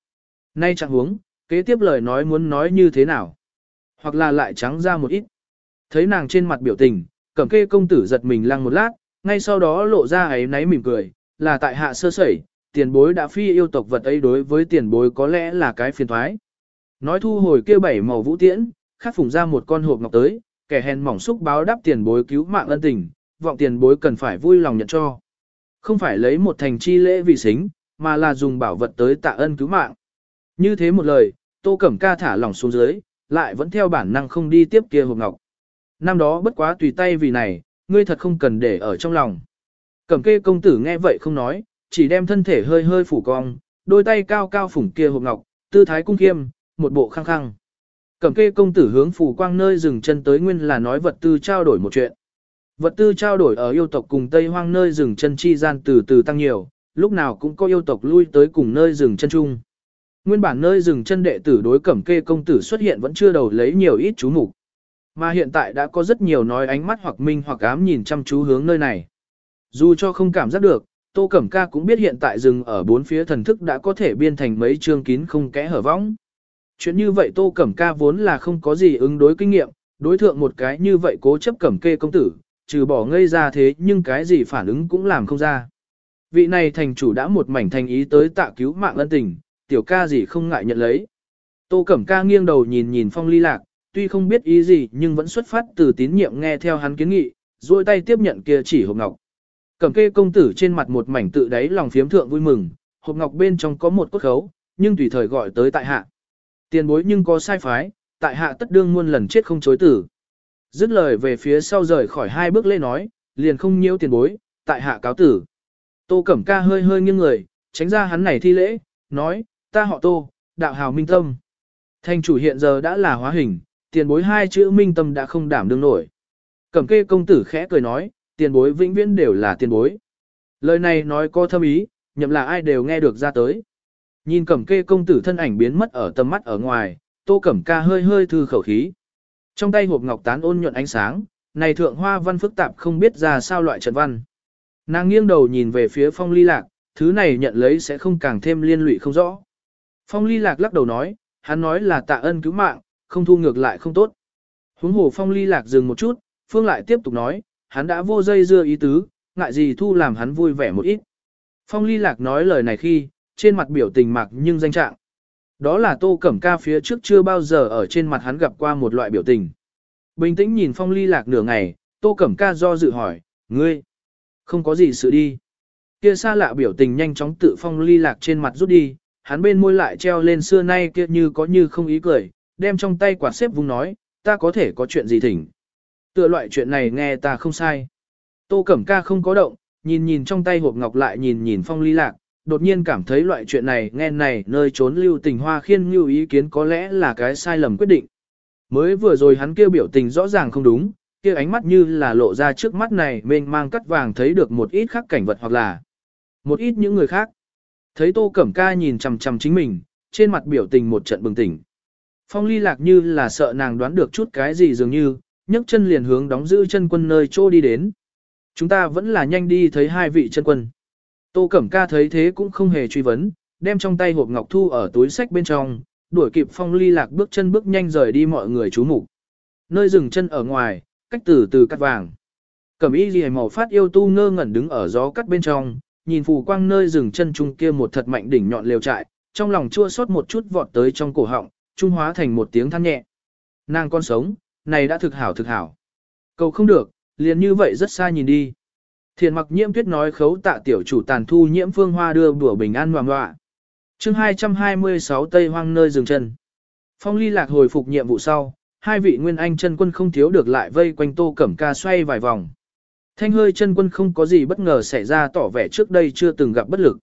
Nay chẳng huống, kế tiếp lời nói muốn nói như thế nào. Hoặc là lại trắng ra một ít. Thấy nàng trên mặt biểu tình, Cẩm kê công tử giật mình lăng một lát, ngay sau đó lộ ra ấy náy mỉm cười, là tại hạ sơ sẩy, tiền bối đã phi yêu tộc vật ấy đối với tiền bối có lẽ là cái phiền thoái. Nói thu hồi kia bảy màu vũ tiễn, khắc phùng ra một con hộp ngọc tới, kẻ hèn mỏng xúc báo đáp tiền bối cứu mạng ân tình, vọng tiền bối cần phải vui lòng nhận cho. Không phải lấy một thành chi lễ vì xính, mà là dùng bảo vật tới tạ ân cứu mạng. Như thế một lời, Tô Cẩm Ca thả lỏng xuống dưới, lại vẫn theo bản năng không đi tiếp kia hộp ngọc. Năm đó bất quá tùy tay vì này, ngươi thật không cần để ở trong lòng. Cẩm kê công tử nghe vậy không nói, chỉ đem thân thể hơi hơi phủ cong, đôi tay cao cao phủng kia hộp ngọc, tư thái cung kiêm, một bộ khăng khăng. Cẩm kê công tử hướng phủ quang nơi dừng chân tới nguyên là nói vật tư trao đổi một chuyện. Vật tư trao đổi ở yêu tộc cùng Tây Hoang nơi dừng chân chi gian từ từ tăng nhiều, lúc nào cũng có yêu tộc lui tới cùng nơi dừng chân chung. Nguyên bản nơi dừng chân đệ tử đối cẩm kê công tử xuất hiện vẫn chưa đầu lấy nhiều ít chú mục Mà hiện tại đã có rất nhiều nói ánh mắt hoặc minh hoặc ám nhìn chăm chú hướng nơi này. Dù cho không cảm giác được, Tô Cẩm Ca cũng biết hiện tại rừng ở bốn phía thần thức đã có thể biên thành mấy chương kín không kẽ hở võng. Chuyện như vậy Tô Cẩm Ca vốn là không có gì ứng đối kinh nghiệm, đối thượng một cái như vậy cố chấp cẩm kê công tử, trừ bỏ ngây ra thế nhưng cái gì phản ứng cũng làm không ra. Vị này thành chủ đã một mảnh thành ý tới tạ cứu mạng ân tình, tiểu ca gì không ngại nhận lấy. Tô Cẩm Ca nghiêng đầu nhìn nhìn phong ly lạc, tuy không biết ý gì nhưng vẫn xuất phát từ tín nhiệm nghe theo hắn kiến nghị, duỗi tay tiếp nhận kia chỉ hộp ngọc. Cẩm kê công tử trên mặt một mảnh tự đáy lòng phiếm thượng vui mừng, hộp ngọc bên trong có một cốt khấu, nhưng tùy thời gọi tới tại hạ. Tiền bối nhưng có sai phái, tại hạ tất đương muôn lần chết không chối tử. Dứt lời về phía sau rời khỏi hai bước lê nói, liền không nhiễu tiền bối, tại hạ cáo tử. Tô Cẩm Ca hơi hơi nghiêng người, tránh ra hắn này thi lễ, nói, ta họ Tô, đạo hào minh tâm. thành chủ hiện giờ đã là hóa hình, tiền bối hai chữ minh tâm đã không đảm đương nổi. Cẩm kê công tử khẽ cười nói, tiền bối vĩnh viễn đều là tiền bối. Lời này nói có thâm ý, nhậm là ai đều nghe được ra tới. Nhìn cẩm kê công tử thân ảnh biến mất ở tầm mắt ở ngoài, tô cẩm ca hơi hơi thư khẩu khí. Trong tay hộp ngọc tán ôn nhuận ánh sáng, này thượng hoa văn phức tạp không biết ra sao loại trận văn. Nàng nghiêng đầu nhìn về phía phong ly lạc, thứ này nhận lấy sẽ không càng thêm liên lụy không rõ. Phong ly lạc lắc đầu nói, hắn nói là tạ ân cứu mạng, không thu ngược lại không tốt. Huống hồ phong ly lạc dừng một chút, phương lại tiếp tục nói, hắn đã vô dây dưa ý tứ, ngại gì thu làm hắn vui vẻ một ít. Phong ly lạc nói lời này khi, trên mặt biểu tình mạc nhưng danh trạng. Đó là tô cẩm ca phía trước chưa bao giờ ở trên mặt hắn gặp qua một loại biểu tình. Bình tĩnh nhìn phong ly lạc nửa ngày, tô cẩm ca do dự hỏi, ngươi, không có gì sự đi. Kia xa lạ biểu tình nhanh chóng tự phong ly lạc trên mặt rút đi, hắn bên môi lại treo lên xưa nay kia như có như không ý cười, đem trong tay quạt xếp vung nói, ta có thể có chuyện gì thỉnh. Tựa loại chuyện này nghe ta không sai. Tô Cẩm Ca không có động, nhìn nhìn trong tay hộp ngọc lại nhìn nhìn phong ly lạc, đột nhiên cảm thấy loại chuyện này nghe này nơi trốn lưu tình hoa khiên như ý kiến có lẽ là cái sai lầm quyết định. Mới vừa rồi hắn kêu biểu tình rõ ràng không đúng, kia ánh mắt như là lộ ra trước mắt này mênh mang cắt vàng thấy được một ít khác cảnh vật hoặc là một ít những người khác. Thấy Tô Cẩm Ca nhìn chằm chằm chính mình, trên mặt biểu tình một trận bừng tỉnh. Phong ly lạc như là sợ nàng đoán được chút cái gì dường như, nhấc chân liền hướng đóng giữ chân quân nơi chỗ đi đến. Chúng ta vẫn là nhanh đi thấy hai vị chân quân. Tô Cẩm Ca thấy thế cũng không hề truy vấn, đem trong tay hộp ngọc thu ở túi sách bên trong, đuổi kịp phong ly lạc bước chân bước nhanh rời đi mọi người chú mục Nơi dừng chân ở ngoài, cách từ từ cắt vàng. Cẩm y gì màu phát yêu tu ngơ ngẩn đứng ở gió cắt bên trong, nhìn phù quang nơi rừng chân trung kia một thật mạnh đỉnh nhọn liều trại, trong lòng chua xót một chút vọt tới trong cổ họng, trung hóa thành một tiếng than nhẹ. Nàng con sống, này đã thực hảo thực hảo. Cầu không được, liền như vậy rất xa nhìn đi. Thiền mặc nhiễm tuyết nói khấu tạ tiểu chủ tàn thu nhiễm phương hoa đưa bữa bình an hoàng họa. chương 226 Tây Hoang nơi rừng chân. Phong ly lạc hồi phục nhiệm vụ sau, hai vị nguyên anh chân quân không thiếu được lại vây quanh tô cẩm ca xoay vài vòng. Thanh hơi chân quân không có gì bất ngờ xảy ra tỏ vẻ trước đây chưa từng gặp bất lực.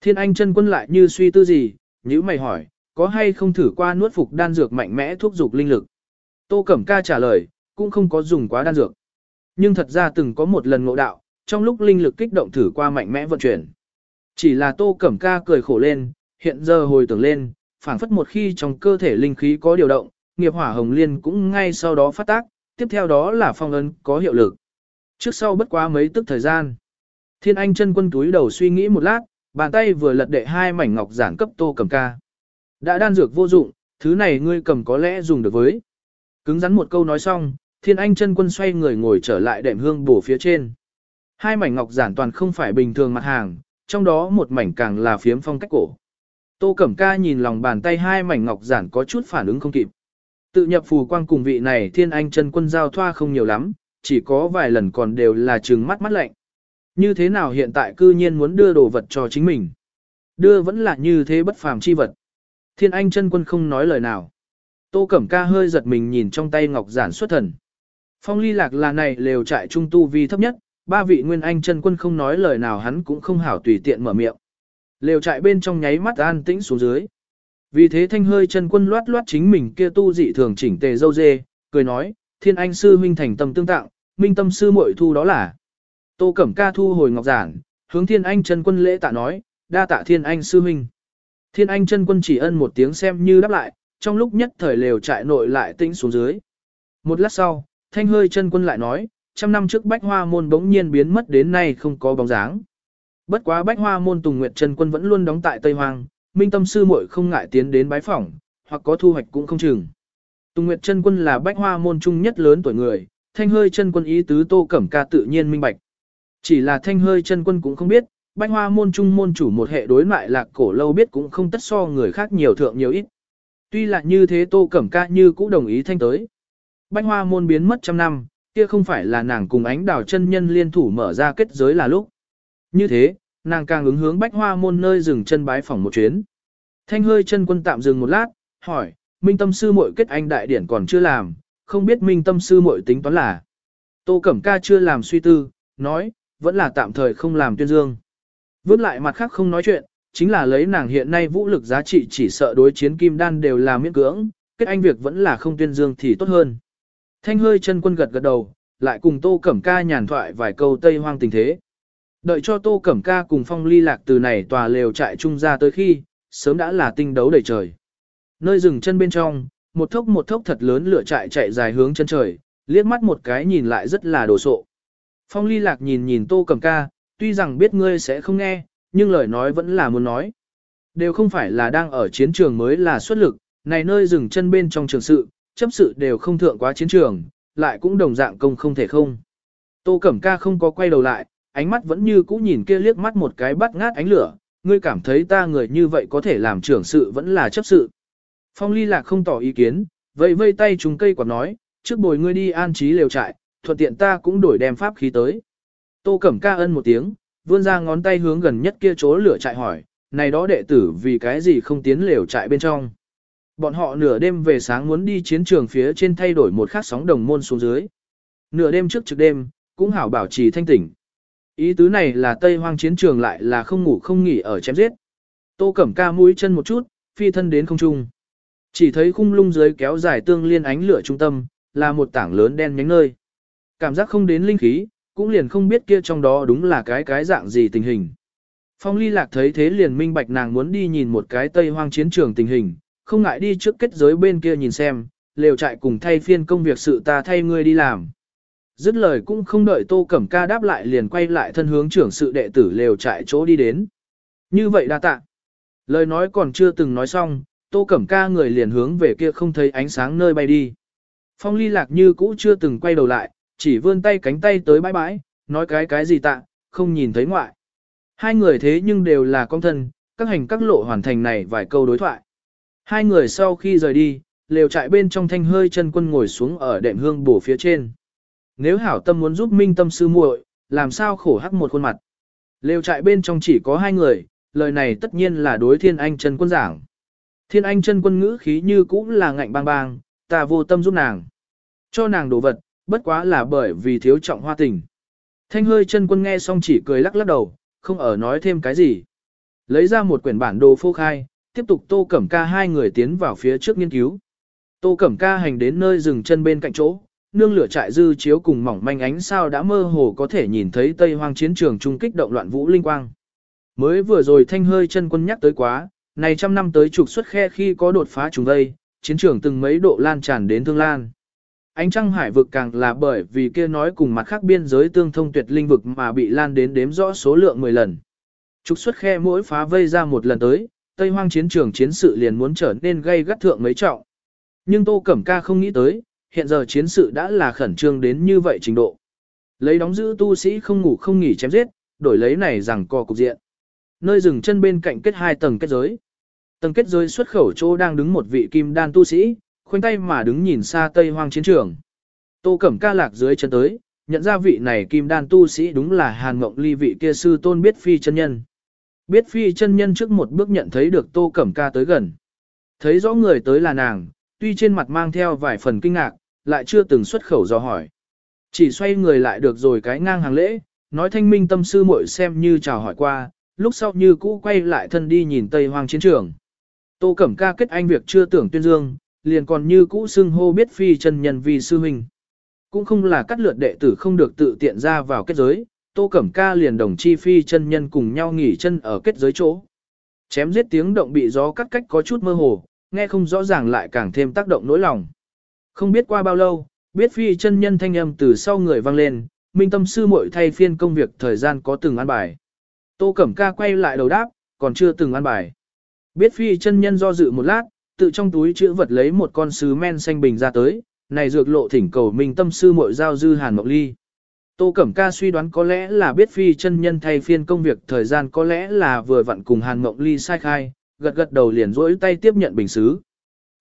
Thiên anh chân quân lại như suy tư gì, nhữ mày hỏi, có hay không thử qua nuốt phục đan dược mạnh mẽ thuốc dục linh lực. Tô Cẩm Ca trả lời, cũng không có dùng quá đan dược. Nhưng thật ra từng có một lần ngộ đạo, trong lúc linh lực kích động thử qua mạnh mẽ vận chuyển. Chỉ là Tô Cẩm Ca cười khổ lên, hiện giờ hồi tưởng lên, phảng phất một khi trong cơ thể linh khí có điều động, nghiệp hỏa hồng liên cũng ngay sau đó phát tác, tiếp theo đó là phong ấn có hiệu lực. Trước sau bất quá mấy tức thời gian. Thiên Anh chân quân túi đầu suy nghĩ một lát, bàn tay vừa lật đệ hai mảnh ngọc giản cấp Tô Cẩm Ca. Đã đan dược vô dụng, thứ này ngươi cầm có lẽ dùng được với. Cứng rắn một câu nói xong, Thiên Anh chân quân xoay người ngồi trở lại đệm hương bổ phía trên. Hai mảnh ngọc giản toàn không phải bình thường mặt hàng, trong đó một mảnh càng là phiếm phong cách cổ. Tô Cẩm Ca nhìn lòng bàn tay hai mảnh ngọc giản có chút phản ứng không kịp. Tự nhập phù quang cùng vị này Thiên Anh chân quân giao thoa không nhiều lắm, chỉ có vài lần còn đều là trừng mắt mắt lạnh. Như thế nào hiện tại cư nhiên muốn đưa đồ vật cho chính mình? Đưa vẫn là như thế bất phàm chi vật. Thiên Anh chân quân không nói lời nào. Tô Cẩm Ca hơi giật mình nhìn trong tay ngọc giản xuất thần. Phong ly lạc là này lều trại trung tu vi thấp nhất, ba vị nguyên anh chân quân không nói lời nào hắn cũng không hảo tùy tiện mở miệng. Lều trại bên trong nháy mắt an tĩnh xuống dưới. Vì thế thanh hơi chân quân loát loát chính mình kia tu dị thường chỉnh tề dâu dê, cười nói, thiên anh sư huynh thành tâm tương tặng, minh tâm sư muội thu đó là. Tô Cẩm Ca thu hồi ngọc giản, hướng thiên anh chân quân lễ tạ nói, đa tạ thiên anh sư huynh. Thiên anh chân quân chỉ ân một tiếng xem như đáp lại, trong lúc nhất thời lều trại nội lại tĩnh xuống dưới. Một lát sau, thanh hơi chân quân lại nói, trăm năm trước bách hoa môn bỗng nhiên biến mất đến nay không có bóng dáng. Bất quá bách hoa môn Tùng Nguyệt chân quân vẫn luôn đóng tại Tây Hoang, minh tâm sư muội không ngại tiến đến bái phỏng, hoặc có thu hoạch cũng không chừng. Tùng Nguyệt chân quân là bách hoa môn trung nhất lớn tuổi người, thanh hơi chân quân ý tứ tô cẩm ca tự nhiên minh bạch. Chỉ là thanh hơi chân quân cũng không biết, bách hoa môn trung môn chủ một hệ đối lại lạc cổ lâu biết cũng không tất so người khác nhiều thượng nhiều ít. Tuy là như thế tô cẩm ca như cũng đồng ý thanh tới. Bách hoa môn biến mất trăm năm, kia không phải là nàng cùng ánh đào chân nhân liên thủ mở ra kết giới là lúc. Như thế, nàng càng ứng hướng bách hoa môn nơi dừng chân bái phỏng một chuyến. Thanh hơi chân quân tạm dừng một lát, hỏi, Minh Tâm Sư muội kết anh đại điển còn chưa làm, không biết Minh Tâm Sư muội tính toán là. Tô Cẩm Ca chưa làm suy tư, nói, vẫn là tạm thời không làm tuyên dương. Vứt lại mặt khác không nói chuyện, chính là lấy nàng hiện nay vũ lực giá trị chỉ sợ đối chiến kim đan đều là miễn cưỡng, kết anh việc vẫn là không tuyên dương thì tốt hơn. Thanh hơi chân quân gật gật đầu, lại cùng Tô Cẩm Ca nhàn thoại vài câu Tây Hoang tình thế. Đợi cho Tô Cẩm Ca cùng Phong ly lạc từ này tòa lều trại trung ra tới khi, sớm đã là tinh đấu đầy trời. Nơi dừng chân bên trong, một thốc một thốc thật lớn lửa trại chạy dài hướng chân trời, liếc mắt một cái nhìn lại rất là đồ sộ. Phong ly lạc nhìn nhìn Tô Cẩm Ca, tuy rằng biết ngươi sẽ không nghe, nhưng lời nói vẫn là muốn nói. Đều không phải là đang ở chiến trường mới là xuất lực, này nơi dừng chân bên trong trường sự, chấp sự đều không thượng quá chiến trường, lại cũng đồng dạng công không thể không. Tô Cẩm Ca không có quay đầu lại, ánh mắt vẫn như cũ nhìn kia liếc mắt một cái bắt ngát ánh lửa, ngươi cảm thấy ta người như vậy có thể làm trưởng sự vẫn là chấp sự. Phong ly lạc không tỏ ý kiến, vậy vây tay trùng cây quạt nói, trước bồi ngươi đi an trí lều trại, thuận tiện ta cũng đổi đem pháp khí tới. Tô Cẩm Ca ân một tiếng, vươn ra ngón tay hướng gần nhất kia chỗ lửa trại hỏi, này đó đệ tử vì cái gì không tiến lều trại bên trong. Bọn họ nửa đêm về sáng muốn đi chiến trường phía trên thay đổi một khắc sóng đồng môn xuống dưới. Nửa đêm trước trực đêm, cũng hảo bảo trì thanh tỉnh. Ý tứ này là Tây Hoang chiến trường lại là không ngủ không nghỉ ở chém giết. Tô Cẩm Ca mũi chân một chút, phi thân đến không trung. Chỉ thấy khung lung dưới kéo dài tương liên ánh lửa trung tâm, là một tảng lớn đen nhánh nơi. Cảm giác không đến linh khí, cũng liền không biết kia trong đó đúng là cái cái dạng gì tình hình. Phong ly lạc thấy thế liền minh bạch nàng muốn đi nhìn một cái tây hoang chiến trường tình hình, không ngại đi trước kết giới bên kia nhìn xem, lều trại cùng thay phiên công việc sự ta thay ngươi đi làm. Dứt lời cũng không đợi tô cẩm ca đáp lại liền quay lại thân hướng trưởng sự đệ tử lều trại chỗ đi đến. Như vậy đa tạ. Lời nói còn chưa từng nói xong, tô cẩm ca người liền hướng về kia không thấy ánh sáng nơi bay đi. Phong ly lạc như cũ chưa từng quay đầu lại, chỉ vươn tay cánh tay tới bãi bãi, nói cái cái gì tạ, không nhìn thấy ngoại. Hai người thế nhưng đều là con thân, các hành các lộ hoàn thành này vài câu đối thoại. Hai người sau khi rời đi, lều trại bên trong thanh hơi chân quân ngồi xuống ở đệm hương bổ phía trên. Nếu hảo tâm muốn giúp minh tâm sư muội, làm sao khổ hắc một khuôn mặt. Lều trại bên trong chỉ có hai người, lời này tất nhiên là đối thiên anh chân quân giảng. Thiên anh chân quân ngữ khí như cũ là ngạnh bang bang, ta vô tâm giúp nàng. Cho nàng đồ vật, bất quá là bởi vì thiếu trọng hoa tình. Thanh hơi chân quân nghe xong chỉ cười lắc lắc đầu, không ở nói thêm cái gì. Lấy ra một quyển bản đồ phô khai, tiếp tục tô cẩm ca hai người tiến vào phía trước nghiên cứu. Tô cẩm ca hành đến nơi dừng chân bên cạnh chỗ, nương lửa trại dư chiếu cùng mỏng manh ánh sao đã mơ hồ có thể nhìn thấy tây hoang chiến trường trung kích động loạn vũ linh quang. Mới vừa rồi thanh hơi chân quân nhắc tới quá, này trăm năm tới trục xuất khe khi có đột phá trùng đây, chiến trường từng mấy độ lan tràn đến thương lan. Ánh trăng hải vực càng là bởi vì kia nói cùng mặt khác biên giới tương thông tuyệt linh vực mà bị lan đến đếm rõ số lượng 10 lần. Trục xuất khe mỗi phá vây ra một lần tới, Tây Hoang chiến trường chiến sự liền muốn trở nên gây gắt thượng mấy trọng. Nhưng Tô Cẩm Ca không nghĩ tới, hiện giờ chiến sự đã là khẩn trương đến như vậy trình độ. Lấy đóng giữ tu sĩ không ngủ không nghỉ chém giết, đổi lấy này rằng co cục diện. Nơi dừng chân bên cạnh kết hai tầng kết giới. Tầng kết giới xuất khẩu chỗ đang đứng một vị kim đan tu sĩ, khoanh tay mà đứng nhìn xa tây hoang chiến trường. Tô Cẩm ca lạc dưới chân tới, nhận ra vị này kim đan tu sĩ đúng là Hàn Mộng Ly vị kia sư tôn biết phi chân nhân. Biết phi chân nhân trước một bước nhận thấy được Tô Cẩm ca tới gần. Thấy rõ người tới là nàng, tuy trên mặt mang theo vài phần kinh ngạc, lại chưa từng xuất khẩu do hỏi. Chỉ xoay người lại được rồi cái ngang hàng lễ, nói thanh minh tâm sư muội xem như chào hỏi qua, lúc sau như cũ quay lại thân đi nhìn Tây Hoang chiến trường. Tô Cẩm ca kết anh việc chưa tưởng tuyên dương, liền còn như cũ xưng hô biết phi chân nhân vì sư huynh. Cũng không là cắt lượt đệ tử không được tự tiện ra vào kết giới, Tô Cẩm Ca liền đồng chi phi chân nhân cùng nhau nghỉ chân ở kết giới chỗ. Chém giết tiếng động bị gió cắt cách có chút mơ hồ, nghe không rõ ràng lại càng thêm tác động nỗi lòng. Không biết qua bao lâu, biết phi chân nhân thanh âm từ sau người vang lên, minh tâm sư muội thay phiên công việc thời gian có từng ăn bài. Tô Cẩm Ca quay lại đầu đáp, còn chưa từng ăn bài. Biết phi chân nhân do dự một lát, tự trong túi chữ vật lấy một con sứ men xanh bình ra tới, này dược lộ thỉnh cầu mình tâm sư muội giao dư hàn mộng ly. Tô Cẩm Ca suy đoán có lẽ là biết phi chân nhân thay phiên công việc thời gian có lẽ là vừa vặn cùng hàn mộng ly sai khai, gật gật đầu liền rỗi tay tiếp nhận bình xứ.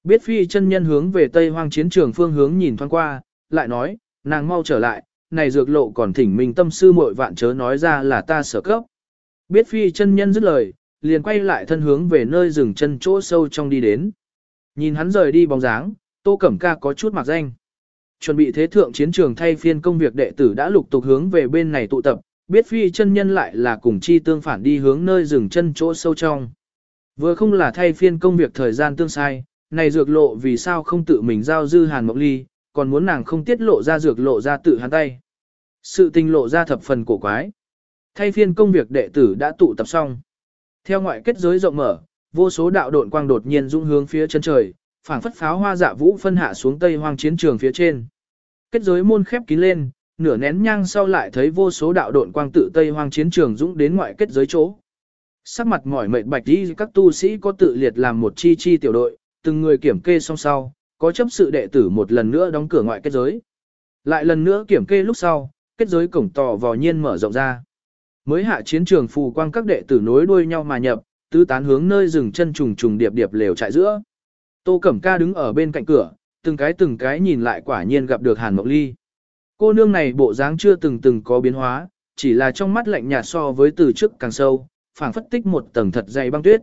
Biết phi chân nhân hướng về tây hoang chiến trường phương hướng nhìn thoáng qua, lại nói, nàng mau trở lại, này dược lộ còn thỉnh mình tâm sư muội vạn chớ nói ra là ta sở cấp. Biết phi chân nhân dứt lời, liền quay lại thân hướng về nơi rừng chân chỗ sâu trong đi đến. Nhìn hắn rời đi bóng dáng, Tô Cẩm Ca có chút mặc danh. Chuẩn bị thế thượng chiến trường thay phiên công việc đệ tử đã lục tục hướng về bên này tụ tập, biết phi chân nhân lại là cùng chi tương phản đi hướng nơi rừng chân chỗ sâu trong. Vừa không là thay phiên công việc thời gian tương sai, này dược lộ vì sao không tự mình giao dư hàn mộng ly, còn muốn nàng không tiết lộ ra dược lộ ra tự hắn tay. Sự tình lộ ra thập phần cổ quái. Thay phiên công việc đệ tử đã tụ tập xong. Theo ngoại kết giới rộng mở, vô số đạo độn quang đột nhiên dũng hướng phía chân trời, phảng phất pháo hoa dạ vũ phân hạ xuống tây hoang chiến trường phía trên. Kết giới môn khép kín lên, nửa nén nhang sau lại thấy vô số đạo độn quang tự tây hoang chiến trường dũng đến ngoại kết giới chỗ. Sắc mặt mỏi mệt bạch đi các tu sĩ có tự liệt làm một chi chi tiểu đội, từng người kiểm kê song sau, có chấp sự đệ tử một lần nữa đóng cửa ngoại kết giới. Lại lần nữa kiểm kê lúc sau, kết giới cổng tò vò nhiên mở rộng ra. Mới hạ chiến trường phù quang các đệ tử nối đuôi nhau mà nhập, tứ tán hướng nơi rừng chân trùng trùng điệp điệp lều trại giữa. Tô Cẩm Ca đứng ở bên cạnh cửa, từng cái từng cái nhìn lại quả nhiên gặp được Hàn Mộng Ly. Cô nương này bộ dáng chưa từng từng có biến hóa, chỉ là trong mắt lạnh nhạt so với từ trước càng sâu, phảng phất tích một tầng thật dày băng tuyết.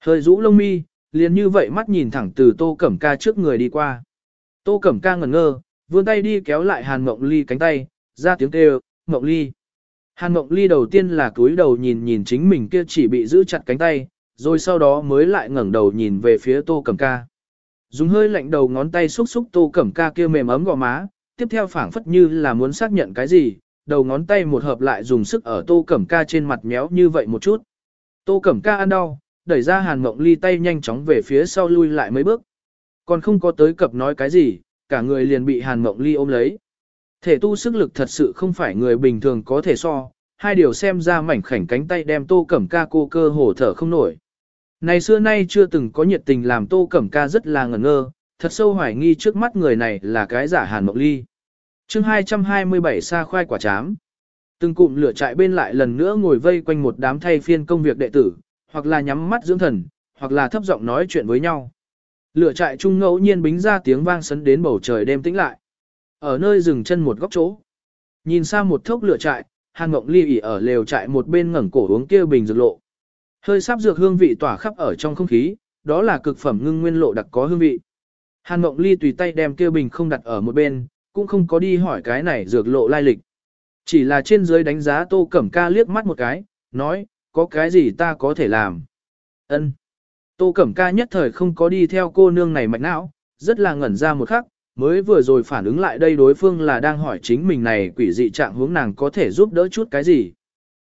Hơi rũ lông mi, liền như vậy mắt nhìn thẳng từ Tô Cẩm Ca trước người đi qua. Tô Cẩm Ca ngẩn ngơ, vươn tay đi kéo lại Hàn Mộng Ly cánh tay, ra tiếng kêu, Mộng Ly. Hàn Mộng Ly đầu tiên là cúi đầu nhìn nhìn chính mình kia chỉ bị giữ chặt cánh tay, rồi sau đó mới lại ngẩng đầu nhìn về phía Tô Cẩm Ca. Dùng hơi lạnh đầu ngón tay xúc xúc Tô Cẩm Ca kia mềm ấm gò má, tiếp theo phảng phất như là muốn xác nhận cái gì, đầu ngón tay một hợp lại dùng sức ở Tô Cẩm Ca trên mặt méo như vậy một chút. Tô Cẩm Ca ăn đau, đẩy ra Hàn Mộng Ly tay nhanh chóng về phía sau lui lại mấy bước. Còn không có tới cập nói cái gì, cả người liền bị Hàn Mộng Ly ôm lấy. Thể tu sức lực thật sự không phải người bình thường có thể so, hai điều xem ra mảnh khảnh cánh tay đem Tô Cẩm Ca cô cơ hổ thở không nổi. Này xưa nay chưa từng có nhiệt tình làm Tô Cẩm Ca rất là ngẩn ngơ, thật sâu hoài nghi trước mắt người này là cái giả Hàn Mộng Ly. chương 227 xa khoai quả chám. Từng cụm lửa trại bên lại lần nữa ngồi vây quanh một đám thay phiên công việc đệ tử, hoặc là nhắm mắt dưỡng thần, hoặc là thấp giọng nói chuyện với nhau. Lửa trại trung ngẫu nhiên bính ra tiếng vang sấn đến bầu trời đêm tĩnh lại. Ở nơi dừng chân một góc chỗ, nhìn xa một thốc lửa trại, Hàn Ngộng Ly ỉ ở lều trại một bên ngẩng cổ uống kia bình dược lộ. Hơi sáp dược hương vị tỏa khắp ở trong không khí, đó là cực phẩm ngưng nguyên lộ đặc có hương vị. Hàn Ngộng Ly tùy tay đem kia bình không đặt ở một bên, cũng không có đi hỏi cái này dược lộ lai lịch. Chỉ là trên dưới đánh giá Tô Cẩm Ca liếc mắt một cái, nói, có cái gì ta có thể làm. Ân. Tô Cẩm Ca nhất thời không có đi theo cô nương này mạch não, rất là ngẩn ra một khắc, mới vừa rồi phản ứng lại đây đối phương là đang hỏi chính mình này quỷ dị trạng hướng nàng có thể giúp đỡ chút cái gì.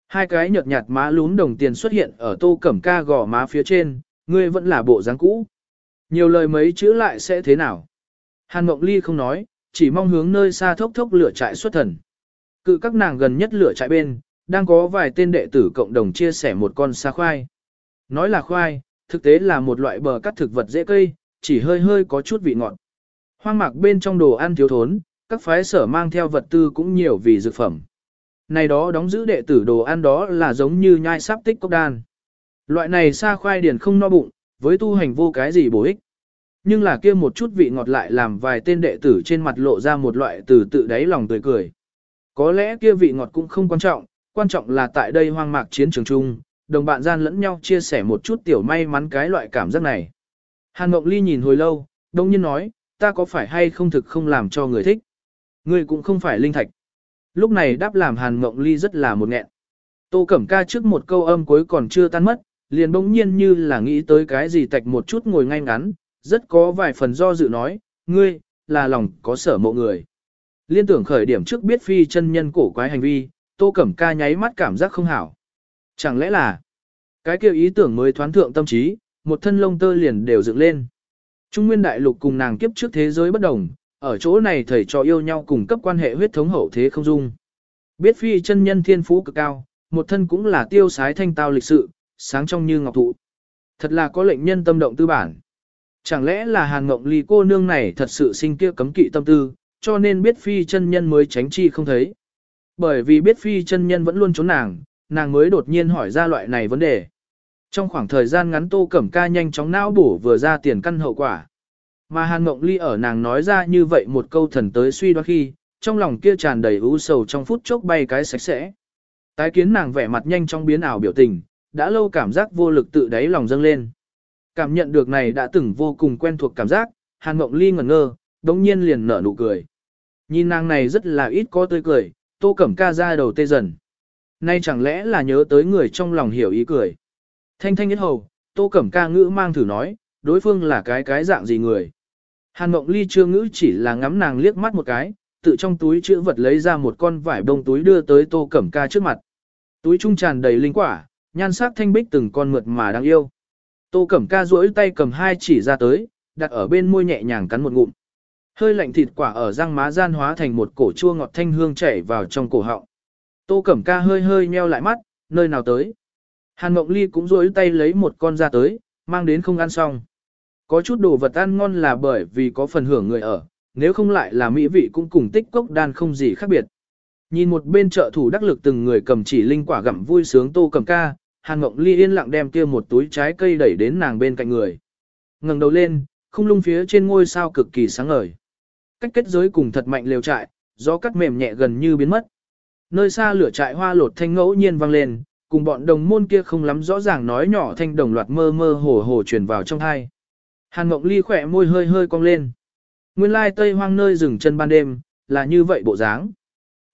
Hai cái nhợt nhạt má lún đồng tiền xuất hiện ở Tô Cẩm Ca gò má phía trên, ngươi vẫn là bộ dáng cũ. Nhiều lời mấy chữ lại sẽ thế nào? Hàn Mộng Ly không nói, chỉ mong hướng nơi xa thốc thốc lửa trại xuất thần. Cự các nàng gần nhất lửa trại bên, đang có vài tên đệ tử cộng đồng chia sẻ một con xa khoai. Nói là khoai, thực tế là một loại bờ cắt thực vật dễ cây, chỉ hơi hơi có chút vị ngọt. Hoang mạc bên trong đồ ăn thiếu thốn, các phái sở mang theo vật tư cũng nhiều vì dược phẩm. Này đó đóng giữ đệ tử đồ ăn đó là giống như nhai sáp tích cốc đan. Loại này xa khoai điển không no bụng, với tu hành vô cái gì bổ ích. Nhưng là kia một chút vị ngọt lại làm vài tên đệ tử trên mặt lộ ra một loại từ tự đáy lòng tươi cười. Có lẽ kia vị ngọt cũng không quan trọng, quan trọng là tại đây hoang mạc chiến trường chung, đồng bạn gian lẫn nhau chia sẻ một chút tiểu may mắn cái loại cảm giác này. Hàn Ngọc Ly nhìn hồi lâu, đông nhiên nói, ta có phải hay không thực không làm cho người thích. Ngươi cũng không phải linh thạch. Lúc này đáp làm Hàn Mộng Ly rất là một nghẹn. Tô Cẩm Ca trước một câu âm cuối còn chưa tan mất, liền bỗng nhiên như là nghĩ tới cái gì tạch một chút ngồi ngay ngắn, rất có vài phần do dự nói, ngươi, là lòng có sở mộ người. Liên tưởng khởi điểm trước biết phi chân nhân cổ quái hành vi, Tô Cẩm Ca nháy mắt cảm giác không hảo. Chẳng lẽ là, cái kêu ý tưởng mới thoán thượng tâm trí, một thân lông tơ liền đều dựng lên. Trung Nguyên Đại Lục cùng nàng kiếp trước thế giới bất đồng, ở chỗ này thầy trò yêu nhau cùng cấp quan hệ huyết thống hậu thế không dung. Biết phi chân nhân thiên phú cực cao, một thân cũng là tiêu sái thanh tao lịch sự, sáng trong như ngọc thụ. Thật là có lệnh nhân tâm động tư bản. Chẳng lẽ là hàn ngộng ly cô nương này thật sự sinh kia cấm kỵ tâm tư, cho nên biết phi chân nhân mới tránh chi không thấy. Bởi vì biết phi chân nhân vẫn luôn trốn nàng, nàng mới đột nhiên hỏi ra loại này vấn đề. Trong khoảng thời gian ngắn Tô Cẩm Ca nhanh chóng não bổ vừa ra tiền căn hậu quả. Mà Hàn Mộng Ly ở nàng nói ra như vậy một câu thần tới suy đoán khi, trong lòng kia tràn đầy u sầu trong phút chốc bay cái sạch sẽ. Tái kiến nàng vẻ mặt nhanh trong biến ảo biểu tình, đã lâu cảm giác vô lực tự đáy lòng dâng lên. Cảm nhận được này đã từng vô cùng quen thuộc cảm giác, Hàn Mộng Ly ngẩn ngơ, đống nhiên liền nở nụ cười. Nhìn nàng này rất là ít có tươi cười, tô cẩm ca ra đầu tê dần. Nay chẳng lẽ là nhớ tới người trong lòng hiểu ý cười. Thanh thanh nhất hầu, tô cẩm ca ngữ mang thử nói, đối phương là cái cái dạng gì người. Hàn Mộng Ly chưa ngữ chỉ là ngắm nàng liếc mắt một cái, tự trong túi chữ vật lấy ra một con vải bông túi đưa tới tô cẩm ca trước mặt. Túi trung tràn đầy linh quả, nhan sắc thanh bích từng con mượt mà đáng yêu. Tô cẩm ca duỗi tay cầm hai chỉ ra tới, đặt ở bên môi nhẹ nhàng cắn một ngụm. Hơi lạnh thịt quả ở răng má gian hóa thành một cổ chua ngọt thanh hương chảy vào trong cổ họng. Tô Cẩm Ca hơi hơi nheo lại mắt, nơi nào tới. Hàn Mộng Ly cũng rối tay lấy một con ra tới, mang đến không ăn xong. Có chút đồ vật ăn ngon là bởi vì có phần hưởng người ở, nếu không lại là mỹ vị cũng cùng tích cốc đan không gì khác biệt. Nhìn một bên trợ thủ đắc lực từng người cầm chỉ linh quả gặm vui sướng Tô cầm Ca, Hàn Mộng Ly yên lặng đem kia một túi trái cây đẩy đến nàng bên cạnh người. ngẩng đầu lên, không lung phía trên ngôi sao cực kỳ sáng ngời cách kết giới cùng thật mạnh lều trại, gió cắt mềm nhẹ gần như biến mất. Nơi xa lửa trại hoa lột thanh ngẫu nhiên vang lên, cùng bọn đồng môn kia không lắm rõ ràng nói nhỏ thanh đồng loạt mơ mơ hồ hồ truyền vào trong thai. Hàn Mộng Ly khỏe môi hơi hơi cong lên. Nguyên lai tây hoang nơi rừng chân ban đêm, là như vậy bộ dáng.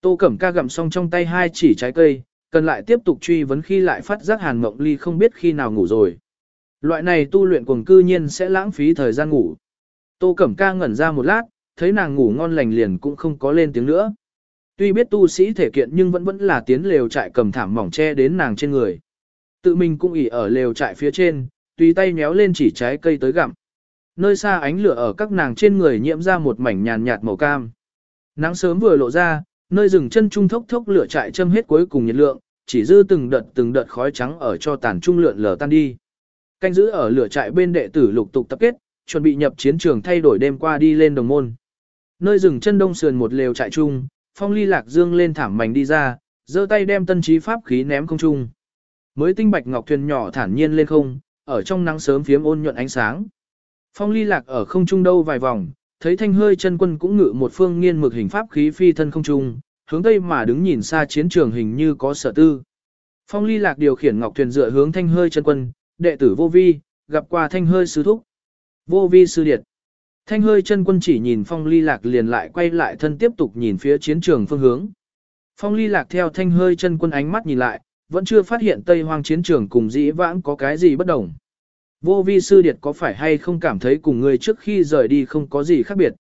Tô Cẩm ca gặm xong trong tay hai chỉ trái cây, cần lại tiếp tục truy vấn khi lại phát giác Hàn Mộng Ly không biết khi nào ngủ rồi. Loại này tu luyện cuồng cư nhiên sẽ lãng phí thời gian ngủ. Tô Cẩm ca ngẩn ra một lát, thấy nàng ngủ ngon lành liền cũng không có lên tiếng nữa. Tuy biết tu sĩ thể kiện nhưng vẫn vẫn là tiến lều trại cầm thảm mỏng che đến nàng trên người. Tự mình cũng ỉ ở lều trại phía trên, tùy tay méo lên chỉ trái cây tới gặm. Nơi xa ánh lửa ở các nàng trên người nhiễm ra một mảnh nhàn nhạt màu cam. Nắng sớm vừa lộ ra, nơi rừng chân trung thốc thốc lửa trại châm hết cuối cùng nhiệt lượng, chỉ dư từng đợt từng đợt khói trắng ở cho tàn trung lượn lờ tan đi. Canh giữ ở lửa trại bên đệ tử lục tục tập kết, chuẩn bị nhập chiến trường thay đổi đêm qua đi lên đồng môn. Nơi rừng chân đông sườn một lều trại chung, phong ly lạc dương lên thảm mảnh đi ra, giơ tay đem tân trí pháp khí ném không trung. Mới tinh bạch ngọc thuyền nhỏ thản nhiên lên không, ở trong nắng sớm phiếm ôn nhuận ánh sáng. Phong ly lạc ở không trung đâu vài vòng, thấy thanh hơi chân quân cũng ngự một phương nghiên mực hình pháp khí phi thân không trung, hướng tây mà đứng nhìn xa chiến trường hình như có sở tư. Phong ly lạc điều khiển ngọc thuyền dựa hướng thanh hơi chân quân, đệ tử vô vi, gặp qua thanh hơi sứ thúc. Vô vi sư điệt. Thanh hơi chân quân chỉ nhìn phong ly lạc liền lại quay lại thân tiếp tục nhìn phía chiến trường phương hướng. Phong ly lạc theo thanh hơi chân quân ánh mắt nhìn lại, vẫn chưa phát hiện tây hoang chiến trường cùng dĩ vãng có cái gì bất đồng. Vô vi sư điệt có phải hay không cảm thấy cùng người trước khi rời đi không có gì khác biệt.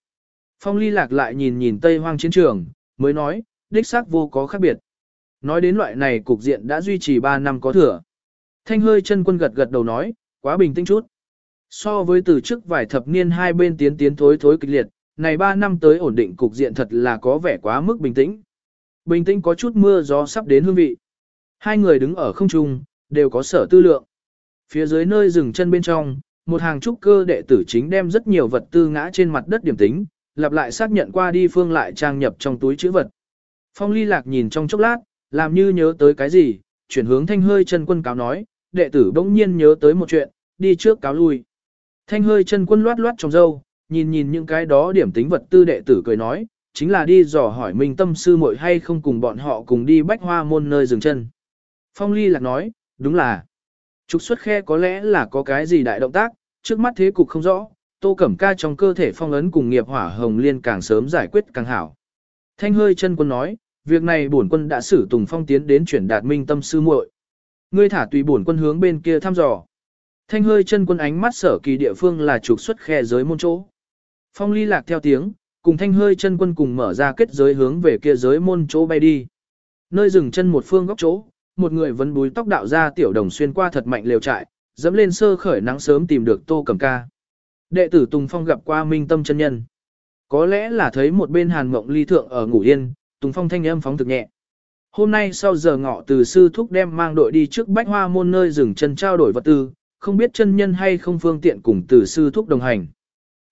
Phong ly lạc lại nhìn nhìn tây hoang chiến trường, mới nói, đích xác vô có khác biệt. Nói đến loại này cục diện đã duy trì 3 năm có thừa. Thanh hơi chân quân gật gật đầu nói, quá bình tĩnh chút. So với từ trước vài thập niên hai bên tiến tiến thối thối kịch liệt, này 3 năm tới ổn định cục diện thật là có vẻ quá mức bình tĩnh. Bình tĩnh có chút mưa gió sắp đến hương vị. Hai người đứng ở không trung, đều có sở tư lượng. Phía dưới nơi dừng chân bên trong, một hàng trúc cơ đệ tử chính đem rất nhiều vật tư ngã trên mặt đất điểm tính, lặp lại xác nhận qua đi phương lại trang nhập trong túi chữ vật. Phong ly lạc nhìn trong chốc lát, làm như nhớ tới cái gì, chuyển hướng thanh hơi chân quân cáo nói, đệ tử bỗng nhiên nhớ tới một chuyện, đi trước cáo lui. Thanh hơi chân quân loát loát trong dâu, nhìn nhìn những cái đó điểm tính vật tư đệ tử cười nói, chính là đi dò hỏi minh tâm sư muội hay không cùng bọn họ cùng đi bách hoa môn nơi dừng chân. Phong ly lạc nói, đúng là. Trục xuất khe có lẽ là có cái gì đại động tác, trước mắt thế cục không rõ, tô cẩm ca trong cơ thể phong ấn cùng nghiệp hỏa hồng liên càng sớm giải quyết càng hảo. Thanh hơi chân quân nói, việc này bổn quân đã xử tùng phong tiến đến chuyển đạt minh tâm sư muội. Ngươi thả tùy bổn quân hướng bên kia thăm dò. Thanh hơi chân quân ánh mắt sở kỳ địa phương là trục xuất khe giới môn chỗ. Phong ly lạc theo tiếng, cùng thanh hơi chân quân cùng mở ra kết giới hướng về kia giới môn chỗ bay đi. Nơi dừng chân một phương góc chỗ, một người vấn búi tóc đạo ra tiểu đồng xuyên qua thật mạnh lều trại, dẫm lên sơ khởi nắng sớm tìm được tô cầm ca. Đệ tử Tùng Phong gặp qua minh tâm chân nhân. Có lẽ là thấy một bên hàn mộng ly thượng ở ngủ yên, Tùng Phong thanh âm phóng thực nhẹ. Hôm nay sau giờ ngọ từ sư thúc đem mang đội đi trước bách hoa môn nơi dừng chân trao đổi vật tư, không biết chân nhân hay không phương tiện cùng từ sư thúc đồng hành.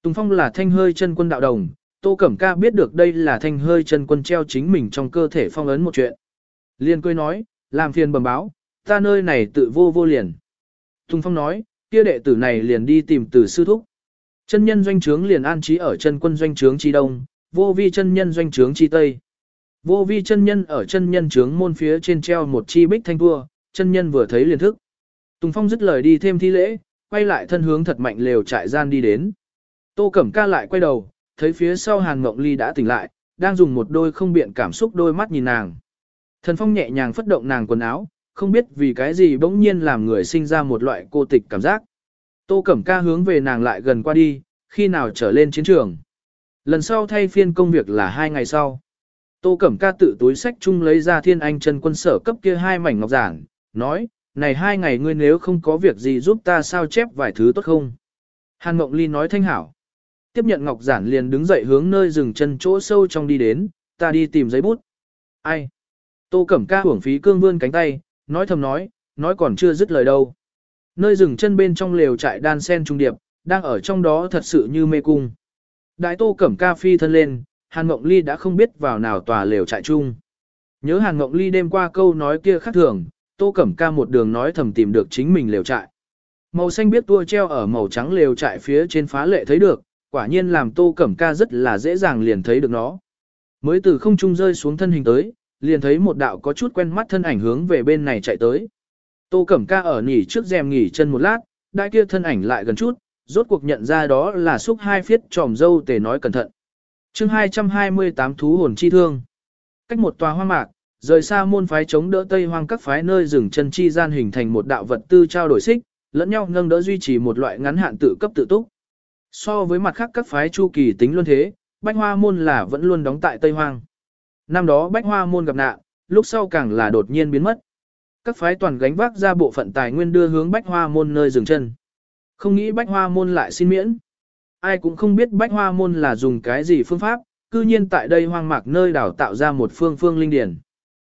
Tùng Phong là thanh hơi chân quân đạo đồng, Tô Cẩm Ca biết được đây là thanh hơi chân quân treo chính mình trong cơ thể phong ấn một chuyện. Liên cười nói, làm phiền bẩm báo, ta nơi này tự vô vô liền. Tùng Phong nói, kia đệ tử này liền đi tìm từ sư thúc. Chân nhân doanh trướng liền an trí ở chân quân doanh trướng chi đông, vô vi chân nhân doanh trướng chi tây. Vô vi chân nhân ở chân nhân trướng môn phía trên treo một chi bích thanh tua, chân nhân vừa thấy liền thức. Tùng Phong dứt lời đi thêm thi lễ, quay lại thân hướng thật mạnh lều trại gian đi đến. Tô Cẩm Ca lại quay đầu, thấy phía sau Hàn Ngộng Ly đã tỉnh lại, đang dùng một đôi không biện cảm xúc đôi mắt nhìn nàng. Thần Phong nhẹ nhàng phất động nàng quần áo, không biết vì cái gì bỗng nhiên làm người sinh ra một loại cô tịch cảm giác. Tô Cẩm Ca hướng về nàng lại gần qua đi, khi nào trở lên chiến trường. Lần sau thay phiên công việc là hai ngày sau. Tô Cẩm Ca tự túi sách chung lấy ra thiên anh chân quân sở cấp kia hai mảnh ngọc giản, nói, này hai ngày ngươi nếu không có việc gì giúp ta sao chép vài thứ tốt không? Hàn Mộng Ly nói thanh hảo. Tiếp nhận ngọc giản liền đứng dậy hướng nơi rừng chân chỗ sâu trong đi đến, ta đi tìm giấy bút. Ai? Tô Cẩm Ca hưởng phí cương vươn cánh tay, nói thầm nói, nói còn chưa dứt lời đâu. Nơi rừng chân bên trong lều trại đan sen trung điệp, đang ở trong đó thật sự như mê cung. Đại Tô Cẩm Ca phi thân lên, Hàn Mộng Ly đã không biết vào nào tòa lều trại chung. Nhớ Hàn Mộng Ly đêm qua câu nói kia khác thường, Tô Cẩm Ca một đường nói thầm tìm được chính mình lều trại. Màu xanh biết tua treo ở màu trắng lều trại phía trên phá lệ thấy được, quả nhiên làm Tô Cẩm Ca rất là dễ dàng liền thấy được nó. Mới từ không trung rơi xuống thân hình tới, liền thấy một đạo có chút quen mắt thân ảnh hướng về bên này chạy tới. Tô Cẩm Ca ở nghỉ trước rèm nghỉ chân một lát, đại kia thân ảnh lại gần chút, rốt cuộc nhận ra đó là xúc hai phiết tròm dâu tề nói cẩn thận. chương 228 thú hồn chi thương. Cách một tòa hoa mạc, rời xa môn phái chống đỡ Tây Hoang các phái nơi rừng chân chi gian hình thành một đạo vật tư trao đổi xích, lẫn nhau nâng đỡ duy trì một loại ngắn hạn tự cấp tự túc. So với mặt khác các phái chu kỳ tính luôn thế, Bách Hoa môn là vẫn luôn đóng tại Tây Hoang. Năm đó Bách Hoa môn gặp nạn, lúc sau càng là đột nhiên biến mất. Các phái toàn gánh vác ra bộ phận tài nguyên đưa hướng Bách Hoa môn nơi dừng chân. Không nghĩ Bách Hoa môn lại xin miễn. Ai cũng không biết Bách Hoa môn là dùng cái gì phương pháp, cư nhiên tại đây hoang mạc nơi đào tạo ra một phương phương linh điển.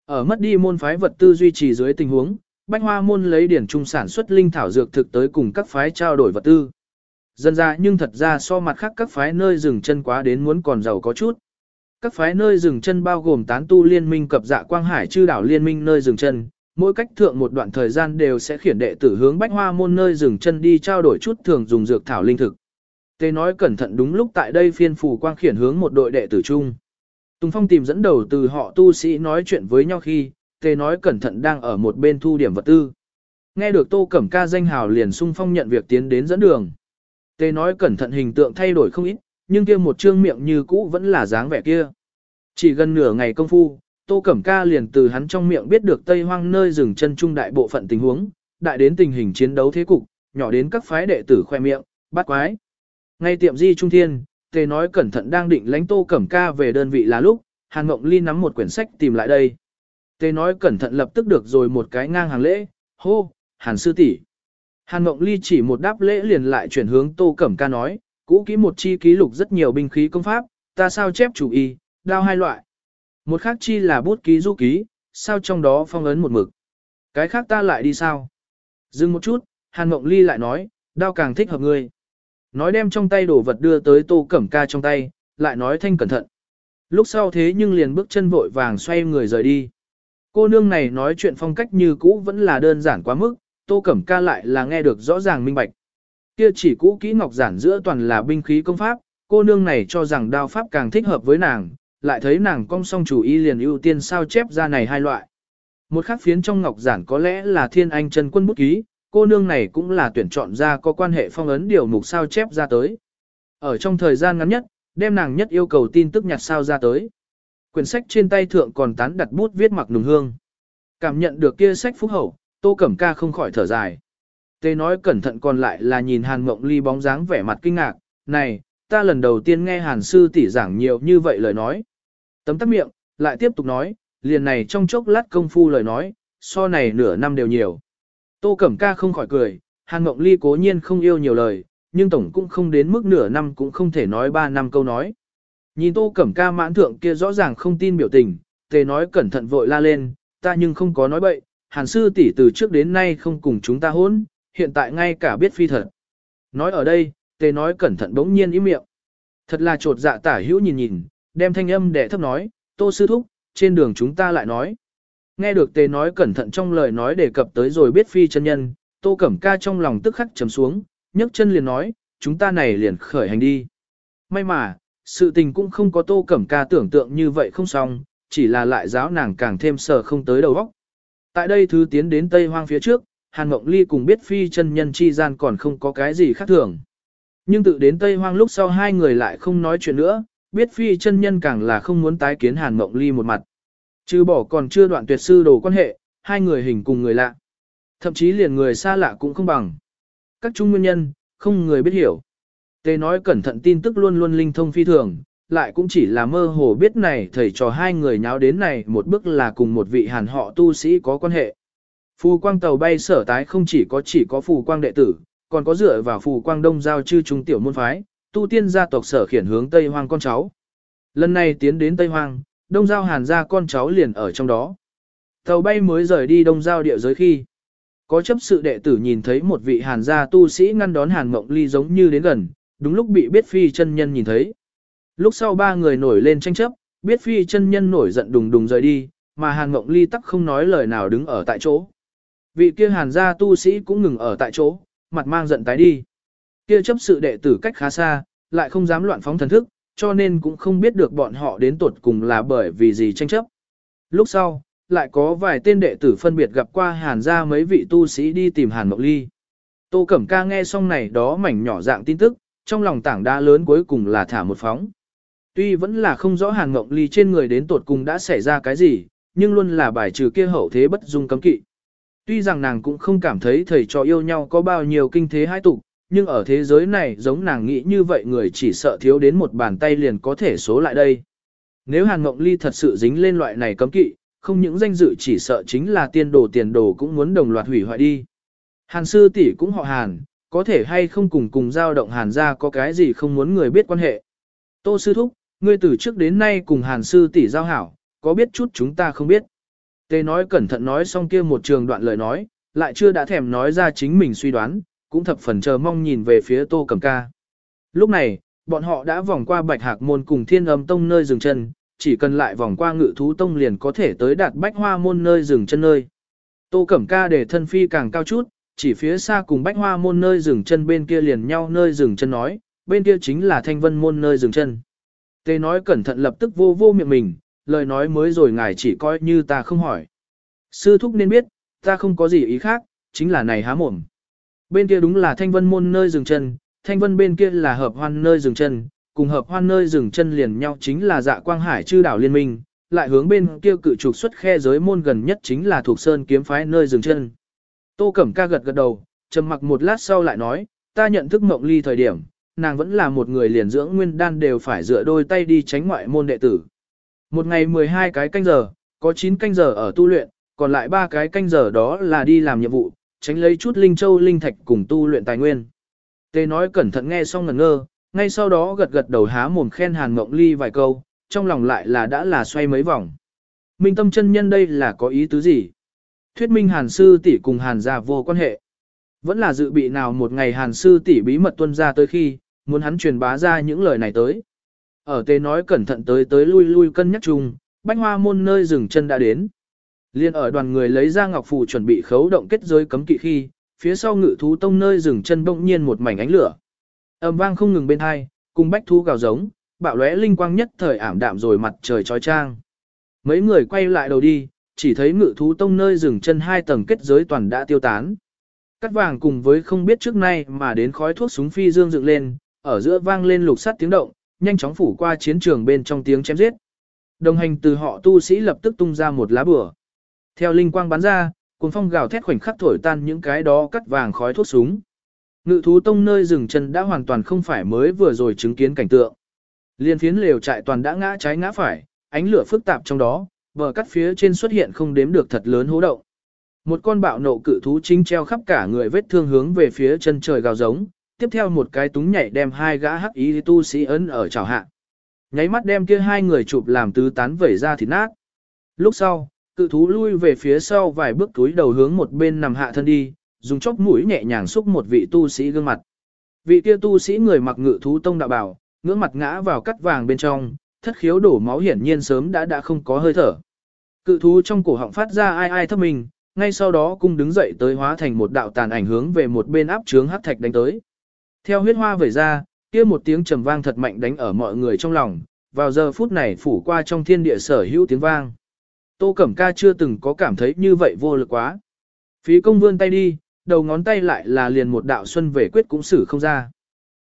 Ở mất đi môn phái vật tư duy trì dưới tình huống, Bách Hoa môn lấy điển trung sản xuất linh thảo dược thực tới cùng các phái trao đổi vật tư. Dân ra nhưng thật ra so mặt khác các phái nơi dừng chân quá đến muốn còn giàu có chút. Các phái nơi dừng chân bao gồm tán tu liên minh cập dạ quang hải chư đảo liên minh nơi dừng chân, mỗi cách thượng một đoạn thời gian đều sẽ khiển đệ tử hướng bách hoa môn nơi dừng chân đi trao đổi chút thường dùng dược thảo linh thực. Tê nói cẩn thận đúng lúc tại đây phiên phủ quang khiển hướng một đội đệ tử chung. Tùng Phong tìm dẫn đầu từ họ tu sĩ nói chuyện với nhau khi, tề nói cẩn thận đang ở một bên thu điểm vật tư. Nghe được Tô Cẩm Ca danh hào liền sung phong nhận việc tiến đến dẫn đường. Tề nói cẩn thận hình tượng thay đổi không ít, nhưng kia một trương miệng như cũ vẫn là dáng vẻ kia. Chỉ gần nửa ngày công phu, Tô Cẩm Ca liền từ hắn trong miệng biết được Tây Hoang nơi rừng chân trung đại bộ phận tình huống, đại đến tình hình chiến đấu thế cục, nhỏ đến các phái đệ tử khoe miệng, bắt quái. Ngay tiệm di trung thiên, Tề nói cẩn thận đang định lánh Tô Cẩm Ca về đơn vị là lúc, Hàn Mộng Ly nắm một quyển sách tìm lại đây. Tề nói cẩn thận lập tức được rồi một cái ngang hàng lễ, hô, Hàn sư tỷ. Hàn Mộng Ly chỉ một đáp lễ liền lại chuyển hướng Tô Cẩm Ca nói, cũ kỹ một chi ký lục rất nhiều binh khí công pháp, ta sao chép chủ y, đao hai loại. Một khác chi là bút ký du ký, sao trong đó phong ấn một mực. Cái khác ta lại đi sao? Dừng một chút, Hàn Mộng Ly lại nói, đao càng thích hợp ngươi. Nói đem trong tay đồ vật đưa tới tô cẩm ca trong tay, lại nói thanh cẩn thận. Lúc sau thế nhưng liền bước chân vội vàng xoay người rời đi. Cô nương này nói chuyện phong cách như cũ vẫn là đơn giản quá mức, tô cẩm ca lại là nghe được rõ ràng minh bạch. Kia chỉ cũ kỹ ngọc giản giữa toàn là binh khí công pháp, cô nương này cho rằng đao pháp càng thích hợp với nàng, lại thấy nàng cong song chủ y liền ưu tiên sao chép ra này hai loại. Một khắc phiến trong ngọc giản có lẽ là thiên anh chân quân bút ký, cô nương này cũng là tuyển chọn ra có quan hệ phong ấn điều mục sao chép ra tới. Ở trong thời gian ngắn nhất, đem nàng nhất yêu cầu tin tức nhặt sao ra tới. Quyển sách trên tay thượng còn tán đặt bút viết mặc nùng hương. Cảm nhận được kia sách phúc hậu, tô cẩm ca không khỏi thở dài. Tê nói cẩn thận còn lại là nhìn hàn mộng ly bóng dáng vẻ mặt kinh ngạc, này, ta lần đầu tiên nghe hàn sư tỷ giảng nhiều như vậy lời nói. Tấm tắt miệng, lại tiếp tục nói, liền này trong chốc lát công phu lời nói, so này nửa năm đều nhiều. Tô Cẩm Ca không khỏi cười, Hàn Mộng Ly cố nhiên không yêu nhiều lời, nhưng tổng cũng không đến mức nửa năm cũng không thể nói ba năm câu nói. Nhìn Tô Cẩm Ca mãn thượng kia rõ ràng không tin biểu tình, tề nói cẩn thận vội la lên, ta nhưng không có nói bậy, Hàn sư tỷ từ trước đến nay không cùng chúng ta hôn, hiện tại ngay cả biết phi thật. Nói ở đây, tề nói cẩn thận bỗng nhiên ý miệng. Thật là trột dạ tả hữu nhìn nhìn, đem thanh âm để thấp nói, tô sư thúc, trên đường chúng ta lại nói. Nghe được tề nói cẩn thận trong lời nói đề cập tới rồi biết phi chân nhân, tô cẩm ca trong lòng tức khắc trầm xuống, nhấc chân liền nói, chúng ta này liền khởi hành đi. May mà, sự tình cũng không có tô cẩm ca tưởng tượng như vậy không xong, chỉ là lại giáo nàng càng thêm sở không tới đầu óc. Tại đây thứ tiến đến Tây Hoang phía trước, Hàn Mộng Ly cùng biết phi chân nhân chi gian còn không có cái gì khác thường. Nhưng tự đến Tây Hoang lúc sau hai người lại không nói chuyện nữa, biết phi chân nhân càng là không muốn tái kiến Hàn Mộng Ly một mặt. Chứ bỏ còn chưa đoạn tuyệt sư đồ quan hệ, hai người hình cùng người lạ. Thậm chí liền người xa lạ cũng không bằng. Các trung nguyên nhân, không người biết hiểu. Tê nói cẩn thận tin tức luôn luôn linh thông phi thường, lại cũng chỉ là mơ hồ biết này thầy trò hai người nháo đến này một bước là cùng một vị hàn họ tu sĩ có quan hệ. Phù quang tàu bay sở tái không chỉ có chỉ có phù quang đệ tử, còn có dựa vào phù quang đông giao chư trung tiểu môn phái, tu tiên gia tộc sở khiển hướng Tây Hoang con cháu. Lần này tiến đến Tây Hoang, đông giao hàn gia con cháu liền ở trong đó. Tàu bay mới rời đi đông giao địa giới khi. Có chấp sự đệ tử nhìn thấy một vị hàn gia tu sĩ ngăn đón hàn mộng ly giống như đến gần, đúng lúc bị biết phi chân nhân nhìn thấy. Lúc sau ba người nổi lên tranh chấp, biết phi chân nhân nổi giận đùng đùng rời đi, mà hàn mộng ly tắc không nói lời nào đứng ở tại chỗ. Vị kia hàn gia tu sĩ cũng ngừng ở tại chỗ, mặt mang giận tái đi. Kia chấp sự đệ tử cách khá xa, lại không dám loạn phóng thần thức, cho nên cũng không biết được bọn họ đến tuột cùng là bởi vì gì tranh chấp. Lúc sau, lại có vài tên đệ tử phân biệt gặp qua hàn gia mấy vị tu sĩ đi tìm hàn mộng ly. Tô Cẩm Ca nghe xong này đó mảnh nhỏ dạng tin tức, trong lòng tảng đá lớn cuối cùng là thả một phóng. Tuy vẫn là không rõ hàn mộng ly trên người đến tuột cùng đã xảy ra cái gì, nhưng luôn là bài trừ kia hậu thế bất dung cấm kỵ. Tuy rằng nàng cũng không cảm thấy thầy trò yêu nhau có bao nhiêu kinh thế hai tục, nhưng ở thế giới này giống nàng nghĩ như vậy người chỉ sợ thiếu đến một bàn tay liền có thể số lại đây. Nếu Hàn Ngộng Ly thật sự dính lên loại này cấm kỵ, không những danh dự chỉ sợ chính là tiên đồ tiền đồ cũng muốn đồng loạt hủy hoại đi. Hàn sư tỷ cũng họ Hàn, có thể hay không cùng cùng giao động Hàn ra có cái gì không muốn người biết quan hệ. Tô sư thúc, ngươi từ trước đến nay cùng Hàn sư tỷ giao hảo, có biết chút chúng ta không biết. Tê nói cẩn thận nói xong kia một trường đoạn lời nói, lại chưa đã thèm nói ra chính mình suy đoán, cũng thập phần chờ mong nhìn về phía Tô Cẩm Ca. Lúc này, bọn họ đã vòng qua Bạch Hạc Môn cùng Thiên Âm Tông nơi dừng chân, chỉ cần lại vòng qua Ngự Thú Tông liền có thể tới đạt Bách Hoa Môn nơi dừng chân nơi. Tô Cẩm Ca để thân phi càng cao chút, chỉ phía xa cùng Bách Hoa Môn nơi dừng chân bên kia liền nhau nơi dừng chân nói, bên kia chính là Thanh Vân Môn nơi dừng chân. Tê nói cẩn thận lập tức vô vô miệng mình, lời nói mới rồi ngài chỉ coi như ta không hỏi. Sư thúc nên biết, ta không có gì ý khác, chính là này há mồm. Bên kia đúng là thanh vân môn nơi dừng chân, thanh vân bên kia là hợp hoan nơi dừng chân, cùng hợp hoan nơi dừng chân liền nhau chính là dạ quang hải chư đảo liên minh, lại hướng bên kia cự trục xuất khe giới môn gần nhất chính là thuộc sơn kiếm phái nơi dừng chân. Tô Cẩm ca gật gật đầu, trầm mặc một lát sau lại nói, ta nhận thức mộng ly thời điểm, nàng vẫn là một người liền dưỡng nguyên đan đều phải dựa đôi tay đi tránh ngoại môn đệ tử. Một ngày 12 cái canh giờ, có 9 canh giờ ở tu luyện, còn lại 3 cái canh giờ đó là đi làm nhiệm vụ, tránh lấy chút linh châu linh thạch cùng tu luyện tài nguyên. Tê nói cẩn thận nghe xong ngẩn ngơ, ngay sau đó gật gật đầu há mồm khen Hàn Ngộng Ly vài câu, trong lòng lại là đã là xoay mấy vòng. Minh tâm chân nhân đây là có ý tứ gì? Thuyết minh Hàn sư tỷ cùng Hàn gia vô quan hệ. Vẫn là dự bị nào một ngày Hàn sư tỷ bí mật tuân ra tới khi, muốn hắn truyền bá ra những lời này tới. Ở tê nói cẩn thận tới tới lui lui cân nhắc chung, bách hoa môn nơi dừng chân đã đến. Liên ở đoàn người lấy ra ngọc phù chuẩn bị khấu động kết giới cấm kỵ khi, phía sau ngự thú tông nơi dừng chân bỗng nhiên một mảnh ánh lửa. Âm vang không ngừng bên hai, cùng bách thú gào giống, bạo lóe linh quang nhất thời ảm đạm rồi mặt trời chói trang Mấy người quay lại đầu đi, chỉ thấy ngự thú tông nơi dừng chân hai tầng kết giới toàn đã tiêu tán. Cắt vàng cùng với không biết trước nay mà đến khói thuốc súng phi dương dựng lên, ở giữa vang lên lục sắt tiếng động, nhanh chóng phủ qua chiến trường bên trong tiếng chém giết. Đồng hành từ họ tu sĩ lập tức tung ra một lá bửa. Theo linh quang bắn ra, cuồng phong gào thét khoảnh khắc thổi tan những cái đó cắt vàng khói thuốc súng. Ngự thú tông nơi rừng chân đã hoàn toàn không phải mới vừa rồi chứng kiến cảnh tượng. Liên phiến lều trại toàn đã ngã trái ngã phải, ánh lửa phức tạp trong đó, bờ cắt phía trên xuất hiện không đếm được thật lớn hố động. Một con bạo nộ cự thú chính treo khắp cả người vết thương hướng về phía chân trời gào giống, tiếp theo một cái túng nhảy đem hai gã hắc ý tu sĩ ấn ở chảo hạ. Nháy mắt đem kia hai người chụp làm tứ tán vẩy ra thịt nát. Lúc sau, cự thú lui về phía sau vài bước túi đầu hướng một bên nằm hạ thân đi, dùng chóp mũi nhẹ nhàng xúc một vị tu sĩ gương mặt. Vị kia tu sĩ người mặc ngự thú tông đạo bảo, ngưỡng mặt ngã vào cắt vàng bên trong, thất khiếu đổ máu hiển nhiên sớm đã đã không có hơi thở. Cự thú trong cổ họng phát ra ai ai thấp mình, ngay sau đó cung đứng dậy tới hóa thành một đạo tàn ảnh hướng về một bên áp trướng hắc thạch đánh tới. Theo huyết hoa vẩy ra, kia một tiếng trầm vang thật mạnh đánh ở mọi người trong lòng, vào giờ phút này phủ qua trong thiên địa sở hữu tiếng vang. Tô Cẩm Ca chưa từng có cảm thấy như vậy vô lực quá. Phí công vươn tay đi, đầu ngón tay lại là liền một đạo xuân về quyết cũng xử không ra.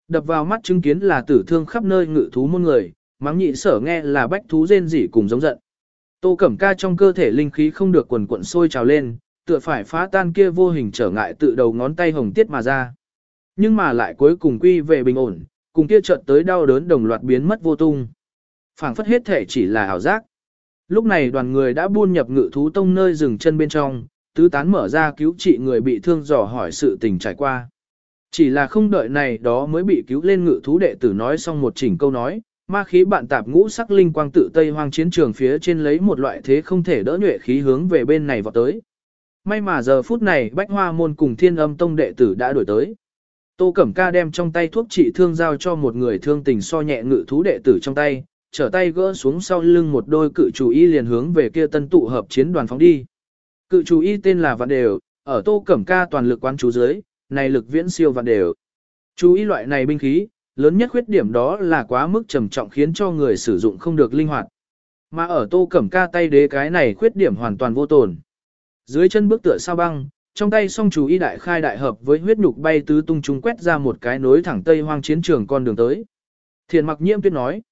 Đập vào mắt chứng kiến là tử thương khắp nơi ngự thú môn người, mắng nhị sở nghe là bách thú rên rỉ cùng giống giận. Tô Cẩm Ca trong cơ thể linh khí không được quần cuộn sôi trào lên, tựa phải phá tan kia vô hình trở ngại tự đầu ngón tay hồng tiết mà ra. Nhưng mà lại cuối cùng quy về bình ổn, cùng kia chợt tới đau đớn đồng loạt biến mất vô tung. phảng phất hết thể chỉ là ảo giác. Lúc này đoàn người đã buôn nhập ngự thú tông nơi dừng chân bên trong, tứ tán mở ra cứu trị người bị thương dò hỏi sự tình trải qua. Chỉ là không đợi này đó mới bị cứu lên ngự thú đệ tử nói xong một chỉnh câu nói, ma khí bạn tạp ngũ sắc linh quang tự tây hoang chiến trường phía trên lấy một loại thế không thể đỡ nhuệ khí hướng về bên này vào tới. May mà giờ phút này bách hoa môn cùng thiên âm tông đệ tử đã đổi tới. Tô Cẩm Ca đem trong tay thuốc trị thương giao cho một người thương tình so nhẹ ngự thú đệ tử trong tay, trở tay gỡ xuống sau lưng một đôi cự chủ y liền hướng về kia tân tụ hợp chiến đoàn phóng đi. Cự chủ y tên là Vạn Đều, ở Tô Cẩm Ca toàn lực quán chú dưới, này lực viễn siêu Vạn Đều. Chú ý loại này binh khí, lớn nhất khuyết điểm đó là quá mức trầm trọng khiến cho người sử dụng không được linh hoạt. Mà ở Tô Cẩm Ca tay đế cái này khuyết điểm hoàn toàn vô tồn. Dưới chân bước tựa sao băng, trong tay song chú y đại khai đại hợp với huyết nhục bay tứ tung chúng quét ra một cái nối thẳng tây hoang chiến trường con đường tới. Thiền mặc nhiễm tuyết nói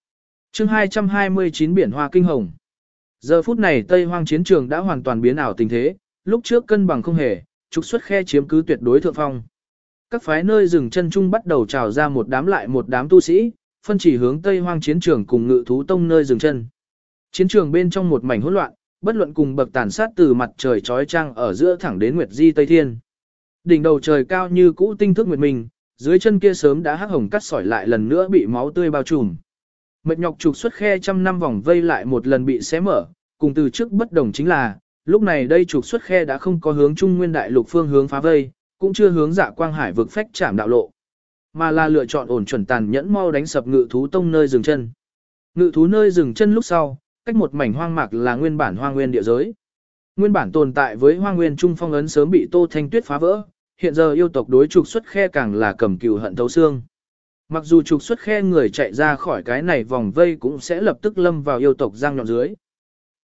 chương 229 biển hoa kinh hồng. Giờ phút này tây hoang chiến trường đã hoàn toàn biến ảo tình thế, lúc trước cân bằng không hề, trục xuất khe chiếm cứ tuyệt đối thượng phong. Các phái nơi rừng chân trung bắt đầu trào ra một đám lại một đám tu sĩ, phân chỉ hướng tây hoang chiến trường cùng ngự thú tông nơi rừng chân. Chiến trường bên trong một mảnh hỗn loạn, bất luận cùng bậc tàn sát từ mặt trời trói trăng ở giữa thẳng đến Nguyệt Di Tây Thiên. Đỉnh đầu trời cao như cũ tinh thức nguyệt mình, dưới chân kia sớm đã hắc hồng cắt sỏi lại lần nữa bị máu tươi bao trùm. Mệt nhọc trục xuất khe trăm năm vòng vây lại một lần bị xé mở, cùng từ trước bất đồng chính là, lúc này đây trục xuất khe đã không có hướng trung nguyên đại lục phương hướng phá vây, cũng chưa hướng dạ quang hải vực phách chạm đạo lộ, mà là lựa chọn ổn chuẩn tàn nhẫn mau đánh sập ngự thú tông nơi dừng chân. Ngự thú nơi dừng chân lúc sau, cách một mảnh hoang mạc là nguyên bản hoang nguyên địa giới. Nguyên bản tồn tại với hoang nguyên trung phong ấn sớm bị Tô Thanh Tuyết phá vỡ, hiện giờ yêu tộc đối trục xuất khe càng là cầm cừu hận thấu xương. Mặc dù trục xuất khe người chạy ra khỏi cái này vòng vây cũng sẽ lập tức lâm vào yêu tộc giang nhọn dưới.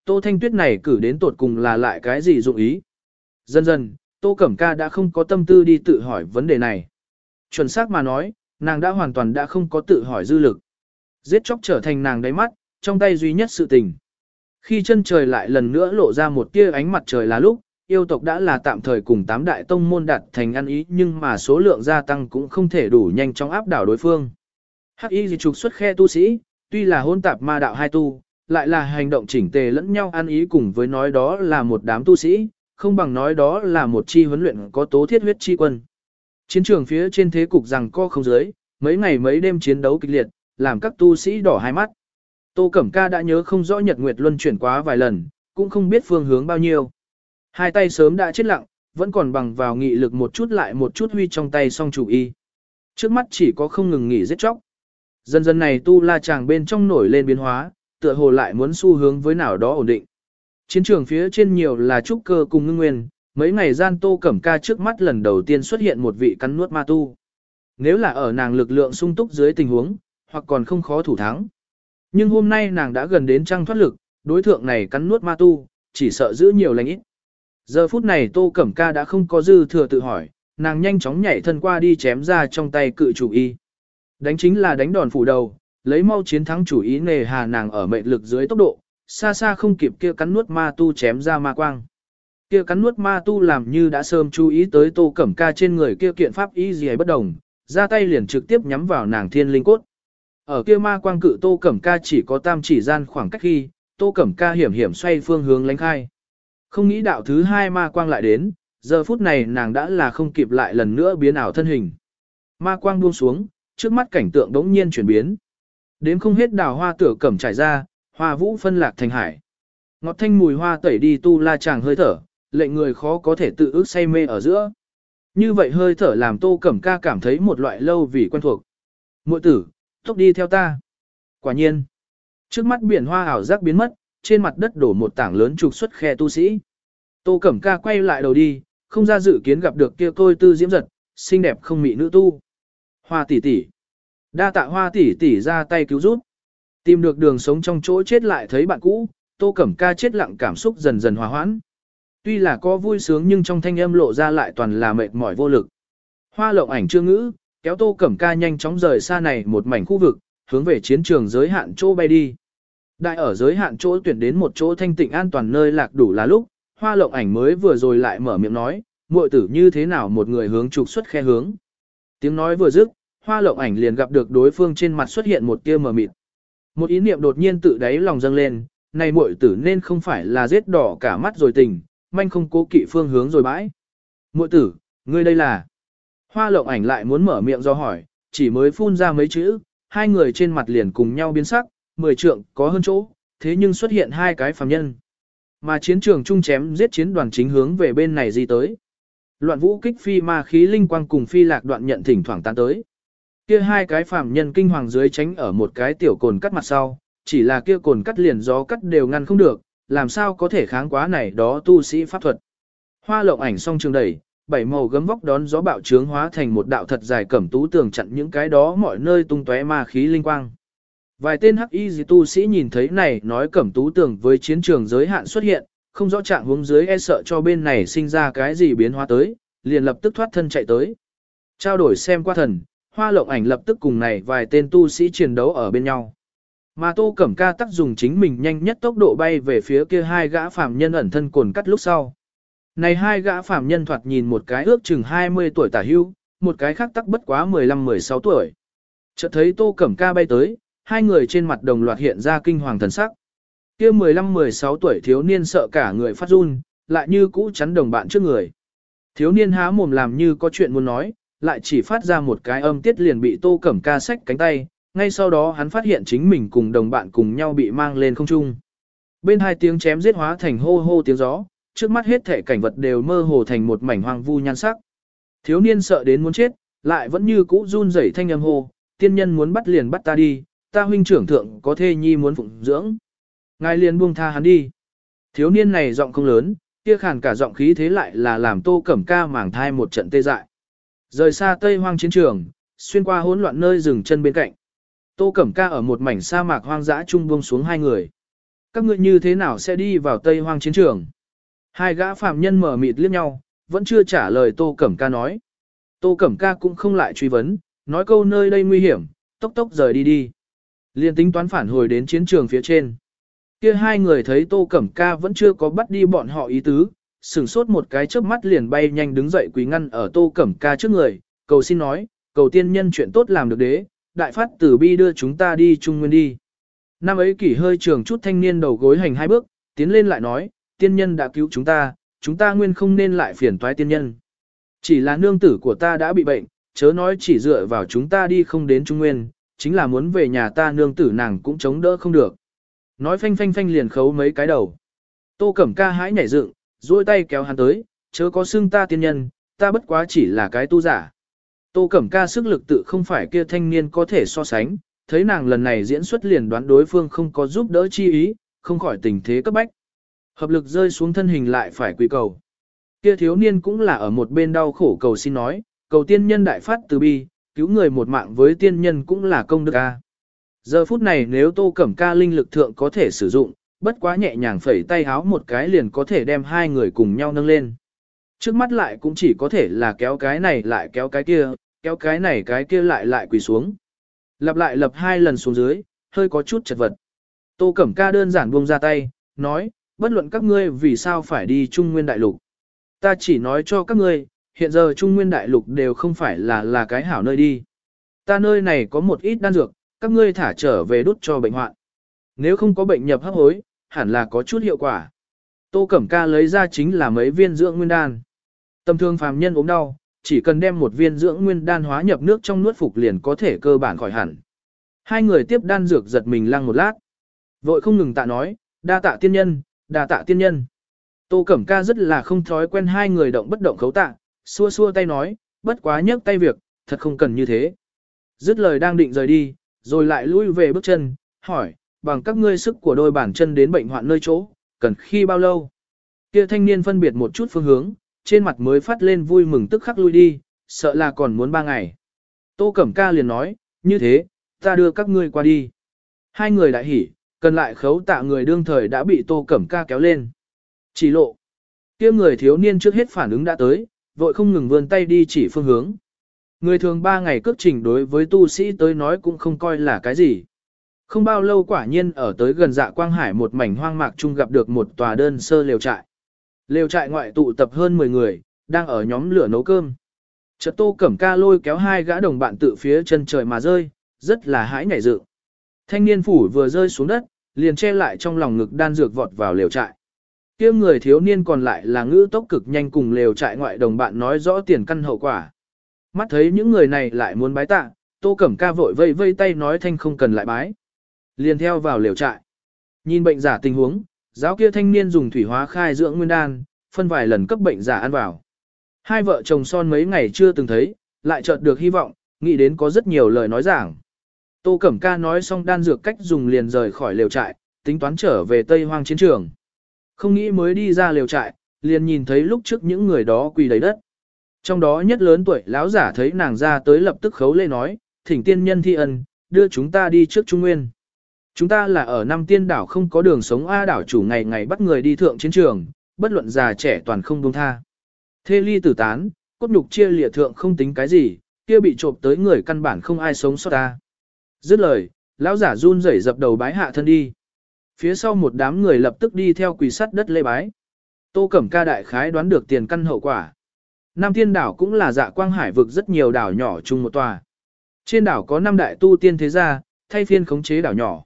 Tô Thanh Tuyết này cử đến tột cùng là lại cái gì dụng ý. Dần dần, Tô Cẩm Ca đã không có tâm tư đi tự hỏi vấn đề này. Chuẩn xác mà nói, nàng đã hoàn toàn đã không có tự hỏi dư lực. Giết chóc trở thành nàng đáy mắt, trong tay duy nhất sự tình. Khi chân trời lại lần nữa lộ ra một tia ánh mặt trời là lúc, yêu tộc đã là tạm thời cùng tám đại tông môn đạt thành ăn ý nhưng mà số lượng gia tăng cũng không thể đủ nhanh chóng áp đảo đối phương. Hắc y gì trục xuất khe tu sĩ, tuy là hôn tạp ma đạo hai tu, lại là hành động chỉnh tề lẫn nhau ăn ý cùng với nói đó là một đám tu sĩ, không bằng nói đó là một chi huấn luyện có tố thiết huyết chi quân. Chiến trường phía trên thế cục rằng co không giới, mấy ngày mấy đêm chiến đấu kịch liệt, làm các tu sĩ đỏ hai mắt. Tô Cẩm Ca đã nhớ không rõ Nhật Nguyệt Luân chuyển quá vài lần, cũng không biết phương hướng bao nhiêu. Hai tay sớm đã chết lặng, vẫn còn bằng vào nghị lực một chút lại một chút huy trong tay song chủ y. Trước mắt chỉ có không ngừng nghỉ giết chóc. Dần dần này tu la chàng bên trong nổi lên biến hóa, tựa hồ lại muốn xu hướng với nào đó ổn định. Chiến trường phía trên nhiều là trúc cơ cùng ngưng nguyên, mấy ngày gian Tô Cẩm Ca trước mắt lần đầu tiên xuất hiện một vị cắn nuốt ma tu. Nếu là ở nàng lực lượng sung túc dưới tình huống, hoặc còn không khó thủ thắng. Nhưng hôm nay nàng đã gần đến trăng thoát lực, đối thượng này cắn nuốt ma tu, chỉ sợ giữ nhiều lành ít. Giờ phút này Tô Cẩm Ca đã không có dư thừa tự hỏi, nàng nhanh chóng nhảy thân qua đi chém ra trong tay cự chủ y. Đánh chính là đánh đòn phủ đầu, lấy mau chiến thắng chủ ý nề hà nàng ở mệnh lực dưới tốc độ, xa xa không kịp kia cắn nuốt ma tu chém ra ma quang. Kia cắn nuốt ma tu làm như đã sớm chú ý tới Tô Cẩm Ca trên người kia kiện pháp ý gì bất đồng, ra tay liền trực tiếp nhắm vào nàng thiên linh cốt. Ở kia ma quang cự Tô Cẩm Ca chỉ có tam chỉ gian khoảng cách khi, Tô Cẩm Ca hiểm hiểm xoay phương hướng lánh khai. Không nghĩ đạo thứ hai ma quang lại đến, giờ phút này nàng đã là không kịp lại lần nữa biến ảo thân hình. Ma quang buông xuống, trước mắt cảnh tượng đống nhiên chuyển biến. Đến không hết đào hoa tửa cẩm trải ra, hoa vũ phân lạc thành hải. Ngọt thanh mùi hoa tẩy đi tu la chàng hơi thở, lệnh người khó có thể tự ước say mê ở giữa. Như vậy hơi thở làm tô cẩm ca cảm thấy một loại lâu vì quen thuộc. Mội tử, tốc đi theo ta. Quả nhiên, trước mắt biển hoa ảo giác biến mất, trên mặt đất đổ một tảng lớn trục xuất khe tu sĩ. Tô Cẩm Ca quay lại đầu đi, không ra dự kiến gặp được kia tôi tư diễm giật, xinh đẹp không mị nữ tu. Hoa tỷ tỷ. Đa tạ hoa tỷ tỷ ra tay cứu giúp. Tìm được đường sống trong chỗ chết lại thấy bạn cũ, Tô Cẩm Ca chết lặng cảm xúc dần dần hòa hoãn. Tuy là có vui sướng nhưng trong thanh âm lộ ra lại toàn là mệt mỏi vô lực. Hoa lộng ảnh chưa ngữ, kéo Tô Cẩm Ca nhanh chóng rời xa này một mảnh khu vực, hướng về chiến trường giới hạn chỗ bay đi. Đại ở giới hạn chỗ tuyển đến một chỗ thanh tịnh an toàn nơi lạc đủ là lúc, hoa lộng ảnh mới vừa rồi lại mở miệng nói, muội tử như thế nào một người hướng trục xuất khe hướng. Tiếng nói vừa dứt, hoa lộng ảnh liền gặp được đối phương trên mặt xuất hiện một tia mờ mịt. Một ý niệm đột nhiên tự đáy lòng dâng lên, này muội tử nên không phải là giết đỏ cả mắt rồi tình, manh không cố kỵ phương hướng rồi bãi. Muội tử, ngươi đây là... Hoa lộng ảnh lại muốn mở miệng do hỏi, chỉ mới phun ra mấy chữ, hai người trên mặt liền cùng nhau biến sắc, mười trượng có hơn chỗ, thế nhưng xuất hiện hai cái phàm nhân. Mà chiến trường chung chém giết chiến đoàn chính hướng về bên này gì tới. Loạn vũ kích phi ma khí linh quang cùng phi lạc đoạn nhận thỉnh thoảng tan tới. Kia hai cái phàm nhân kinh hoàng dưới tránh ở một cái tiểu cồn cắt mặt sau, chỉ là kia cồn cắt liền gió cắt đều ngăn không được, làm sao có thể kháng quá này đó tu sĩ pháp thuật. Hoa lộng ảnh song trường đẩy, bảy màu gấm vóc đón gió bạo trướng hóa thành một đạo thật dài cẩm tú tường chặn những cái đó mọi nơi tung tóe ma khí linh quang. Vài tên hắc y tu sĩ nhìn thấy này nói cẩm tú tưởng với chiến trường giới hạn xuất hiện, không rõ trạng hướng dưới e sợ cho bên này sinh ra cái gì biến hóa tới, liền lập tức thoát thân chạy tới. Trao đổi xem qua thần, hoa lộng ảnh lập tức cùng này vài tên tu sĩ chiến đấu ở bên nhau. Mà Tô Cẩm Ca tắc dùng chính mình nhanh nhất tốc độ bay về phía kia hai gã phạm nhân ẩn thân cồn cắt lúc sau. Này hai gã phạm nhân thoạt nhìn một cái ước chừng 20 tuổi tả hưu, một cái khác tắc bất quá 15-16 tuổi. Chợt thấy Tô Cẩm Ca bay tới, hai người trên mặt đồng loạt hiện ra kinh hoàng thần sắc. Kia 15-16 tuổi thiếu niên sợ cả người phát run, lại như cũ chắn đồng bạn trước người. Thiếu niên há mồm làm như có chuyện muốn nói, lại chỉ phát ra một cái âm tiết liền bị Tô Cẩm Ca xách cánh tay, ngay sau đó hắn phát hiện chính mình cùng đồng bạn cùng nhau bị mang lên không trung. Bên hai tiếng chém giết hóa thành hô hô tiếng gió, trước mắt hết thể cảnh vật đều mơ hồ thành một mảnh hoang vu nhan sắc. Thiếu niên sợ đến muốn chết, lại vẫn như cũ run rẩy thanh âm hô, tiên nhân muốn bắt liền bắt ta đi, ta huynh trưởng thượng có thê nhi muốn phụng dưỡng. Ngài liền buông tha hắn đi. Thiếu niên này giọng không lớn, kia khàn cả giọng khí thế lại là làm tô cẩm ca màng thai một trận tê dại. Rời xa tây hoang chiến trường, xuyên qua hỗn loạn nơi rừng chân bên cạnh. Tô cẩm ca ở một mảnh sa mạc hoang dã trung buông xuống hai người. Các ngươi như thế nào sẽ đi vào tây hoang chiến trường? Hai gã phạm nhân mở mịt liếc nhau, vẫn chưa trả lời Tô Cẩm Ca nói. Tô Cẩm Ca cũng không lại truy vấn, nói câu nơi đây nguy hiểm, tốc tốc rời đi đi. Liên tính toán phản hồi đến chiến trường phía trên. Kia hai người thấy Tô Cẩm Ca vẫn chưa có bắt đi bọn họ ý tứ, sửng sốt một cái chớp mắt liền bay nhanh đứng dậy quỳ ngăn ở Tô Cẩm Ca trước người, cầu xin nói, cầu tiên nhân chuyện tốt làm được đế, đại phát tử bi đưa chúng ta đi trung nguyên đi. Năm ấy kỷ hơi trường chút thanh niên đầu gối hành hai bước, tiến lên lại nói, tiên nhân đã cứu chúng ta, chúng ta nguyên không nên lại phiền toái tiên nhân. Chỉ là nương tử của ta đã bị bệnh, chớ nói chỉ dựa vào chúng ta đi không đến trung nguyên, chính là muốn về nhà ta nương tử nàng cũng chống đỡ không được. Nói phanh phanh phanh liền khấu mấy cái đầu. Tô Cẩm Ca hãi nhảy dựng, duỗi tay kéo hắn tới, chớ có xưng ta tiên nhân, ta bất quá chỉ là cái tu giả. Tô Cẩm Ca sức lực tự không phải kia thanh niên có thể so sánh, thấy nàng lần này diễn xuất liền đoán đối phương không có giúp đỡ chi ý, không khỏi tình thế cấp bách. Hợp lực rơi xuống thân hình lại phải quỳ cầu. Kia thiếu niên cũng là ở một bên đau khổ cầu xin nói, cầu tiên nhân đại phát từ bi, cứu người một mạng với tiên nhân cũng là công đức ca. Giờ phút này nếu tô cẩm ca linh lực thượng có thể sử dụng, bất quá nhẹ nhàng phẩy tay háo một cái liền có thể đem hai người cùng nhau nâng lên. Trước mắt lại cũng chỉ có thể là kéo cái này lại kéo cái kia, kéo cái này cái kia lại lại quỳ xuống. Lặp lại lập hai lần xuống dưới, hơi có chút chật vật. Tô Cẩm Ca đơn giản buông ra tay, nói, bất luận các ngươi vì sao phải đi Trung Nguyên Đại Lục. Ta chỉ nói cho các ngươi, hiện giờ Trung Nguyên Đại Lục đều không phải là là cái hảo nơi đi. Ta nơi này có một ít đan dược, các ngươi thả trở về đút cho bệnh hoạn. Nếu không có bệnh nhập hấp hối, hẳn là có chút hiệu quả. Tô Cẩm Ca lấy ra chính là mấy viên dưỡng nguyên đan. Tầm thương phàm nhân ốm đau, chỉ cần đem một viên dưỡng nguyên đan hóa nhập nước trong nuốt phục liền có thể cơ bản khỏi hẳn. Hai người tiếp đan dược giật mình lăng một lát. Vội không ngừng tạ nói, đa tạ tiên nhân, đa tạ tiên nhân. Tô Cẩm Ca rất là không thói quen hai người động bất động khấu tạ, xua xua tay nói, bất quá nhấc tay việc, thật không cần như thế. Dứt lời đang định rời đi, rồi lại lui về bước chân, hỏi, bằng các ngươi sức của đôi bản chân đến bệnh hoạn nơi chỗ, cần khi bao lâu? Kia thanh niên phân biệt một chút phương hướng, trên mặt mới phát lên vui mừng tức khắc lui đi, sợ là còn muốn ba ngày. Tô Cẩm Ca liền nói, như thế, ta đưa các ngươi qua đi. Hai người đại hỉ, cần lại khấu tạ người đương thời đã bị Tô Cẩm Ca kéo lên. Chỉ lộ. kia người thiếu niên trước hết phản ứng đã tới, vội không ngừng vươn tay đi chỉ phương hướng. Người thường ba ngày cước trình đối với tu sĩ tới nói cũng không coi là cái gì. Không bao lâu quả nhiên ở tới gần dạ quang hải một mảnh hoang mạc chung gặp được một tòa đơn sơ lều trại. Lều trại ngoại tụ tập hơn 10 người, đang ở nhóm lửa nấu cơm. Chợt tô cẩm ca lôi kéo hai gã đồng bạn tự phía chân trời mà rơi, rất là hãi nhảy dựng. Thanh niên phủ vừa rơi xuống đất, liền che lại trong lòng ngực đan dược vọt vào lều trại kia người thiếu niên còn lại là ngữ tốc cực nhanh cùng lều trại ngoại đồng bạn nói rõ tiền căn hậu quả. Mắt thấy những người này lại muốn bái tạ, tô cẩm ca vội vây vây tay nói thanh không cần lại bái. Liền theo vào lều trại. Nhìn bệnh giả tình huống, giáo kia thanh niên dùng thủy hóa khai dưỡng nguyên đan, phân vài lần cấp bệnh giả ăn vào. Hai vợ chồng son mấy ngày chưa từng thấy, lại chợt được hy vọng, nghĩ đến có rất nhiều lời nói giảng. Tô Cẩm Ca nói xong đan dược cách dùng liền rời khỏi lều trại, tính toán trở về Tây Hoang chiến trường. Không nghĩ mới đi ra liều trại, liền nhìn thấy lúc trước những người đó quỳ đầy đất. Trong đó nhất lớn tuổi lão giả thấy nàng ra tới lập tức khấu lê nói, thỉnh tiên nhân thi ân, đưa chúng ta đi trước Trung Nguyên. Chúng ta là ở năm tiên đảo không có đường sống A đảo chủ ngày ngày bắt người đi thượng chiến trường, bất luận già trẻ toàn không buông tha. Thê ly tử tán, cốt nhục chia lịa thượng không tính cái gì, kia bị trộm tới người căn bản không ai sống sót ta. Dứt lời, lão giả run rẩy dập đầu bái hạ thân đi. Phía sau một đám người lập tức đi theo quỳ sắt đất lê bái. Tô Cẩm Ca đại khái đoán được tiền căn hậu quả. Nam thiên đảo cũng là dạ quang hải vực rất nhiều đảo nhỏ chung một tòa. Trên đảo có năm đại tu tiên thế gia, thay phiên khống chế đảo nhỏ.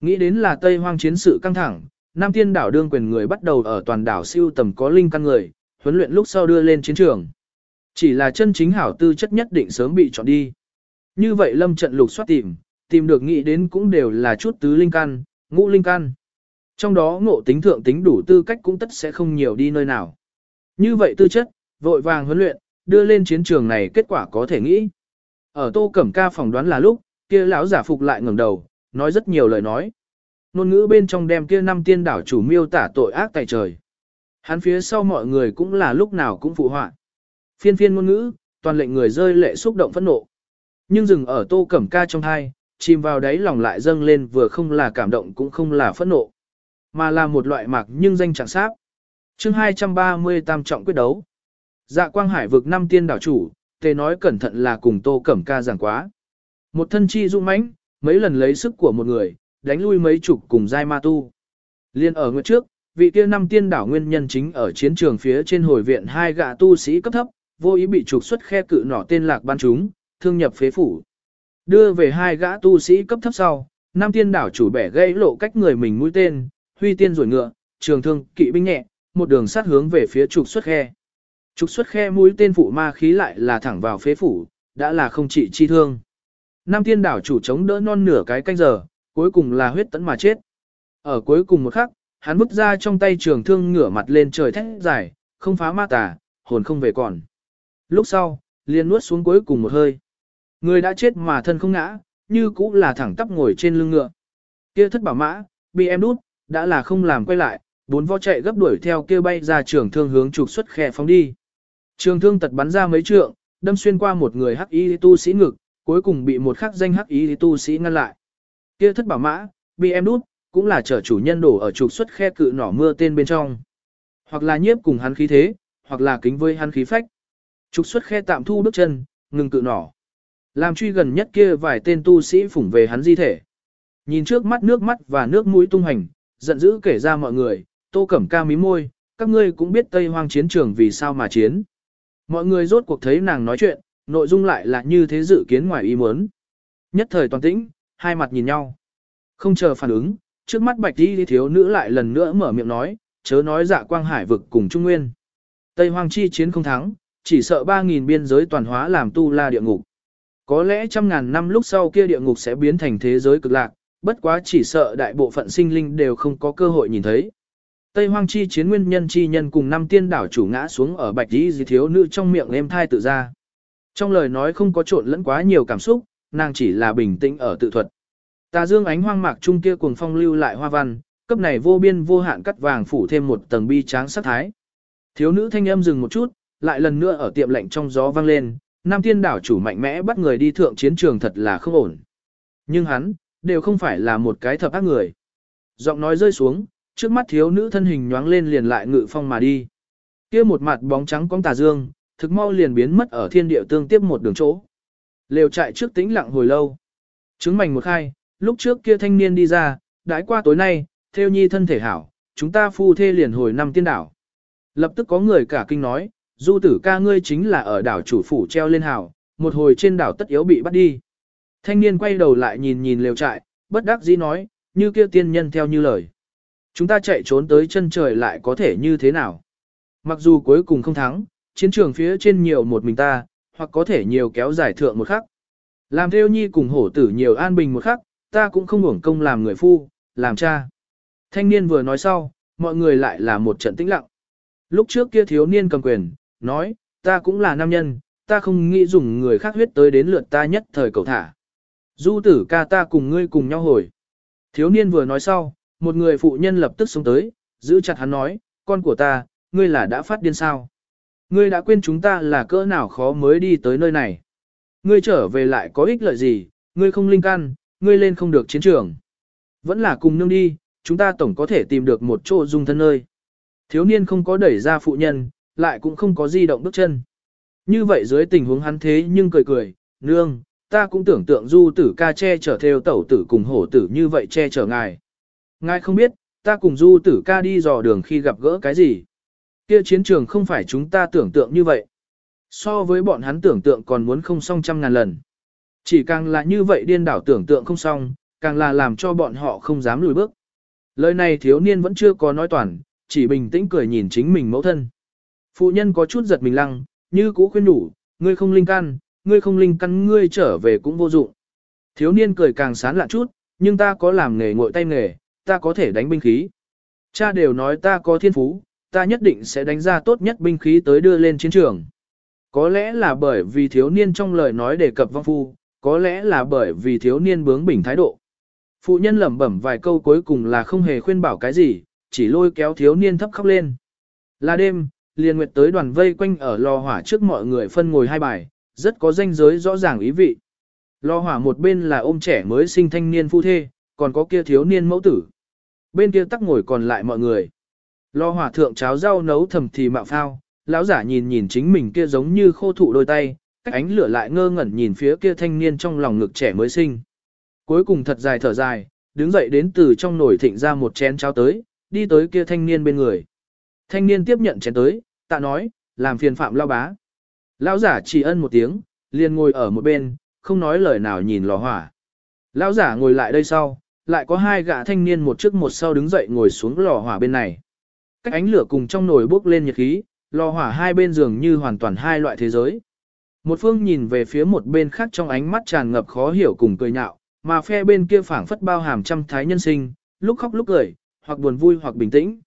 Nghĩ đến là Tây Hoang chiến sự căng thẳng, Nam thiên đảo đương quyền người bắt đầu ở toàn đảo siêu tầm có linh căn người, huấn luyện lúc sau đưa lên chiến trường. Chỉ là chân chính hảo tư chất nhất định sớm bị chọn đi. Như vậy lâm trận lục soát tìm, tìm được nghĩ đến cũng đều là chút tứ linh căn, ngũ linh căn. Trong đó ngộ tính thượng tính đủ tư cách cũng tất sẽ không nhiều đi nơi nào. Như vậy tư chất, vội vàng huấn luyện, đưa lên chiến trường này kết quả có thể nghĩ. Ở tô cẩm ca phỏng đoán là lúc, kia lão giả phục lại ngẩng đầu, nói rất nhiều lời nói. Nôn ngữ bên trong đem kia năm tiên đảo chủ miêu tả tội ác tại trời. Hắn phía sau mọi người cũng là lúc nào cũng phụ họa. Phiên phiên ngôn ngữ, toàn lệnh người rơi lệ xúc động phẫn nộ. Nhưng dừng ở tô cẩm ca trong hai, chìm vào đáy lòng lại dâng lên vừa không là cảm động cũng không là phẫn nộ, mà là một loại mạc nhưng danh chẳng sáp. chương 230 tam trọng quyết đấu. Dạ quang hải vực năm tiên đảo chủ, tề nói cẩn thận là cùng tô cẩm ca giảng quá. Một thân chi dũng mãnh, mấy lần lấy sức của một người, đánh lui mấy chục cùng giai ma tu. Liên ở nguyệt trước, vị kia năm tiên đảo nguyên nhân chính ở chiến trường phía trên hồi viện hai gã tu sĩ cấp thấp, vô ý bị trục xuất khe cự nỏ tên lạc ban chúng, thương nhập phế phủ. Đưa về hai gã tu sĩ cấp thấp sau, Nam tiên đảo chủ bẻ gãy lộ cách người mình mũi tên, huy tiên rồi ngựa, trường thương, kỵ binh nhẹ, một đường sát hướng về phía trục xuất khe. Trục xuất khe mũi tên phụ ma khí lại là thẳng vào phế phủ, đã là không trị chi thương. Nam tiên đảo chủ chống đỡ non nửa cái canh giờ, cuối cùng là huyết tấn mà chết. Ở cuối cùng một khắc, hắn bứt ra trong tay trường thương ngửa mặt lên trời thét dài, không phá ma tà, hồn không về còn. Lúc sau, liền nuốt xuống cuối cùng một hơi. Người đã chết mà thân không ngã, như cũ là thẳng tắp ngồi trên lưng ngựa. Kia thất bảo mã, bị em đút, đã là không làm quay lại, bốn vó chạy gấp đuổi theo kia bay ra trường thương hướng trục xuất khe phóng đi. Trường thương tật bắn ra mấy trượng, đâm xuyên qua một người hắc y tu sĩ ngực, cuối cùng bị một khắc danh hắc y tu sĩ ngăn lại. Kia thất bảo mã, bị em đút, cũng là trở chủ nhân đổ ở trục xuất khe cự nỏ mưa tên bên trong. Hoặc là nhiếp cùng hắn khí thế, hoặc là kính với hắn khí phách. Trục xuất khe tạm thu bước chân, ngừng cự nỏ. Làm truy gần nhất kia vài tên tu sĩ phủng về hắn di thể. Nhìn trước mắt nước mắt và nước mũi tung hành, giận dữ kể ra mọi người, tô cẩm ca mí môi, các ngươi cũng biết Tây Hoang chiến trường vì sao mà chiến. Mọi người rốt cuộc thấy nàng nói chuyện, nội dung lại là như thế dự kiến ngoài ý muốn. Nhất thời toàn tĩnh, hai mặt nhìn nhau. Không chờ phản ứng, trước mắt bạch đi thiếu nữ lại lần nữa mở miệng nói, chớ nói dạ quang hải vực cùng Trung Nguyên. Tây Hoang chi chiến không thắng, chỉ sợ 3.000 biên giới toàn hóa làm tu la địa ngục. Có lẽ trăm ngàn năm lúc sau kia địa ngục sẽ biến thành thế giới cực lạc, bất quá chỉ sợ đại bộ phận sinh linh đều không có cơ hội nhìn thấy. Tây Hoang chi chiến nguyên nhân chi nhân cùng năm tiên đảo chủ ngã xuống ở bạch đi dì thiếu nữ trong miệng em thai tự ra. Trong lời nói không có trộn lẫn quá nhiều cảm xúc, nàng chỉ là bình tĩnh ở tự thuật. Tà dương ánh hoang mạc trung kia cuồng phong lưu lại hoa văn, cấp này vô biên vô hạn cắt vàng phủ thêm một tầng bi tráng sát thái. Thiếu nữ thanh âm dừng một chút, lại lần nữa ở tiệm lạnh trong gió vang lên, Nam Thiên đảo chủ mạnh mẽ bắt người đi thượng chiến trường thật là không ổn. Nhưng hắn, đều không phải là một cái thập ác người. Giọng nói rơi xuống, trước mắt thiếu nữ thân hình nhoáng lên liền lại ngự phong mà đi. Kia một mặt bóng trắng cong tà dương, thực mau liền biến mất ở thiên địa tương tiếp một đường chỗ. Lều trại trước tĩnh lặng hồi lâu. Trứng mảnh một khai, lúc trước kia thanh niên đi ra, đãi qua tối nay, theo nhi thân thể hảo, chúng ta phu thê liền hồi năm tiên đảo. Lập tức có người cả kinh nói, du tử ca ngươi chính là ở đảo chủ phủ treo lên hào, một hồi trên đảo tất yếu bị bắt đi. Thanh niên quay đầu lại nhìn nhìn lều trại, bất đắc dĩ nói, như kia tiên nhân theo như lời. Chúng ta chạy trốn tới chân trời lại có thể như thế nào? Mặc dù cuối cùng không thắng, chiến trường phía trên nhiều một mình ta, hoặc có thể nhiều kéo giải thượng một khắc. Làm theo nhi cùng hổ tử nhiều an bình một khắc, ta cũng không hưởng công làm người phu, làm cha. Thanh niên vừa nói sau, mọi người lại là một trận tĩnh lặng. Lúc trước kia thiếu niên cầm quyền, nói, ta cũng là nam nhân, ta không nghĩ dùng người khác huyết tới đến lượt ta nhất thời cầu thả. Du tử ca ta cùng ngươi cùng nhau hồi. Thiếu niên vừa nói sau, một người phụ nhân lập tức xuống tới, giữ chặt hắn nói, con của ta, ngươi là đã phát điên sao? Ngươi đã quên chúng ta là cỡ nào khó mới đi tới nơi này. Ngươi trở về lại có ích lợi gì, ngươi không linh can ngươi lên không được chiến trường. Vẫn là cùng nương đi, chúng ta tổng có thể tìm được một chỗ dung thân nơi. Thiếu niên không có đẩy ra phụ nhân, lại cũng không có di động bước chân. Như vậy dưới tình huống hắn thế nhưng cười cười, nương, ta cũng tưởng tượng du tử ca che chở theo tẩu tử cùng hổ tử như vậy che chở ngài. Ngài không biết, ta cùng du tử ca đi dò đường khi gặp gỡ cái gì. Kia chiến trường không phải chúng ta tưởng tượng như vậy. So với bọn hắn tưởng tượng còn muốn không xong trăm ngàn lần. Chỉ càng là như vậy điên đảo tưởng tượng không xong, càng là làm cho bọn họ không dám lùi bước. Lời này thiếu niên vẫn chưa có nói toàn, chỉ bình tĩnh cười nhìn chính mình mẫu thân. Phụ nhân có chút giật mình lăng, như cũ khuyên đủ, ngươi không linh căn, ngươi không linh căn ngươi trở về cũng vô dụng. Thiếu niên cười càng sán lạ chút, nhưng ta có làm nghề ngội tay nghề, ta có thể đánh binh khí. Cha đều nói ta có thiên phú, ta nhất định sẽ đánh ra tốt nhất binh khí tới đưa lên chiến trường. Có lẽ là bởi vì thiếu niên trong lời nói đề cập vong phu, có lẽ là bởi vì thiếu niên bướng bỉnh thái độ. Phụ nhân lẩm bẩm vài câu cuối cùng là không hề khuyên bảo cái gì, chỉ lôi kéo thiếu niên thấp khóc lên. Là đêm, liền nguyệt tới đoàn vây quanh ở lò hỏa trước mọi người phân ngồi hai bài, rất có danh giới rõ ràng ý vị. Lò hỏa một bên là ôm trẻ mới sinh thanh niên phu thê, còn có kia thiếu niên mẫu tử. Bên kia tắc ngồi còn lại mọi người. Lò hỏa thượng cháo rau nấu thầm thì mạo phao, lão giả nhìn nhìn chính mình kia giống như khô thụ đôi tay, cách ánh lửa lại ngơ ngẩn nhìn phía kia thanh niên trong lòng ngực trẻ mới sinh. Cuối cùng thật dài thở dài, đứng dậy đến từ trong nồi thịnh ra một chén cháo tới, đi tới kia thanh niên bên người. Thanh niên tiếp nhận chén tới, tạ nói, làm phiền phạm lao bá. Lão giả chỉ ân một tiếng, liền ngồi ở một bên, không nói lời nào nhìn lò hỏa. Lão giả ngồi lại đây sau, lại có hai gã thanh niên một trước một sau đứng dậy ngồi xuống lò hỏa bên này. Cách ánh lửa cùng trong nồi bốc lên nhiệt khí, lò hỏa hai bên giường như hoàn toàn hai loại thế giới. Một phương nhìn về phía một bên khác trong ánh mắt tràn ngập khó hiểu cùng cười nhạo, mà phe bên kia phảng phất bao hàm trăm thái nhân sinh, lúc khóc lúc cười, hoặc buồn vui hoặc bình tĩnh.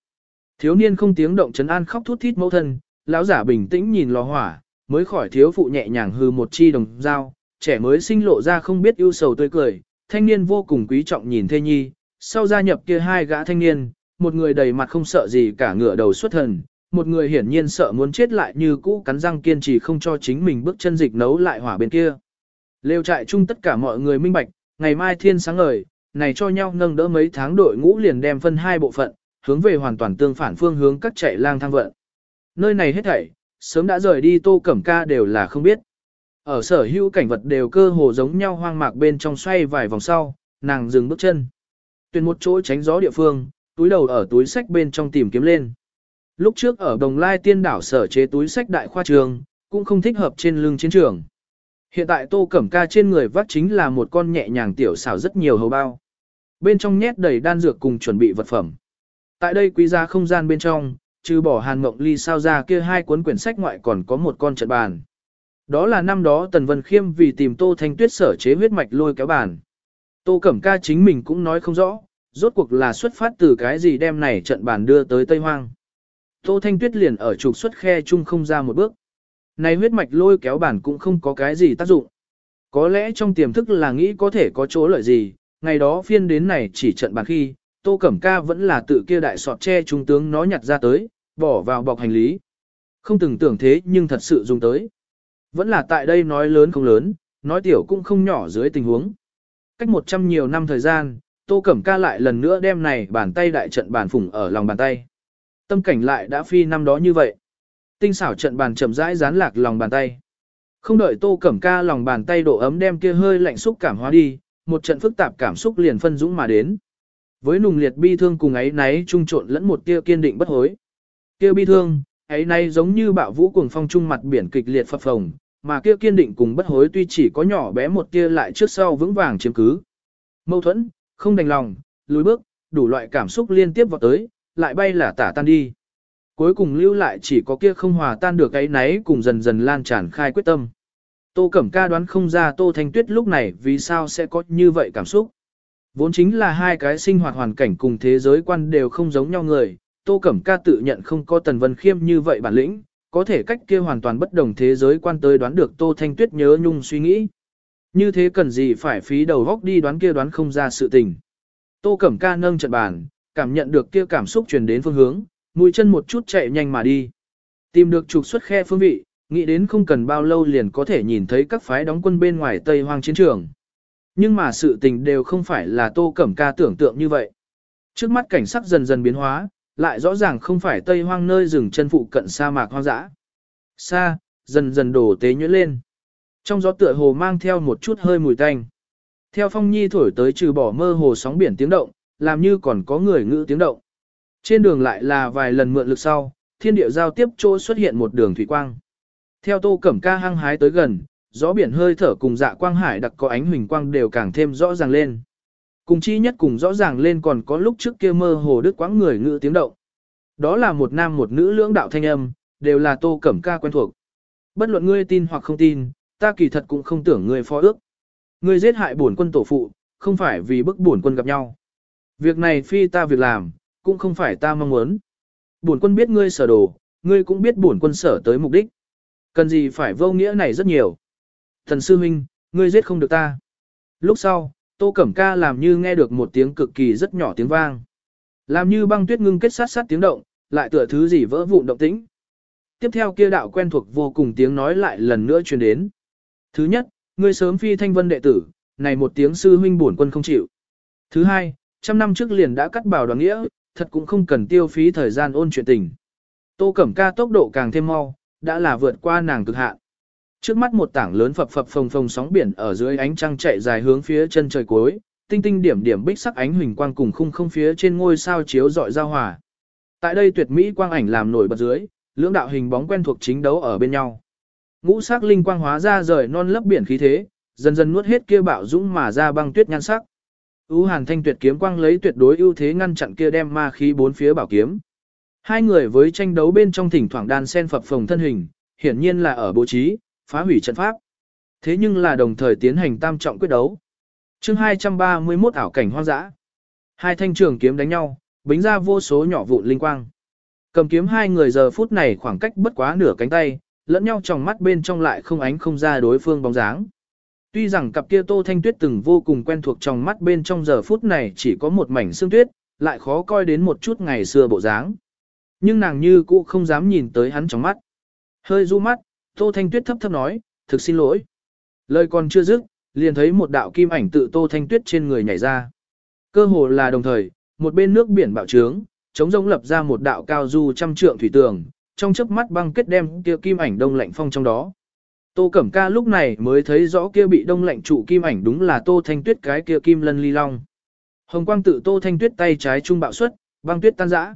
Thiếu niên không tiếng động chấn an khóc thút thít mẫu thân, lão giả bình tĩnh nhìn lò hỏa, mới khỏi thiếu phụ nhẹ nhàng hư một chi đồng dao, trẻ mới sinh lộ ra không biết ưu sầu tươi cười, thanh niên vô cùng quý trọng nhìn thê nhi, sau gia nhập kia hai gã thanh niên, một người đầy mặt không sợ gì cả ngựa đầu xuất thần, một người hiển nhiên sợ muốn chết lại như cũ cắn răng kiên trì không cho chính mình bước chân dịch nấu lại hỏa bên kia. Lêu trại chung tất cả mọi người minh bạch, ngày mai thiên sáng ngời, này cho nhau nâng đỡ mấy tháng đội ngũ liền đem phân hai bộ phận, hướng về hoàn toàn tương phản phương hướng các chạy lang thang vận. Nơi này hết thảy, sớm đã rời đi tô cẩm ca đều là không biết. Ở sở hữu cảnh vật đều cơ hồ giống nhau hoang mạc bên trong xoay vài vòng sau, nàng dừng bước chân. Tuyển một chỗ tránh gió địa phương, túi đầu ở túi sách bên trong tìm kiếm lên. Lúc trước ở Đồng Lai tiên đảo sở chế túi sách đại khoa trường, cũng không thích hợp trên lưng chiến trường. Hiện tại tô cẩm ca trên người vắt chính là một con nhẹ nhàng tiểu xảo rất nhiều hầu bao. Bên trong nhét đầy đan dược cùng chuẩn bị vật phẩm. Tại đây quý giá không gian bên trong, trừ bỏ hàn mộng ly sao ra kia hai cuốn quyển sách ngoại còn có một con trận bàn. Đó là năm đó Tần Vân Khiêm vì tìm Tô Thanh Tuyết sở chế huyết mạch lôi kéo bàn. Tô Cẩm Ca chính mình cũng nói không rõ, rốt cuộc là xuất phát từ cái gì đem này trận bàn đưa tới Tây Hoang. Tô Thanh Tuyết liền ở trục xuất khe chung không ra một bước. Này huyết mạch lôi kéo bản cũng không có cái gì tác dụng. Có lẽ trong tiềm thức là nghĩ có thể có chỗ lợi gì, ngày đó phiên đến này chỉ trận bàn khi, Tô Cẩm Ca vẫn là tự kia đại sọt tre, trung tướng nó nhặt ra tới, bỏ vào bọc hành lý. Không từng tưởng thế nhưng thật sự dùng tới. Vẫn là tại đây nói lớn không lớn, nói tiểu cũng không nhỏ dưới tình huống. Cách một trăm nhiều năm thời gian, Tô Cẩm Ca lại lần nữa đem này bàn tay đại trận bàn phủng ở lòng bàn tay. Tâm cảnh lại đã phi năm đó như vậy. Tinh xảo trận bàn chậm rãi dán lạc lòng bàn tay. Không đợi Tô Cẩm Ca lòng bàn tay độ ấm đem kia hơi lạnh xúc cảm hóa đi, một trận phức tạp cảm xúc liền phân dũng mà đến. Với nùng liệt bi thương cùng ấy náy trung trộn lẫn một tia kiên định bất hối. Kia bi thương, ấy nay giống như bạo vũ cuồng phong trung mặt biển kịch liệt phập phồng, mà kia kiên định cùng bất hối tuy chỉ có nhỏ bé một tia lại trước sau vững vàng chiếm cứ. Mâu thuẫn, không đành lòng, lùi bước, đủ loại cảm xúc liên tiếp vào tới, lại bay là tả tan đi. Cuối cùng lưu lại chỉ có kia không hòa tan được ấy náy cùng dần dần lan tràn khai quyết tâm. Tô Cẩm Ca đoán không ra Tô Thanh Tuyết lúc này vì sao sẽ có như vậy cảm xúc. Vốn chính là hai cái sinh hoạt hoàn cảnh cùng thế giới quan đều không giống nhau người, Tô Cẩm Ca tự nhận không có Tần Vân Khiêm như vậy bản lĩnh, có thể cách kia hoàn toàn bất đồng thế giới quan tới đoán được Tô Thanh Tuyết nhớ nhung suy nghĩ. Như thế cần gì phải phí đầu góc đi đoán kia đoán không ra sự tình. Tô Cẩm Ca nâng trận bàn, cảm nhận được kia cảm xúc truyền đến phương hướng, mũi chân một chút chạy nhanh mà đi. Tìm được trục xuất khe phương vị, nghĩ đến không cần bao lâu liền có thể nhìn thấy các phái đóng quân bên ngoài Tây Hoang chiến trường. Nhưng mà sự tình đều không phải là Tô Cẩm Ca tưởng tượng như vậy. Trước mắt cảnh sắc dần dần biến hóa, lại rõ ràng không phải Tây Hoang nơi rừng chân phụ cận sa mạc hoang dã. Xa, dần dần đổ tế nhuyễn lên. Trong gió tựa hồ mang theo một chút hơi mùi tanh. Theo phong nhi thổi tới trừ bỏ mơ hồ sóng biển tiếng động, làm như còn có người ngữ tiếng động. Trên đường lại là vài lần mượn lực sau, thiên địa giao tiếp chỗ xuất hiện một đường thủy quang. Theo tô cẩm ca hăng hái tới gần, gió biển hơi thở cùng dạ quang hải đặc có ánh huỳnh quang đều càng thêm rõ ràng lên. Cùng chi nhất cùng rõ ràng lên còn có lúc trước kia mơ hồ đức quãng người ngữ tiếng động. Đó là một nam một nữ lưỡng đạo thanh âm, đều là tô cẩm ca quen thuộc. Bất luận ngươi tin hoặc không tin, ta kỳ thật cũng không tưởng ngươi phó ước. Ngươi giết hại bổn quân tổ phụ, không phải vì bức bổn quân gặp nhau. Việc này phi ta việc làm, cũng không phải ta mong muốn. Bổn quân biết ngươi sở đồ, ngươi cũng biết bổn quân sở tới mục đích. Cần gì phải vô nghĩa này rất nhiều. Thần sư huynh, ngươi giết không được ta. Lúc sau, Tô Cẩm Ca làm như nghe được một tiếng cực kỳ rất nhỏ tiếng vang. Làm như băng tuyết ngưng kết sát sát tiếng động, lại tựa thứ gì vỡ vụn động tĩnh. Tiếp theo kia đạo quen thuộc vô cùng tiếng nói lại lần nữa truyền đến. Thứ nhất, ngươi sớm phi thanh vân đệ tử, này một tiếng sư huynh bổn quân không chịu. Thứ hai, trăm năm trước liền đã cắt bảo đoàn nghĩa, thật cũng không cần tiêu phí thời gian ôn chuyện tình. Tô Cẩm Ca tốc độ càng thêm mau, đã là vượt qua nàng cực hạn. Trước mắt một tảng lớn phập phập phồng phồng sóng biển ở dưới ánh trăng chạy dài hướng phía chân trời cuối, tinh tinh điểm điểm bích sắc ánh huỳnh quang cùng khung không phía trên ngôi sao chiếu rọi giao hòa. Tại đây tuyệt mỹ quang ảnh làm nổi bật dưới, lưỡng đạo hình bóng quen thuộc chính đấu ở bên nhau. Ngũ sắc linh quang hóa ra rời non lấp biển khí thế, dần dần nuốt hết kia bạo dũng mà ra băng tuyết nhan sắc. U Hàn Thanh tuyệt kiếm quang lấy tuyệt đối ưu thế ngăn chặn kia đem ma khí bốn phía bảo kiếm. Hai người với tranh đấu bên trong thỉnh thoảng đan sen phập phồng thân hình, hiển nhiên là ở bố trí, phá hủy trận pháp. Thế nhưng là đồng thời tiến hành tam trọng quyết đấu. chương 231 ảo cảnh hoang dã. Hai thanh trường kiếm đánh nhau, bính ra vô số nhỏ vụn linh quang. Cầm kiếm hai người giờ phút này khoảng cách bất quá nửa cánh tay, lẫn nhau trong mắt bên trong lại không ánh không ra đối phương bóng dáng. Tuy rằng cặp kia Tô Thanh Tuyết từng vô cùng quen thuộc trong mắt bên trong giờ phút này chỉ có một mảnh xương tuyết, lại khó coi đến một chút ngày xưa bộ dáng. Nhưng nàng như cũ không dám nhìn tới hắn trong mắt. Hơi du mắt, Tô Thanh Tuyết thấp thấp nói, thực xin lỗi. Lời còn chưa dứt, liền thấy một đạo kim ảnh tự Tô Thanh Tuyết trên người nhảy ra. Cơ hồ là đồng thời, một bên nước biển bạo trướng, chống rông lập ra một đạo cao du trăm trượng thủy tường, trong chớp mắt băng kết đem kia kim ảnh đông lạnh phong trong đó. Tô Cẩm Ca lúc này mới thấy rõ kia bị đông lạnh trụ kim ảnh đúng là Tô Thanh Tuyết cái kia kim lân ly long. Hồng quang tự Tô Thanh Tuyết tay trái trung bạo xuất, băng tuyết tan rã.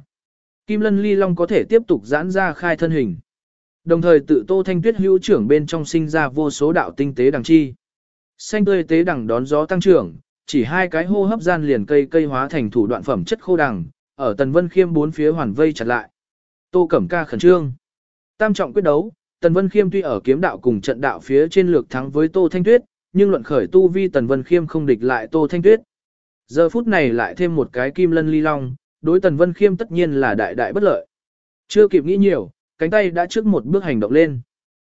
Kim lân ly long có thể tiếp tục giãn ra khai thân hình. Đồng thời tự Tô Thanh Tuyết hữu trưởng bên trong sinh ra vô số đạo tinh tế đằng chi. Xanh tươi tế đằng đón gió tăng trưởng, chỉ hai cái hô hấp gian liền cây cây hóa thành thủ đoạn phẩm chất khô đằng, ở Tần Vân Khiêm bốn phía hoàn vây chặt lại. Tô Cẩm Ca khẩn trương. Tam trọng quyết đấu, Tần Vân Khiêm tuy ở kiếm đạo cùng trận đạo phía trên lược thắng với Tô Thanh Tuyết, nhưng luận khởi tu vi Tần Vân Khiêm không địch lại Tô Thanh Tuyết. Giờ phút này lại thêm một cái kim lân ly long, đối Tần Vân Khiêm tất nhiên là đại đại bất lợi. Chưa kịp nghĩ nhiều, cánh tay đã trước một bước hành động lên.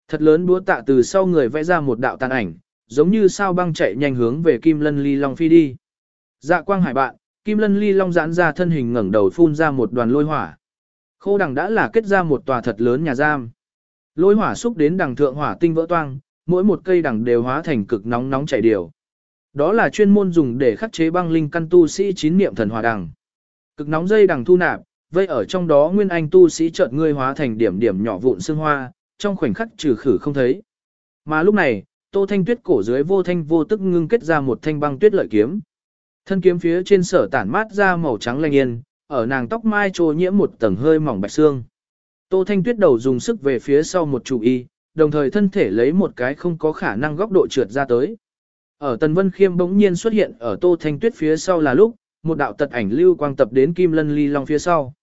Thật lớn búa tạ từ sau người vẽ ra một đạo tàn ảnh, giống như sao băng chạy nhanh hướng về kim lân ly long phi đi. Dạ quang hải bạn, kim lân ly long giãn ra thân hình ngẩng đầu phun ra một đoàn lôi hỏa. Khô đằng đã là kết ra một tòa thật lớn nhà giam. Lôi hỏa xúc đến đằng thượng hỏa tinh vỡ toang, mỗi một cây đằng đều hóa thành cực nóng nóng chảy điều. Đó là chuyên môn dùng để khắc chế băng linh căn tu sĩ chín niệm thần hỏa đằng. Cực nóng dây đằng thu nạp, vây ở trong đó nguyên anh tu sĩ chợt ngươi hóa thành điểm điểm nhỏ vụn xương hoa, trong khoảnh khắc trừ khử không thấy. Mà lúc này, Tô Thanh Tuyết cổ dưới vô thanh vô tức ngưng kết ra một thanh băng tuyết lợi kiếm. Thân kiếm phía trên sở tản mát ra màu trắng lanh yên, ở nàng tóc mai trô nhiễm một tầng hơi mỏng bạch xương. Tô Thanh Tuyết đầu dùng sức về phía sau một chủ y, đồng thời thân thể lấy một cái không có khả năng góc độ trượt ra tới. Ở Tần Vân Khiêm bỗng nhiên xuất hiện ở Tô Thanh Tuyết phía sau là lúc, một đạo tật ảnh lưu quang tập đến Kim Lân Ly Long phía sau.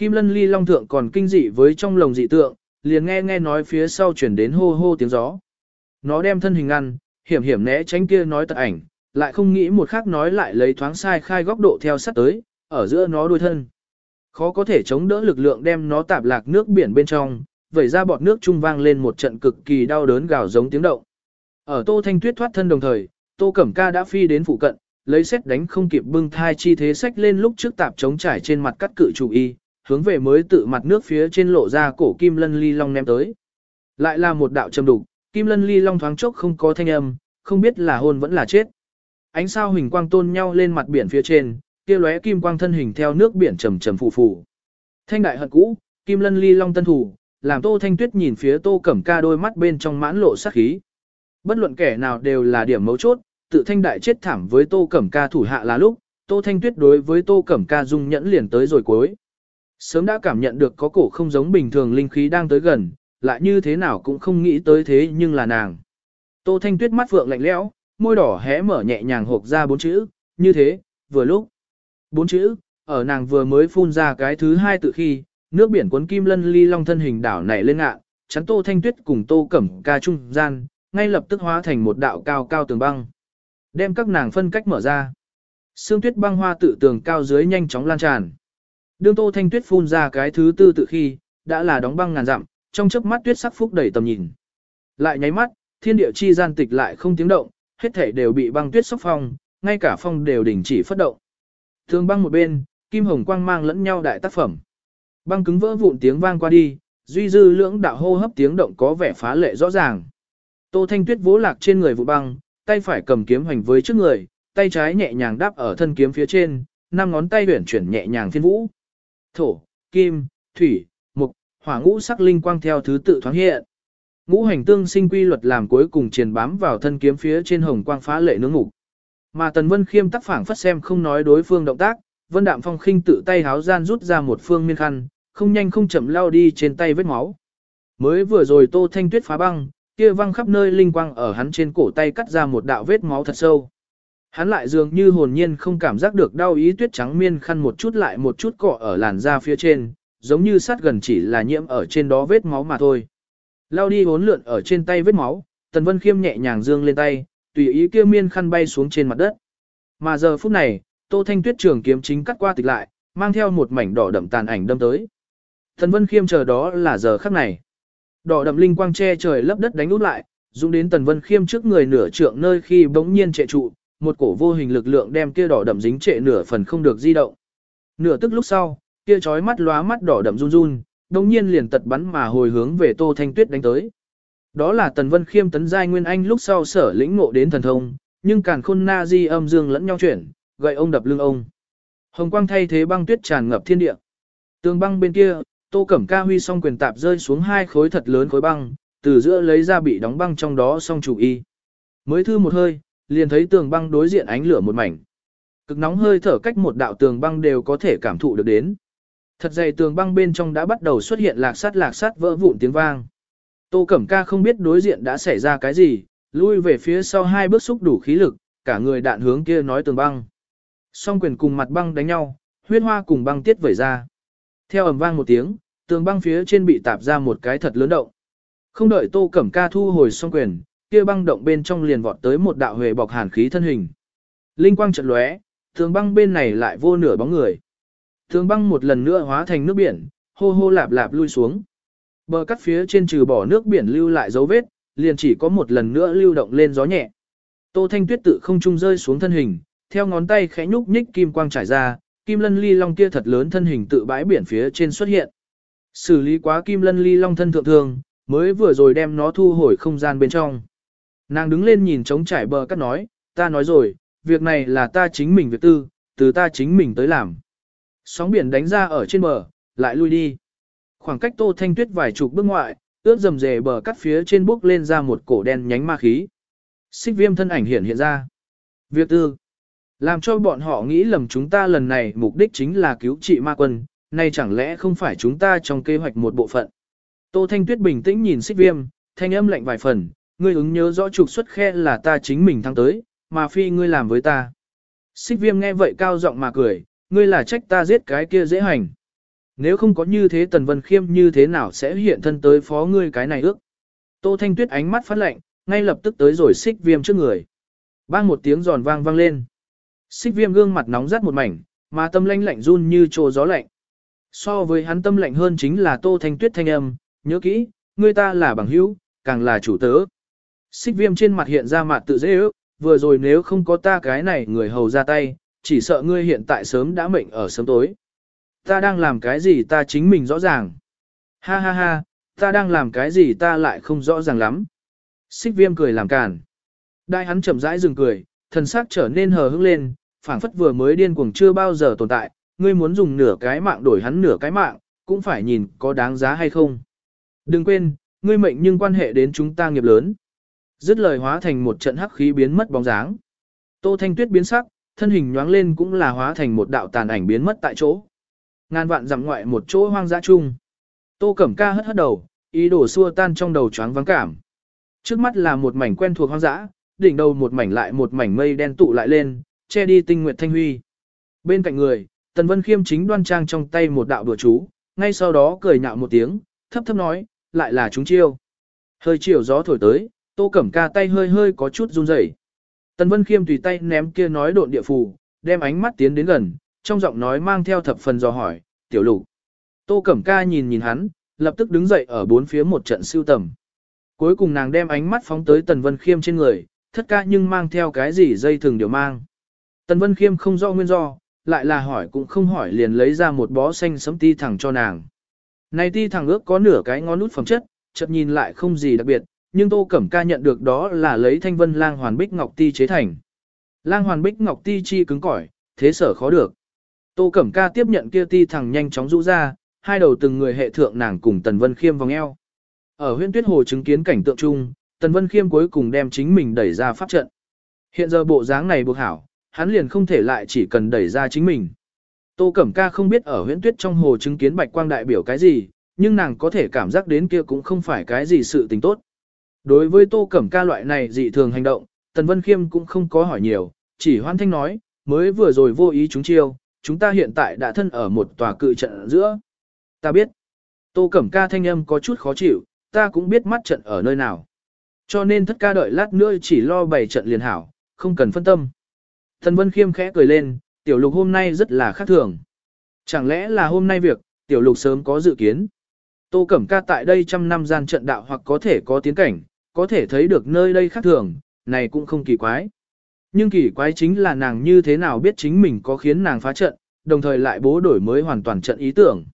Kim Lân Ly Long thượng còn kinh dị với trong lồng dị tượng, liền nghe nghe nói phía sau chuyển đến hô hô tiếng gió. Nó đem thân hình ăn, hiểm hiểm né tránh kia nói tật ảnh, lại không nghĩ một khác nói lại lấy thoáng sai khai góc độ theo sát tới, ở giữa nó đuôi thân. Khó có thể chống đỡ lực lượng đem nó tạp lạc nước biển bên trong, vẩy ra bọt nước trung vang lên một trận cực kỳ đau đớn gào giống tiếng động. Ở Tô Thanh Tuyết thoát thân đồng thời, Tô Cẩm Ca đã phi đến phụ cận, lấy xét đánh không kịp bưng thai chi thế sách lên lúc trước tạp chống trải trên mặt cắt cự chủ y, hướng về mới tự mặt nước phía trên lộ ra cổ kim lân ly long ném tới. Lại là một đạo trầm đục, kim lân ly long thoáng chốc không có thanh âm, không biết là hôn vẫn là chết. Ánh sao hình quang tôn nhau lên mặt biển phía trên, kia lóe kim quang thân hình theo nước biển trầm trầm phù phù. Thanh đại hận cũ, kim lân ly long tân thủ, làm Tô Thanh Tuyết nhìn phía Tô Cẩm Ca đôi mắt bên trong mãn lộ sát khí. Bất luận kẻ nào đều là điểm mấu chốt, tự thanh đại chết thảm với Tô Cẩm Ca thủ hạ là lúc, Tô Thanh Tuyết đối với Tô Cẩm Ca dung nhẫn liền tới rồi cuối. Sớm đã cảm nhận được có cổ không giống bình thường linh khí đang tới gần, lại như thế nào cũng không nghĩ tới thế nhưng là nàng. Tô Thanh Tuyết mắt phượng lạnh lẽo, môi đỏ hé mở nhẹ nhàng hộp ra bốn chữ, như thế, vừa lúc. Bốn chữ, ở nàng vừa mới phun ra cái thứ hai tự khi, nước biển cuốn kim lân ly long thân hình đảo nảy lên ngạ, chắn Tô Thanh Tuyết cùng Tô Cẩm ca trung gian, ngay lập tức hóa thành một đạo cao cao tường băng. Đem các nàng phân cách mở ra. Sương tuyết băng hoa tự tường cao dưới nhanh chóng lan tràn. Đương Tô Thanh Tuyết phun ra cái thứ tư tự khi, đã là đóng băng ngàn dặm, trong chớp mắt tuyết sắc phúc đầy tầm nhìn. Lại nháy mắt, thiên địa chi gian tịch lại không tiếng động, hết thảy đều bị băng tuyết sốc phong, ngay cả phong đều đình chỉ phất động. Thường băng một bên, kim hồng quang mang lẫn nhau đại tác phẩm. Băng cứng vỡ vụn tiếng vang qua đi, duy dư lưỡng đạo hô hấp tiếng động có vẻ phá lệ rõ ràng. Tô Thanh Tuyết vỗ lạc trên người vụ băng, tay phải cầm kiếm hành với trước người, tay trái nhẹ nhàng đáp ở thân kiếm phía trên, năm ngón tay huyển chuyển nhẹ nhàng phiên vũ. Thổ, kim, thủy, mục, hỏa ngũ sắc linh quang theo thứ tự thoáng hiện. Ngũ hành tương sinh quy luật làm cuối cùng truyền bám vào thân kiếm phía trên hồng quang phá lệ nướng ngục. Mà Tần Vân Khiêm tác phảng phất xem không nói đối phương động tác, Vân Đạm Phong khinh tự tay háo gian rút ra một phương miên khăn, không nhanh không chậm lao đi trên tay vết máu. Mới vừa rồi Tô Thanh Tuyết phá băng, kia văng khắp nơi linh quang ở hắn trên cổ tay cắt ra một đạo vết máu thật sâu. Hắn lại dường như hồn nhiên không cảm giác được đau ý tuyết trắng miên khăn một chút lại một chút cọ ở làn da phía trên, giống như sát gần chỉ là nhiễm ở trên đó vết máu mà thôi. Lao đi hốn lượn ở trên tay vết máu, Tần Vân Khiêm nhẹ nhàng dương lên tay, tùy ý kia miên khăn bay xuống trên mặt đất. Mà giờ phút này, Tô Thanh Tuyết trường kiếm chính cắt qua tịch lại, mang theo một mảnh đỏ đậm tàn ảnh đâm tới. Tần Vân Khiêm chờ đó là giờ khắc này. Đỏ đậm linh quang che trời lấp đất đánh út lại, dùng đến Tần Vân Khiêm trước người nửa trượng nơi khi bỗng nhiên trệ trụ, một cổ vô hình lực lượng đem kia đỏ đậm dính trệ nửa phần không được di động. Nửa tức lúc sau, kia chói mắt lóa mắt đỏ đậm run run, đồng nhiên liền tật bắn mà hồi hướng về Tô Thanh Tuyết đánh tới. Đó là Tần Vân Khiêm tấn giai nguyên anh lúc sau sở lĩnh ngộ đến thần thông, nhưng càn khôn na di âm dương lẫn nhau chuyển, gậy ông đập lưng ông. Hồng quang thay thế băng tuyết tràn ngập thiên địa. Tường băng bên kia, Tô Cẩm Ca huy song quyền tạp rơi xuống hai khối thật lớn khối băng, từ giữa lấy ra bị đóng băng trong đó song chủ y. Mới thư một hơi, liền thấy tường băng đối diện ánh lửa một mảnh. Cực nóng hơi thở cách một đạo tường băng đều có thể cảm thụ được đến. Thật dày tường băng bên trong đã bắt đầu xuất hiện lạc sát lạc sát vỡ vụn tiếng vang. Tô Cẩm Ca không biết đối diện đã xảy ra cái gì, lui về phía sau hai bước xúc đủ khí lực, cả người đạn hướng kia nói tường băng. Song quyền cùng mặt băng đánh nhau, huyết hoa cùng băng tiết vẩy ra. Theo ầm vang một tiếng, tường băng phía trên bị tạp ra một cái thật lớn động. Không đợi Tô Cẩm Ca thu hồi song quyền, kia băng động bên trong liền vọt tới một đạo huệ bọc hàn khí thân hình. Linh quang chợt lóe, tường băng bên này lại vô nửa bóng người. Tường băng một lần nữa hóa thành nước biển, hô hô lạp lạp lui xuống. Bờ cắt phía trên trừ bỏ nước biển lưu lại dấu vết, liền chỉ có một lần nữa lưu động lên gió nhẹ. Tô Thanh Tuyết tự không trung rơi xuống thân hình, theo ngón tay khẽ nhúc nhích kim quang trải ra, kim lân ly long kia thật lớn thân hình tự bãi biển phía trên xuất hiện. Xử lý quá kim lân ly long thân thượng thường, mới vừa rồi đem nó thu hồi không gian bên trong. Nàng đứng lên nhìn trống trải bờ cắt nói, ta nói rồi, việc này là ta chính mình việc tư, từ ta chính mình tới làm. Sóng biển đánh ra ở trên bờ, lại lui đi. Khoảng cách Tô Thanh Tuyết vài chục bước ngoại, ướt dầm dề bờ cắt phía trên bước lên ra một cổ đen nhánh ma khí. Xích viêm thân ảnh hiện hiện ra. Việc tư. Làm cho bọn họ nghĩ lầm chúng ta lần này mục đích chính là cứu trị ma quân, nay chẳng lẽ không phải chúng ta trong kế hoạch một bộ phận. Tô Thanh Tuyết bình tĩnh nhìn xích viêm, thanh âm lạnh vài phần, ngươi ứng nhớ rõ trục xuất khe là ta chính mình thăng tới, mà phi ngươi làm với ta. Xích viêm nghe vậy cao giọng mà cười, ngươi là trách ta giết cái kia dễ hành. Nếu không có như thế Tần Vân Khiêm như thế nào sẽ hiện thân tới phó ngươi cái này ước. Tô Thanh Tuyết ánh mắt phát lạnh, ngay lập tức tới rồi xích viêm trước người. Bang một tiếng giòn vang vang lên. Xích viêm gương mặt nóng rát một mảnh, mà tâm lanh lạnh run như trồ gió lạnh. So với hắn tâm lạnh hơn chính là Tô Thanh Tuyết thanh âm, nhớ kỹ, ngươi ta là bằng hữu, càng là chủ tớ. Xích viêm trên mặt hiện ra mặt tự dễ ước, vừa rồi nếu không có ta cái này người hầu ra tay, chỉ sợ ngươi hiện tại sớm đã mệnh ở sớm tối. Ta đang làm cái gì ta chính mình rõ ràng. Ha ha ha, ta đang làm cái gì ta lại không rõ ràng lắm. Xích viêm cười làm càn. Đại hắn chậm rãi dừng cười, thần sắc trở nên hờ hững lên, phảng phất vừa mới điên cuồng chưa bao giờ tồn tại, ngươi muốn dùng nửa cái mạng đổi hắn nửa cái mạng, cũng phải nhìn có đáng giá hay không. Đừng quên, ngươi mệnh nhưng quan hệ đến chúng ta nghiệp lớn. Dứt lời hóa thành một trận hắc khí biến mất bóng dáng. Tô Thanh Tuyết biến sắc, thân hình nhoáng lên cũng là hóa thành một đạo tàn ảnh biến mất tại chỗ. Ngàn vạn dặm ngoại một chỗ hoang dã chung. Tô Cẩm Ca hất hất đầu, ý đồ xua tan trong đầu choáng vắng cảm. Trước mắt là một mảnh quen thuộc hoang dã, đỉnh đầu một mảnh lại một mảnh mây đen tụ lại lên, che đi tinh nguyệt thanh huy. Bên cạnh người, Tần Vân Khiêm chính đoan trang trong tay một đạo đùa chú, ngay sau đó cười nhạo một tiếng, thấp thấp nói, lại là chúng chiêu. Hơi chiều gió thổi tới, Tô Cẩm Ca tay hơi hơi có chút run rẩy. Tần Vân Khiêm tùy tay ném kia nói độn địa phù, đem ánh mắt tiến đến gần, trong giọng nói mang theo thập phần dò hỏi, tiểu lục. Tô Cẩm Ca nhìn nhìn hắn, lập tức đứng dậy ở bốn phía một trận siêu tầm. Cuối cùng nàng đem ánh mắt phóng tới Tần Vân Khiêm trên người, thất ca nhưng mang theo cái gì dây thường điều mang. Tần Vân Khiêm không rõ nguyên do, lại là hỏi cũng không hỏi liền lấy ra một bó xanh sấm ti thẳng cho nàng. Này ti thẳng ước có nửa cái ngón nút phẩm chất, chợt nhìn lại không gì đặc biệt, nhưng Tô Cẩm Ca nhận được đó là lấy thanh vân lang hoàn bích ngọc ti chế thành. Lang hoàn bích ngọc ti chi cứng cỏi, thế sở khó được. Tô Cẩm Ca tiếp nhận kia ti thẳng nhanh chóng rũ ra, hai đầu từng người hệ thượng nàng cùng Tần Vân Khiêm vòng eo. Ở huyện tuyết hồ chứng kiến cảnh tượng chung, Tần Vân Khiêm cuối cùng đem chính mình đẩy ra pháp trận. Hiện giờ bộ dáng này buộc hảo, hắn liền không thể lại chỉ cần đẩy ra chính mình. Tô Cẩm Ca không biết ở huyện tuyết trong hồ chứng kiến bạch quang đại biểu cái gì, nhưng nàng có thể cảm giác đến kia cũng không phải cái gì sự tình tốt. Đối với Tô Cẩm Ca loại này dị thường hành động, Tần Vân Khiêm cũng không có hỏi nhiều, chỉ hoan thanh nói, mới vừa rồi vô ý chúng chiêu, chúng ta hiện tại đã thân ở một tòa cự trận giữa. Ta biết, Tô Cẩm Ca thanh âm có chút khó chịu, ta cũng biết mắt trận ở nơi nào. Cho nên thất ca đợi lát nữa chỉ lo bày trận liền hảo, không cần phân tâm. Thần Vân Khiêm khẽ cười lên, tiểu lục hôm nay rất là khác thường. Chẳng lẽ là hôm nay việc, tiểu lục sớm có dự kiến. Tô Cẩm Ca tại đây trăm năm gian trận đạo hoặc có thể có tiến cảnh, có thể thấy được nơi đây khác thường, này cũng không kỳ quái. Nhưng kỳ quái chính là nàng như thế nào biết chính mình có khiến nàng phá trận, đồng thời lại bố đổi mới hoàn toàn trận ý tưởng.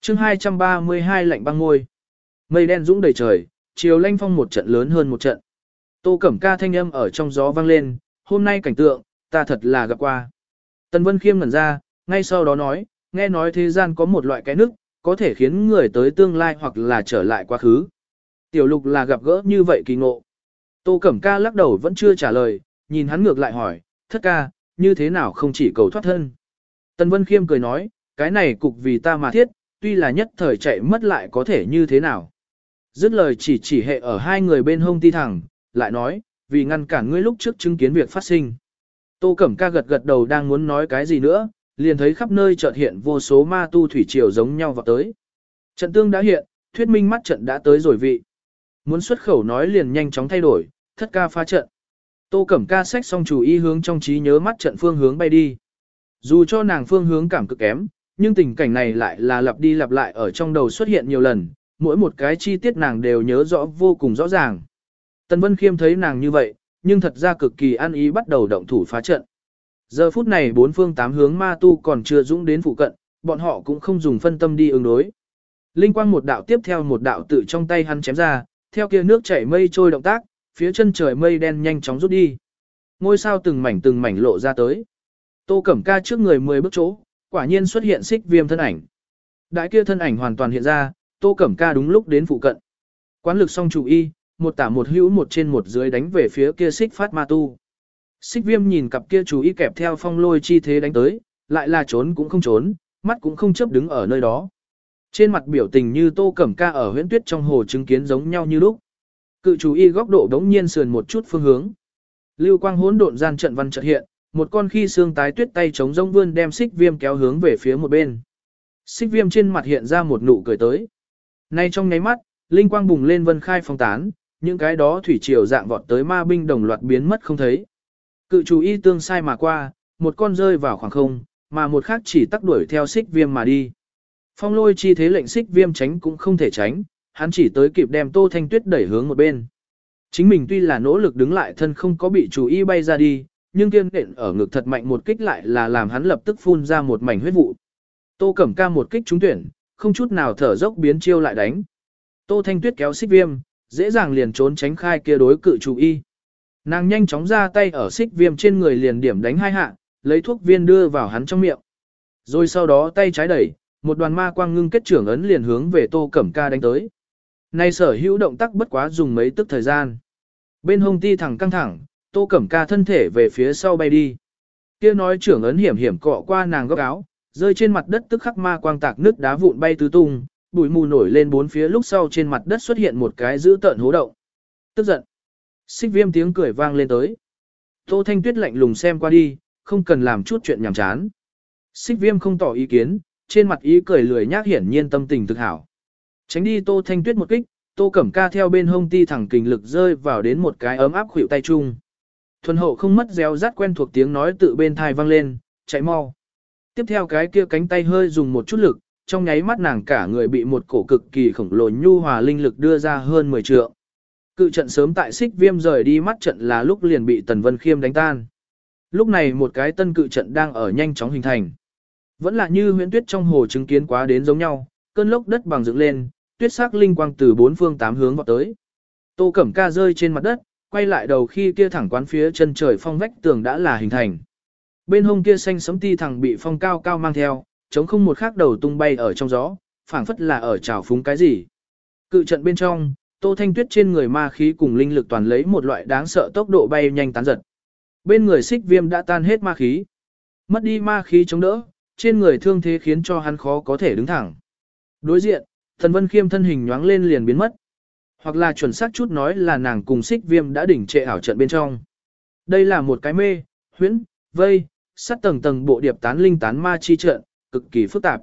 chương 232 lạnh băng ngôi. Mây đen dũng đầy trời, chiều lanh phong một trận lớn hơn một trận. Tô Cẩm Ca thanh âm ở trong gió vang lên, hôm nay cảnh tượng, ta thật là gặp qua. Tần Vân Khiêm ngẩn ra, ngay sau đó nói, nghe nói thế gian có một loại cái nước, có thể khiến người tới tương lai hoặc là trở lại quá khứ. Tiểu lục là gặp gỡ như vậy kỳ ngộ. Tô Cẩm Ca lắc đầu vẫn chưa trả lời, nhìn hắn ngược lại hỏi, thất ca, như thế nào không chỉ cầu thoát thân. Tần Vân Khiêm cười nói, cái này cục vì ta mà thiết, tuy là nhất thời chạy mất lại có thể như thế nào. Dứt lời chỉ chỉ hệ ở hai người bên hông ti thẳng, lại nói, vì ngăn cản ngươi lúc trước chứng kiến việc phát sinh. Tô Cẩm Ca gật gật đầu đang muốn nói cái gì nữa, liền thấy khắp nơi chợt hiện vô số ma tu thủy triều giống nhau vào tới. Trận tương đã hiện, thuyết minh mắt trận đã tới rồi vị. Muốn xuất khẩu nói liền nhanh chóng thay đổi, thất ca phá trận. Tô Cẩm Ca sách xong chủ ý hướng trong trí nhớ mắt trận phương hướng bay đi. Dù cho nàng phương hướng cảm cực kém, nhưng tình cảnh này lại là lặp đi lặp lại ở trong đầu xuất hiện nhiều lần, mỗi một cái chi tiết nàng đều nhớ rõ vô cùng rõ ràng. Tần Vân Khiêm thấy nàng như vậy, nhưng thật ra cực kỳ an ý bắt đầu động thủ phá trận. Giờ phút này bốn phương tám hướng ma tu còn chưa dũng đến phụ cận, bọn họ cũng không dùng phân tâm đi ứng đối. Linh quang một đạo tiếp theo một đạo tự trong tay hắn chém ra, theo kia nước chảy mây trôi động tác, phía chân trời mây đen nhanh chóng rút đi. ngôi sao từng mảnh từng mảnh lộ ra tới. Tô Cẩm Ca trước người 10 bước chỗ, quả nhiên xuất hiện xích viêm thân ảnh. Đại kia thân ảnh hoàn toàn hiện ra, Tô Cẩm Ca đúng lúc đến phụ cận. Quán lực song chủ y, một tả một hữu một trên một dưới đánh về phía kia xích phát ma tu. Xích viêm nhìn cặp kia chủ y kẹp theo phong lôi chi thế đánh tới, lại là trốn cũng không trốn, mắt cũng không chấp đứng ở nơi đó. Trên mặt biểu tình như Tô Cẩm Ca ở huyễn tuyết trong hồ chứng kiến giống nhau như lúc. Cự chủ y góc độ đống nhiên sườn một chút phương hướng. Lưu quang hỗn độn gian trận văn trận hiện, một con khi xương tái tuyết tay chống rông vươn đem xích viêm kéo hướng về phía một bên. Xích viêm trên mặt hiện ra một nụ cười tới. Nay trong nháy mắt, linh quang bùng lên vân khai phong tán, những cái đó thủy triều dạng vọt tới ma binh đồng loạt biến mất không thấy. Cự chủ y tương sai mà qua, một con rơi vào khoảng không, mà một khác chỉ tắc đuổi theo xích viêm mà đi. Phong lôi chi thế lệnh xích viêm tránh cũng không thể tránh, hắn chỉ tới kịp đem tô thanh tuyết đẩy hướng một bên. Chính mình tuy là nỗ lực đứng lại thân không có bị chủ y bay ra đi, nhưng kiên nện ở ngực thật mạnh một kích lại là làm hắn lập tức phun ra một mảnh huyết vụ. Tô Cẩm Ca một kích trúng tuyển, không chút nào thở dốc biến chiêu lại đánh. Tô Thanh Tuyết kéo xích viêm, dễ dàng liền trốn tránh khai kia đối cự chủ y. Nàng nhanh chóng ra tay ở xích viêm trên người liền điểm đánh hai hạ, lấy thuốc viên đưa vào hắn trong miệng. Rồi sau đó tay trái đẩy, một đoàn ma quang ngưng kết trưởng ấn liền hướng về Tô Cẩm Ca đánh tới. Nay sở hữu động tác bất quá dùng mấy tức thời gian. Bên hông ti thẳng căng thẳng, Tô Cẩm Ca thân thể về phía sau bay đi. Kia nói trưởng ấn hiểm hiểm cọ qua nàng góc áo, rơi trên mặt đất tức khắc ma quang tạc nước đá vụn bay tứ tung, bụi mù nổi lên bốn phía lúc sau trên mặt đất xuất hiện một cái dữ tợn hố động. Tức giận. Xích viêm tiếng cười vang lên tới. Tô Thanh Tuyết lạnh lùng xem qua đi, không cần làm chút chuyện nhảm chán. Xích viêm không tỏ ý kiến, trên mặt ý cười lười nhác hiển nhiên tâm tình thực hảo. Tránh đi Tô Thanh Tuyết một kích, Tô Cẩm Ca theo bên hông ti thẳng kình lực rơi vào đến một cái ấm áp khuỷu tay chung. Thuần hậu không mất réo rắt quen thuộc tiếng nói tự bên thai vang lên, chạy mau. Tiếp theo cái kia cánh tay hơi dùng một chút lực, trong nháy mắt nàng cả người bị một cổ cực kỳ khổng lồ nhu hòa linh lực đưa ra hơn 10 trượng. Cự trận sớm tại xích viêm rời đi mắt trận là lúc liền bị Tần Vân Khiêm đánh tan. Lúc này một cái tân cự trận đang ở nhanh chóng hình thành. Vẫn là như huyễn tuyết trong hồ chứng kiến quá đến giống nhau, cơn lốc đất bằng dựng lên, tuyết sắc linh quang từ bốn phương tám hướng vọt tới. Tô Cẩm Ca rơi trên mặt đất, quay lại đầu khi kia thẳng quán phía chân trời phong vách tường đã là hình thành. Bên hông kia xanh sấm ti thẳng bị phong cao cao mang theo, chống không một khắc đầu tung bay ở trong gió, phảng phất là ở trào phúng cái gì. Cự trận bên trong, Tô Thanh Tuyết trên người ma khí cùng linh lực toàn lấy một loại đáng sợ tốc độ bay nhanh tán giật. Bên người xích viêm đã tan hết ma khí. Mất đi ma khí chống đỡ, trên người thương thế khiến cho hắn khó có thể đứng thẳng. Đối diện, thần vân khiêm thân hình nhoáng lên liền biến mất. Hoặc là chuẩn xác chút nói là nàng cùng xích viêm đã đỉnh trệ ảo trận bên trong. Đây là một cái mê, huyễn, vây, sắt tầng tầng bộ điệp tán linh tán ma chi trận, cực kỳ phức tạp.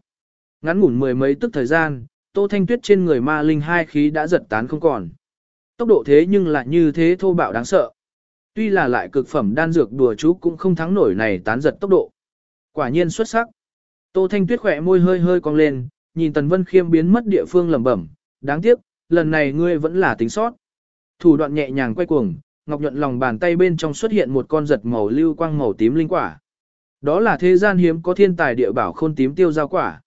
Ngắn ngủn mười mấy tức thời gian, Tô Thanh Tuyết trên người ma linh hai khí đã giật tán không còn. Tốc độ thế nhưng lại như thế thô bạo đáng sợ. Tuy là lại cực phẩm đan dược đùa chú cũng không thắng nổi này tán giật tốc độ. Quả nhiên xuất sắc. Tô Thanh Tuyết khỏe môi hơi hơi cong lên, nhìn Tần Vân Khiêm biến mất địa phương lẩm bẩm, đáng tiếc, lần này ngươi vẫn là tính sót. Thủ đoạn nhẹ nhàng quay cuồng, ngọc nhuận lòng bàn tay bên trong xuất hiện một con giật màu lưu quang màu tím linh quả. Đó là thế gian hiếm có thiên tài địa bảo khôn tím tiêu giao quả.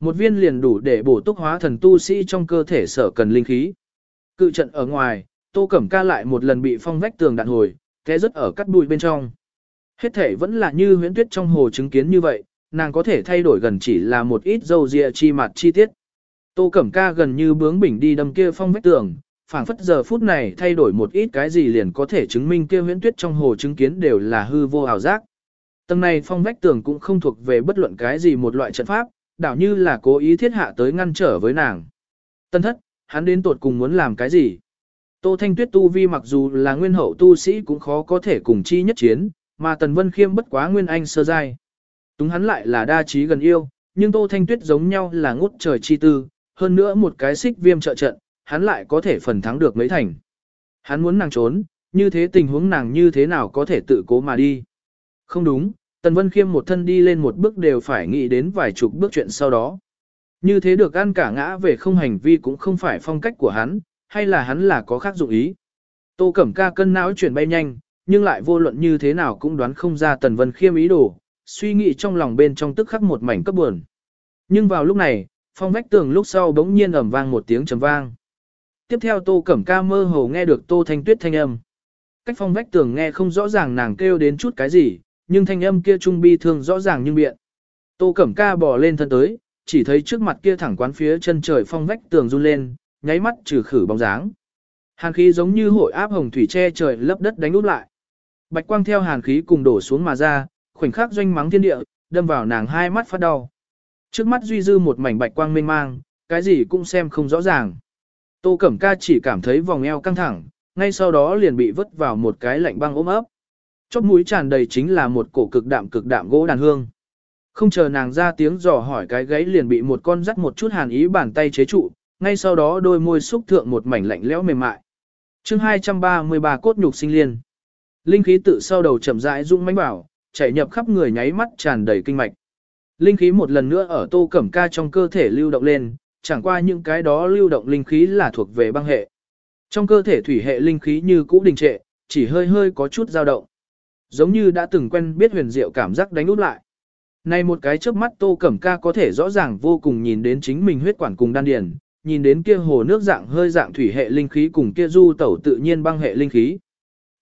Một viên liền đủ để bổ túc hóa thần tu sĩ trong cơ thể sở cần linh khí. Cự trận ở ngoài, Tô Cẩm Ca lại một lần bị phong vách tường đạn hồi, té rất ở cắt bụi bên trong. Hết thể vẫn là như huyễn tuyết trong hồ chứng kiến như vậy, nàng có thể thay đổi gần chỉ là một ít dâu dịa chi mặt chi tiết. Tô Cẩm Ca gần như bướng bỉnh đi đâm kia phong vách tường, phảng phất giờ phút này thay đổi một ít cái gì liền có thể chứng minh kia huyễn tuyết trong hồ chứng kiến đều là hư vô ảo giác. Tầng này phong vách tường cũng không thuộc về bất luận cái gì một loại trận pháp, đảo như là cố ý thiết hạ tới ngăn trở với nàng. Tân thất, hắn đến tột cùng muốn làm cái gì? Tô Thanh Tuyết tu vi mặc dù là nguyên hậu tu sĩ cũng khó có thể cùng chi nhất chiến, mà Tần Vân Khiêm bất quá nguyên anh sơ giai. Túng hắn lại là đa trí gần yêu, nhưng Tô Thanh Tuyết giống nhau là ngút trời chi tư, hơn nữa một cái xích viêm trợ trận, hắn lại có thể phần thắng được mấy thành. Hắn muốn nàng trốn, như thế tình huống nàng như thế nào có thể tự cố mà đi. Không đúng, Tần Vân Khiêm một thân đi lên một bước đều phải nghĩ đến vài chục bước chuyện sau đó. Như thế được ăn cả ngã về không hành vi cũng không phải phong cách của hắn, hay là hắn là có khác dụng ý. Tô Cẩm Ca cân não chuyển bay nhanh, nhưng lại vô luận như thế nào cũng đoán không ra Tần Vân Khiêm ý đồ, suy nghĩ trong lòng bên trong tức khắc một mảnh cấp buồn. Nhưng vào lúc này, phong vách tường lúc sau bỗng nhiên ầm vang một tiếng trầm vang. Tiếp theo Tô Cẩm Ca mơ hồ nghe được Tô Thanh Tuyết thanh âm. cách phong vách tường nghe không rõ ràng nàng kêu đến chút cái gì, nhưng thanh âm kia trung bi thương rõ ràng nhưng biện. Tô Cẩm Ca bò lên thân tới, chỉ thấy trước mặt kia thẳng quán phía chân trời phong vách tường run lên, nháy mắt trừ khử bóng dáng. Hàn khí giống như hội áp hồng thủy che trời lấp đất đánh úp lại. Bạch quang theo hàn khí cùng đổ xuống mà ra, khoảnh khắc doanh mắng thiên địa, đâm vào nàng hai mắt phát đau. Trước mắt duy dư một mảnh bạch quang mênh mang, cái gì cũng xem không rõ ràng. Tô Cẩm Ca chỉ cảm thấy vòng eo căng thẳng, ngay sau đó liền bị vứt vào một cái lạnh băng ôm ấp. Chóp mũi tràn đầy chính là một cổ cực đạm cực đạm gỗ đàn hương. Không chờ nàng ra tiếng dò hỏi cái gáy liền bị một con dắt một chút hàn ý bàn tay chế trụ, ngay sau đó đôi môi xúc thượng một mảnh lạnh lẽo mềm mại. chương 233 cốt nhục sinh liên. Linh khí tự sau đầu chậm rãi rung mãnh bảo, chảy nhập khắp người nháy mắt tràn đầy kinh mạch. Linh khí một lần nữa ở tô cẩm ca trong cơ thể lưu động lên, chẳng qua những cái đó lưu động linh khí là thuộc về băng hệ. Trong cơ thể thủy hệ linh khí như cũ đình trệ, chỉ hơi hơi có chút dao động. Giống như đã từng quen biết huyền diệu cảm giác đánh úp lại. Này một cái trước mắt Tô Cẩm Ca có thể rõ ràng vô cùng nhìn đến chính mình huyết quản cùng đan điền, nhìn đến kia hồ nước dạng hơi dạng thủy hệ linh khí cùng kia du tẩu tự nhiên băng hệ linh khí.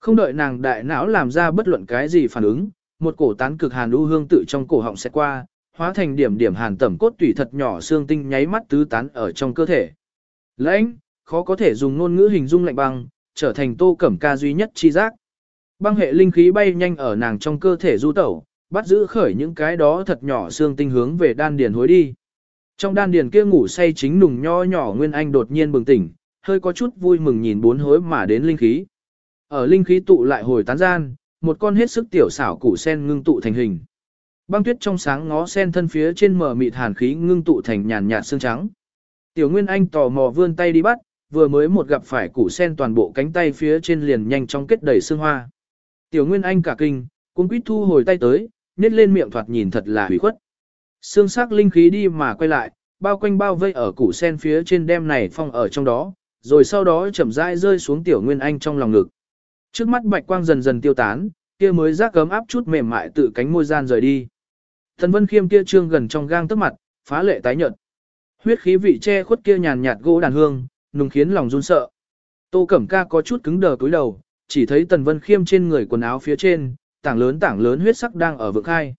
Không đợi nàng đại não làm ra bất luận cái gì phản ứng, một cổ tán cực hàn u hương tự trong cổ họng sẽ qua, hóa thành điểm điểm hàn tẩm cốt tủy thật nhỏ xương tinh nháy mắt tứ tán ở trong cơ thể. Lãnh, khó có thể dùng ngôn ngữ hình dung lạnh băng, trở thành Tô Cẩm Ca duy nhất chi giác. Băng hệ linh khí bay nhanh ở nàng trong cơ thể du tẩu, bắt giữ khởi những cái đó thật nhỏ xương tinh hướng về đan điền hối đi. Trong đan điền kia ngủ say chính nùng nho nhỏ Nguyên Anh đột nhiên bừng tỉnh, hơi có chút vui mừng nhìn bốn hối mà đến linh khí. Ở linh khí tụ lại hồi tán gian, một con hết sức tiểu xảo củ sen ngưng tụ thành hình. Băng tuyết trong sáng ngó sen thân phía trên mở mịt hàn khí ngưng tụ thành nhàn nhạt xương trắng. Tiểu Nguyên Anh tò mò vươn tay đi bắt, vừa mới một gặp phải củ sen toàn bộ cánh tay phía trên liền nhanh chóng kết đầy xương hoa. Tiểu Nguyên Anh cả kinh, cũng quýt thu hồi tay tới, nết lên miệng thoạt nhìn thật là hủy khuất. Xương sắc linh khí đi mà quay lại, bao quanh bao vây ở củ sen phía trên đem này phong ở trong đó, rồi sau đó chậm rãi rơi xuống tiểu nguyên anh trong lòng ngực. Trước mắt bạch quang dần dần tiêu tán, kia mới giác cấm áp chút mềm mại tự cánh môi gian rời đi. Thần vân khiêm kia trương gần trong gang tức mặt, phá lệ tái nhợt. Huyết khí vị che khuất kia nhàn nhạt gỗ đàn hương, nùng khiến lòng run sợ. Tô Cẩm Ca có chút cứng đờ túi đầu, chỉ thấy Tần Vân Khiêm trên người quần áo phía trên, tảng lớn tảng lớn huyết sắc đang ở vực hai.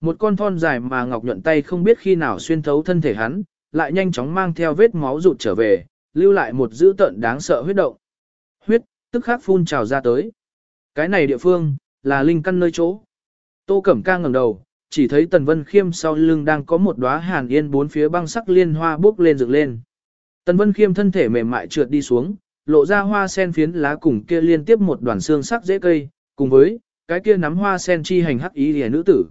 Một con thon dài mà ngọc nhuận tay không biết khi nào xuyên thấu thân thể hắn, lại nhanh chóng mang theo vết máu rụt trở về, lưu lại một dữ tận đáng sợ huyết động. Tức khắc phun trào ra tới. Cái này địa phương, là linh căn nơi chỗ. Tô Cẩm Ca ngẩng đầu, chỉ thấy Tần Vân Khiêm sau lưng đang có một đóa hàn yên bốn phía băng sắc liên hoa bốc lên dựng lên. Tần Vân Khiêm thân thể mềm mại trượt đi xuống, lộ ra hoa sen phiến lá cùng kia liên tiếp một đoàn xương sắc dễ cây, cùng với cái kia nắm hoa sen chi hành hắc ý lìa nữ tử.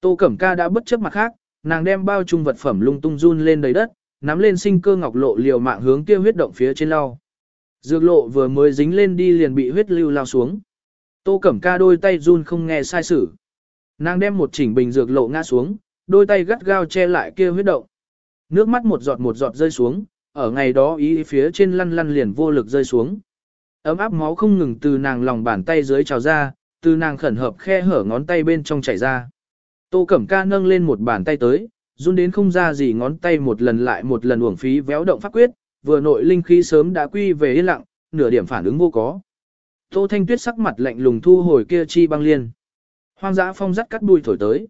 Tô Cẩm Ca đã bất chấp mặt khác, nàng đem bao trung vật phẩm lung tung run lên đầy đất, nắm lên sinh cơ ngọc lộ liều mạng hướng kia huyết động phía trên lau. Dược lộ vừa mới dính lên đi liền bị huyết lưu lao xuống. Tô Cẩm Ca đôi tay run không nghe sai sử. Nàng đem một chỉnh bình dược lộ ngã xuống, đôi tay gắt gao che lại kia huyết động. Nước mắt một giọt một giọt rơi xuống, ở ngày đó ý phía trên lăn lăn liền vô lực rơi xuống. Ấm áp máu không ngừng từ nàng lòng bàn tay dưới trào ra, từ nàng khẩn hợp khe hở ngón tay bên trong chảy ra. Tô Cẩm Ca nâng lên một bàn tay tới, run đến không ra gì ngón tay một lần lại một lần uổng phí véo động pháp quyết, vừa nội linh khí sớm đã quy về yên lặng, nửa điểm phản ứng vô có. Tô Thanh Tuyết sắc mặt lạnh lùng thu hồi kia chi băng liên. Hoang dã phong dắt cắt đuôi thổi tới.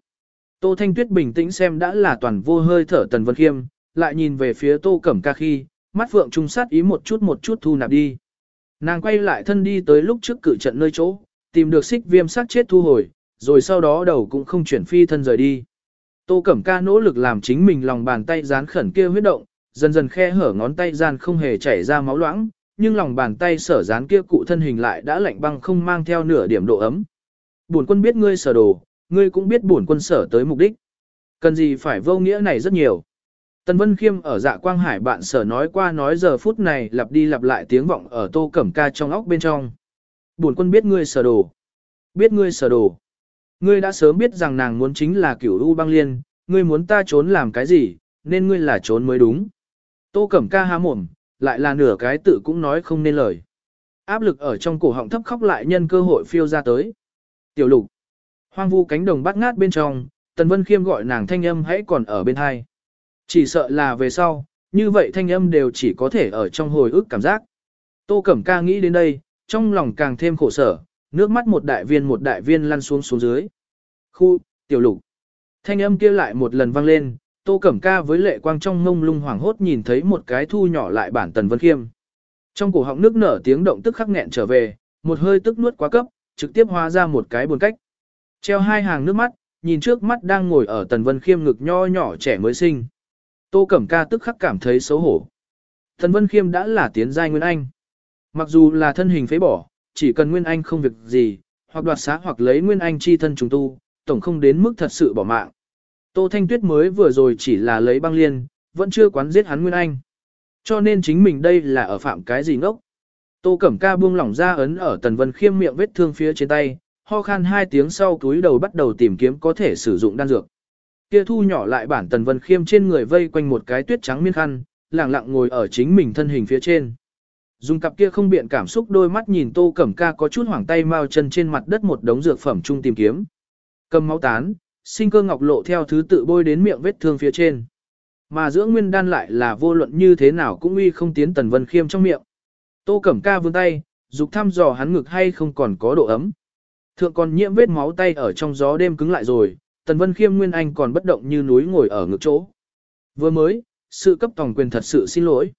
Tô Thanh Tuyết bình tĩnh xem đã là toàn vô hơi thở Tần Vân Khiêm, lại nhìn về phía Tô Cẩm Ca khi, mắt phượng trung sát ý một chút một chút thu nạp đi. Nàng quay lại thân đi tới lúc trước cử trận nơi chỗ, tìm được xích viêm sát chết thu hồi, rồi sau đó đầu cũng không chuyển phi thân rời đi. Tô Cẩm Ca nỗ lực làm chính mình lòng bàn tay dán khẩn kia huyết động, dần dần khe hở ngón tay gian không hề chảy ra máu loãng, nhưng lòng bàn tay sở dán kia cụ thân hình lại đã lạnh băng không mang theo nửa điểm độ ấm. Bổn quân biết ngươi sở đồ, ngươi cũng biết bổn quân sở tới mục đích. Cần gì phải vô nghĩa này rất nhiều. Tần Vân Khiêm ở dạ quang hải bạn sở nói qua nói giờ phút này lặp đi lặp lại tiếng vọng ở tô cẩm ca trong óc bên trong. Bổn quân biết ngươi sở đồ. Biết ngươi sở đồ. Ngươi đã sớm biết rằng nàng muốn chính là cửu u băng liên, ngươi muốn ta trốn làm cái gì, nên ngươi là trốn mới đúng. Tô Cẩm Ca há mồm, lại là nửa cái tự cũng nói không nên lời. Áp lực ở trong cổ họng thấp khóc lại nhân cơ hội phiêu ra tới. Tiểu lục. Hoang vu cánh đồng bắt ngát bên trong, Tần Vân Khiêm gọi nàng thanh âm hãy còn ở bên hai. Chỉ sợ là về sau, như vậy thanh âm đều chỉ có thể ở trong hồi ức cảm giác. Tô Cẩm Ca nghĩ đến đây, trong lòng càng thêm khổ sở, nước mắt một đại viên một đại viên lăn xuống xuống dưới. Khu, tiểu lục. Thanh âm kia lại một lần vang lên, Tô Cẩm Ca với lệ quang trong ngông lung hoảng hốt nhìn thấy một cái thu nhỏ lại bản Tần Vân Khiêm. Trong cổ họng nước nở tiếng động tức khắc nghẹn trở về, một hơi tức nuốt quá cấp, trực tiếp hóa ra một cái buồn cách. Treo hai hàng nước mắt, nhìn trước mắt đang ngồi ở Tần Vân Khiêm ngực nho nhỏ trẻ mới sinh. Tô Cẩm Ca tức khắc cảm thấy xấu hổ. Tần Vân Khiêm đã là tiến giai Nguyên Anh. Mặc dù là thân hình phế bỏ, chỉ cần Nguyên Anh không việc gì, hoặc đoạt xá hoặc lấy Nguyên Anh chi thân trùng tu, tổng không đến mức thật sự bỏ mạng. Tô Thanh Tuyết mới vừa rồi chỉ là lấy băng liên, vẫn chưa quán giết hắn Nguyên Anh. Cho nên chính mình đây là ở phạm cái gì ngốc. Tô Cẩm Ca buông lỏng ra ấn ở Tần Vân Khiêm miệng vết thương phía trên tay, ho khan hai tiếng sau túi đầu bắt đầu tìm kiếm có thể sử dụng đan dược. Kia thu nhỏ lại bản Tần Vân Khiêm trên người vây quanh một cái tuyết trắng miên khăn, lặng lặng ngồi ở chính mình thân hình phía trên. Dùng cặp kia không biện cảm xúc đôi mắt nhìn Tô Cẩm Ca có chút hoảng tay mau chân trên mặt đất một đống dược phẩm chung tìm kiếm. Cầm máu tán, sinh cơ ngọc lộ theo thứ tự bôi đến miệng vết thương phía trên. Mà giữa nguyên đan lại là vô luận như thế nào cũng uy không tiến Tần Vân Khiêm trong miệng. Tô Cẩm Ca vươn tay, dục thăm dò hắn ngực hay không còn có độ ấm. Thượng còn nhiễm vết máu tay ở trong gió đêm cứng lại rồi, Tần Vân Khiêm Nguyên Anh còn bất động như núi ngồi ở ngực chỗ. Vừa mới, sự cấp tổng quyền thật sự xin lỗi.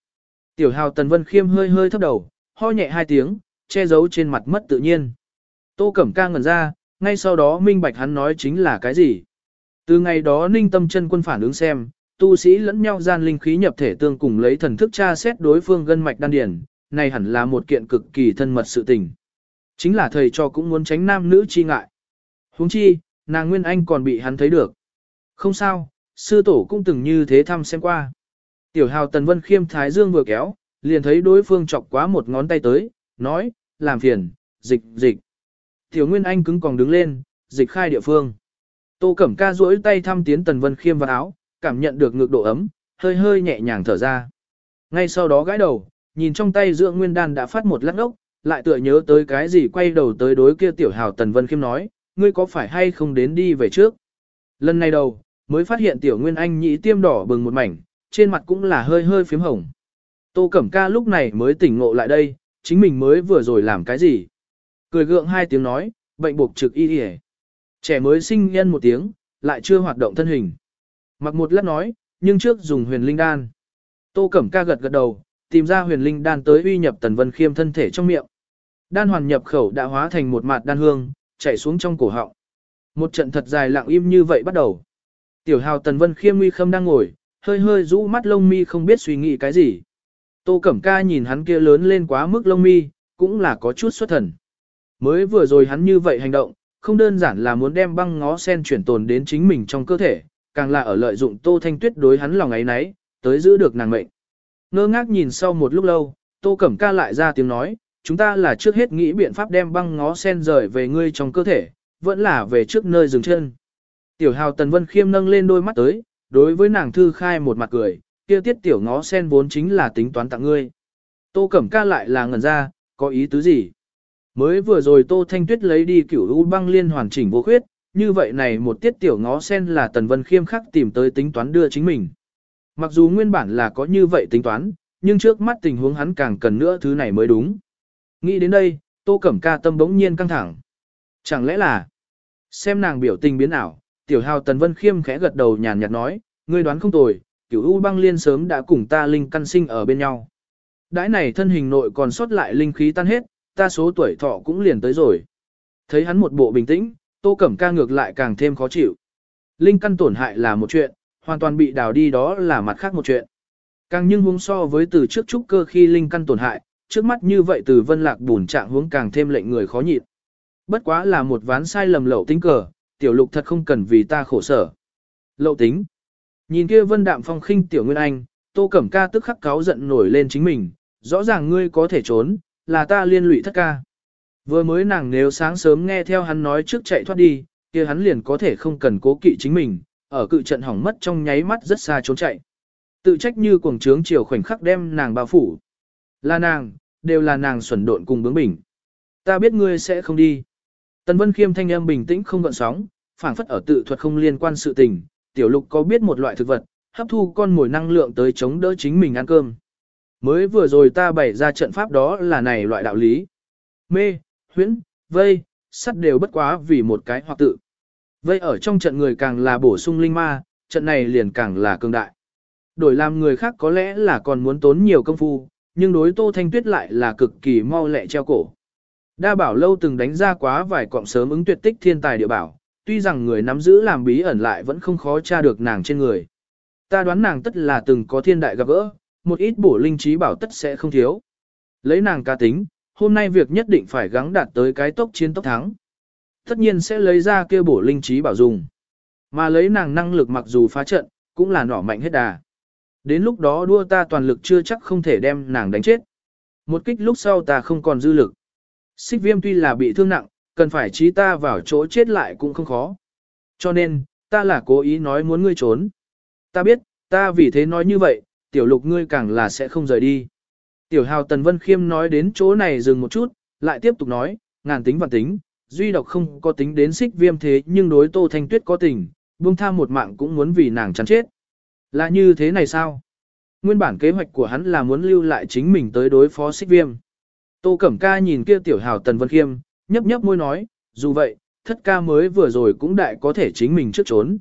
Tiểu hào Tần Vân Khiêm hơi hơi thấp đầu, ho nhẹ hai tiếng, che giấu trên mặt mất tự nhiên. Tô Cẩm Ca ngẩn ra, ngay sau đó minh bạch hắn nói chính là cái gì. Từ ngày đó ninh tâm chân quân phản ứng xem, tu sĩ lẫn nhau gian linh khí nhập thể tương cùng lấy thần thức tra xét đối phương gân mạch đan điển, này hẳn là một kiện cực kỳ thân mật sự tình. Chính là thầy cho cũng muốn tránh nam nữ chi ngại. huống chi, nàng Nguyên Anh còn bị hắn thấy được. Không sao, sư tổ cũng từng như thế thăm xem qua. Tiểu hào tần vân khiêm thái dương vừa kéo, liền thấy đối phương chọc quá một ngón tay tới, nói, làm phiền, dịch, dịch. Tiểu Nguyên Anh cứng còn đứng lên, dịch khai địa phương. Tô Cẩm Ca duỗi tay thăm tiến Tần Vân Khiêm vào áo, cảm nhận được ngược độ ấm, hơi hơi nhẹ nhàng thở ra. Ngay sau đó gãi đầu, nhìn trong tay dưỡng nguyên đan đã phát một lát ốc, lại tựa nhớ tới cái gì quay đầu tới đối kia tiểu hào Tần Vân Khiêm nói, ngươi có phải hay không đến đi về trước. Lần này đầu, mới phát hiện tiểu Nguyên Anh nhĩ tiêm đỏ bừng một mảnh, trên mặt cũng là hơi hơi phím hồng. Tô Cẩm Ca lúc này mới tỉnh ngộ lại đây, chính mình mới vừa rồi làm cái gì. Cười gượng hai tiếng nói, bệnh buộc trực y y Trẻ mới sinh nhân một tiếng, lại chưa hoạt động thân hình. Mặc một lát nói, nhưng trước dùng huyền linh đan. Tô Cẩm Ca gật gật đầu, tìm ra huyền linh đan tới uy nhập tần vân khiêm thân thể trong miệng. Đan hoàn nhập khẩu đã hóa thành một mạt đan hương, chảy xuống trong cổ họng. Một trận thật dài lặng im như vậy bắt đầu. Tiểu hào tần vân khiêm nguy khâm đang ngồi, hơi hơi rũ mắt lông mi không biết suy nghĩ cái gì. Tô Cẩm Ca nhìn hắn kia lớn lên quá mức lông mi, cũng là có chút xuất thần. Mới vừa rồi hắn như vậy hành động, không đơn giản là muốn đem băng ngó sen chuyển tồn đến chính mình trong cơ thể, càng là ở lợi dụng Tô Thanh Tuyết đối hắn lòng ấy nấy, tới giữ được nàng mệnh. Ngơ ngác nhìn sau một lúc lâu, Tô Cẩm Ca lại ra tiếng nói, chúng ta là trước hết nghĩ biện pháp đem băng ngó sen rời về ngươi trong cơ thể, vẫn là về trước nơi dừng chân. Tiểu hào Tần Vân Khiêm nâng lên đôi mắt tới, đối với nàng thư khai một mặt cười, kia tiết tiểu ngó sen vốn chính là tính toán tặng ngươi. Tô Cẩm Ca lại là ngẩn ra, có ý tứ gì? Mới vừa rồi Tô Thanh Tuyết lấy đi cửu u băng liên hoàn chỉnh vô khuyết, như vậy này một tiết tiểu ngó sen là Tần Vân Khiêm khắc tìm tới tính toán đưa chính mình. Mặc dù nguyên bản là có như vậy tính toán, nhưng trước mắt tình huống hắn càng cần nữa thứ này mới đúng. Nghĩ đến đây, Tô Cẩm Ca tâm bỗng nhiên căng thẳng. Chẳng lẽ là, xem nàng biểu tình biến ảo, tiểu hào Tần Vân Khiêm khẽ gật đầu nhàn nhạt nói, ngươi đoán không tồi, cửu u băng liên sớm đã cùng ta linh căn sinh ở bên nhau. Đãi này thân hình nội còn sót lại linh khí tan hết, ta số tuổi thọ cũng liền tới rồi. Thấy hắn một bộ bình tĩnh, Tô Cẩm Ca ngược lại càng thêm khó chịu. Linh căn tổn hại là một chuyện, hoàn toàn bị đào đi đó là mặt khác một chuyện. Càng nhưng huống so với từ trước trúc cơ khi linh căn tổn hại, trước mắt như vậy từ vân lạc bùn trạng huống càng thêm lệnh người khó nhịn. Bất quá là một ván sai lầm lậu tính cờ, tiểu lục thật không cần vì ta khổ sở. Lậu tính. Nhìn kia vân đạm phong khinh tiểu nguyên anh, tô cẩm ca tức khắc cáo giận nổi lên chính mình, rõ ràng ngươi có thể trốn, là ta liên lụy thất ca. Vừa mới nàng nếu sáng sớm nghe theo hắn nói trước chạy thoát đi, kia hắn liền có thể không cần cố kỵ chính mình, ở cự trận hỏng mất trong nháy mắt rất xa trốn chạy. Tự trách như cuồng trướng chiều khoảnh khắc đem nàng bao phủ. Là nàng, đều là nàng xuẩn độn cùng bướng bỉnh. Ta biết ngươi sẽ không đi. Tần Vân Khiêm thanh âm bình tĩnh không gợn sóng, phảng phất ở tự thuật không liên quan sự tình, tiểu lục có biết một loại thực vật, hấp thu con mồi năng lượng tới chống đỡ chính mình ăn cơm. Mới vừa rồi ta bày ra trận pháp đó là này loại đạo lý. mê, huyễn, vây, sắt đều bất quá vì một cái hoặc tự. Vây ở trong trận người càng là bổ sung linh ma, trận này liền càng là cường đại. Đổi làm người khác có lẽ là còn muốn tốn nhiều công phu, nhưng đối Tô Thanh Tuyết lại là cực kỳ mau lẹ treo cổ. Đa bảo lâu từng đánh ra quá vài cọng sớm ứng tuyệt tích thiên tài địa bảo, tuy rằng người nắm giữ làm bí ẩn lại vẫn không khó tra được nàng trên người. Ta đoán nàng tất là từng có thiên đại gặp gỡ, một ít bổ linh trí bảo tất sẽ không thiếu. Lấy nàng ca tính, hôm nay việc nhất định phải gắng đạt tới cái tốc chiến tốc thắng. Tất nhiên sẽ lấy ra kia bổ linh trí bảo dùng. Mà lấy nàng năng lực mặc dù phá trận, cũng là nỏ mạnh hết đà. Đến lúc đó đua ta toàn lực chưa chắc không thể đem nàng đánh chết. Một kích lúc sau ta không còn dư lực. Xích viêm tuy là bị thương nặng, cần phải trí ta vào chỗ chết lại cũng không khó. Cho nên, ta là cố ý nói muốn ngươi trốn. Ta biết, ta vì thế nói như vậy, tiểu lục ngươi càng là sẽ không rời đi. Tiểu hào Tần Vân Khiêm nói đến chỗ này dừng một chút, lại tiếp tục nói, ngàn tính và tính, duy độc không có tính đến xích viêm thế nhưng đối Tô Thanh Tuyết có tình, buông tha một mạng cũng muốn vì nàng chắn chết. Là như thế này sao? Nguyên bản kế hoạch của hắn là muốn lưu lại chính mình tới đối phó xích viêm. Tô Cẩm Ca nhìn kia tiểu hào Tần Vân Khiêm, nhấp nhấp môi nói, dù vậy, thất ca mới vừa rồi cũng đại có thể chính mình trước trốn.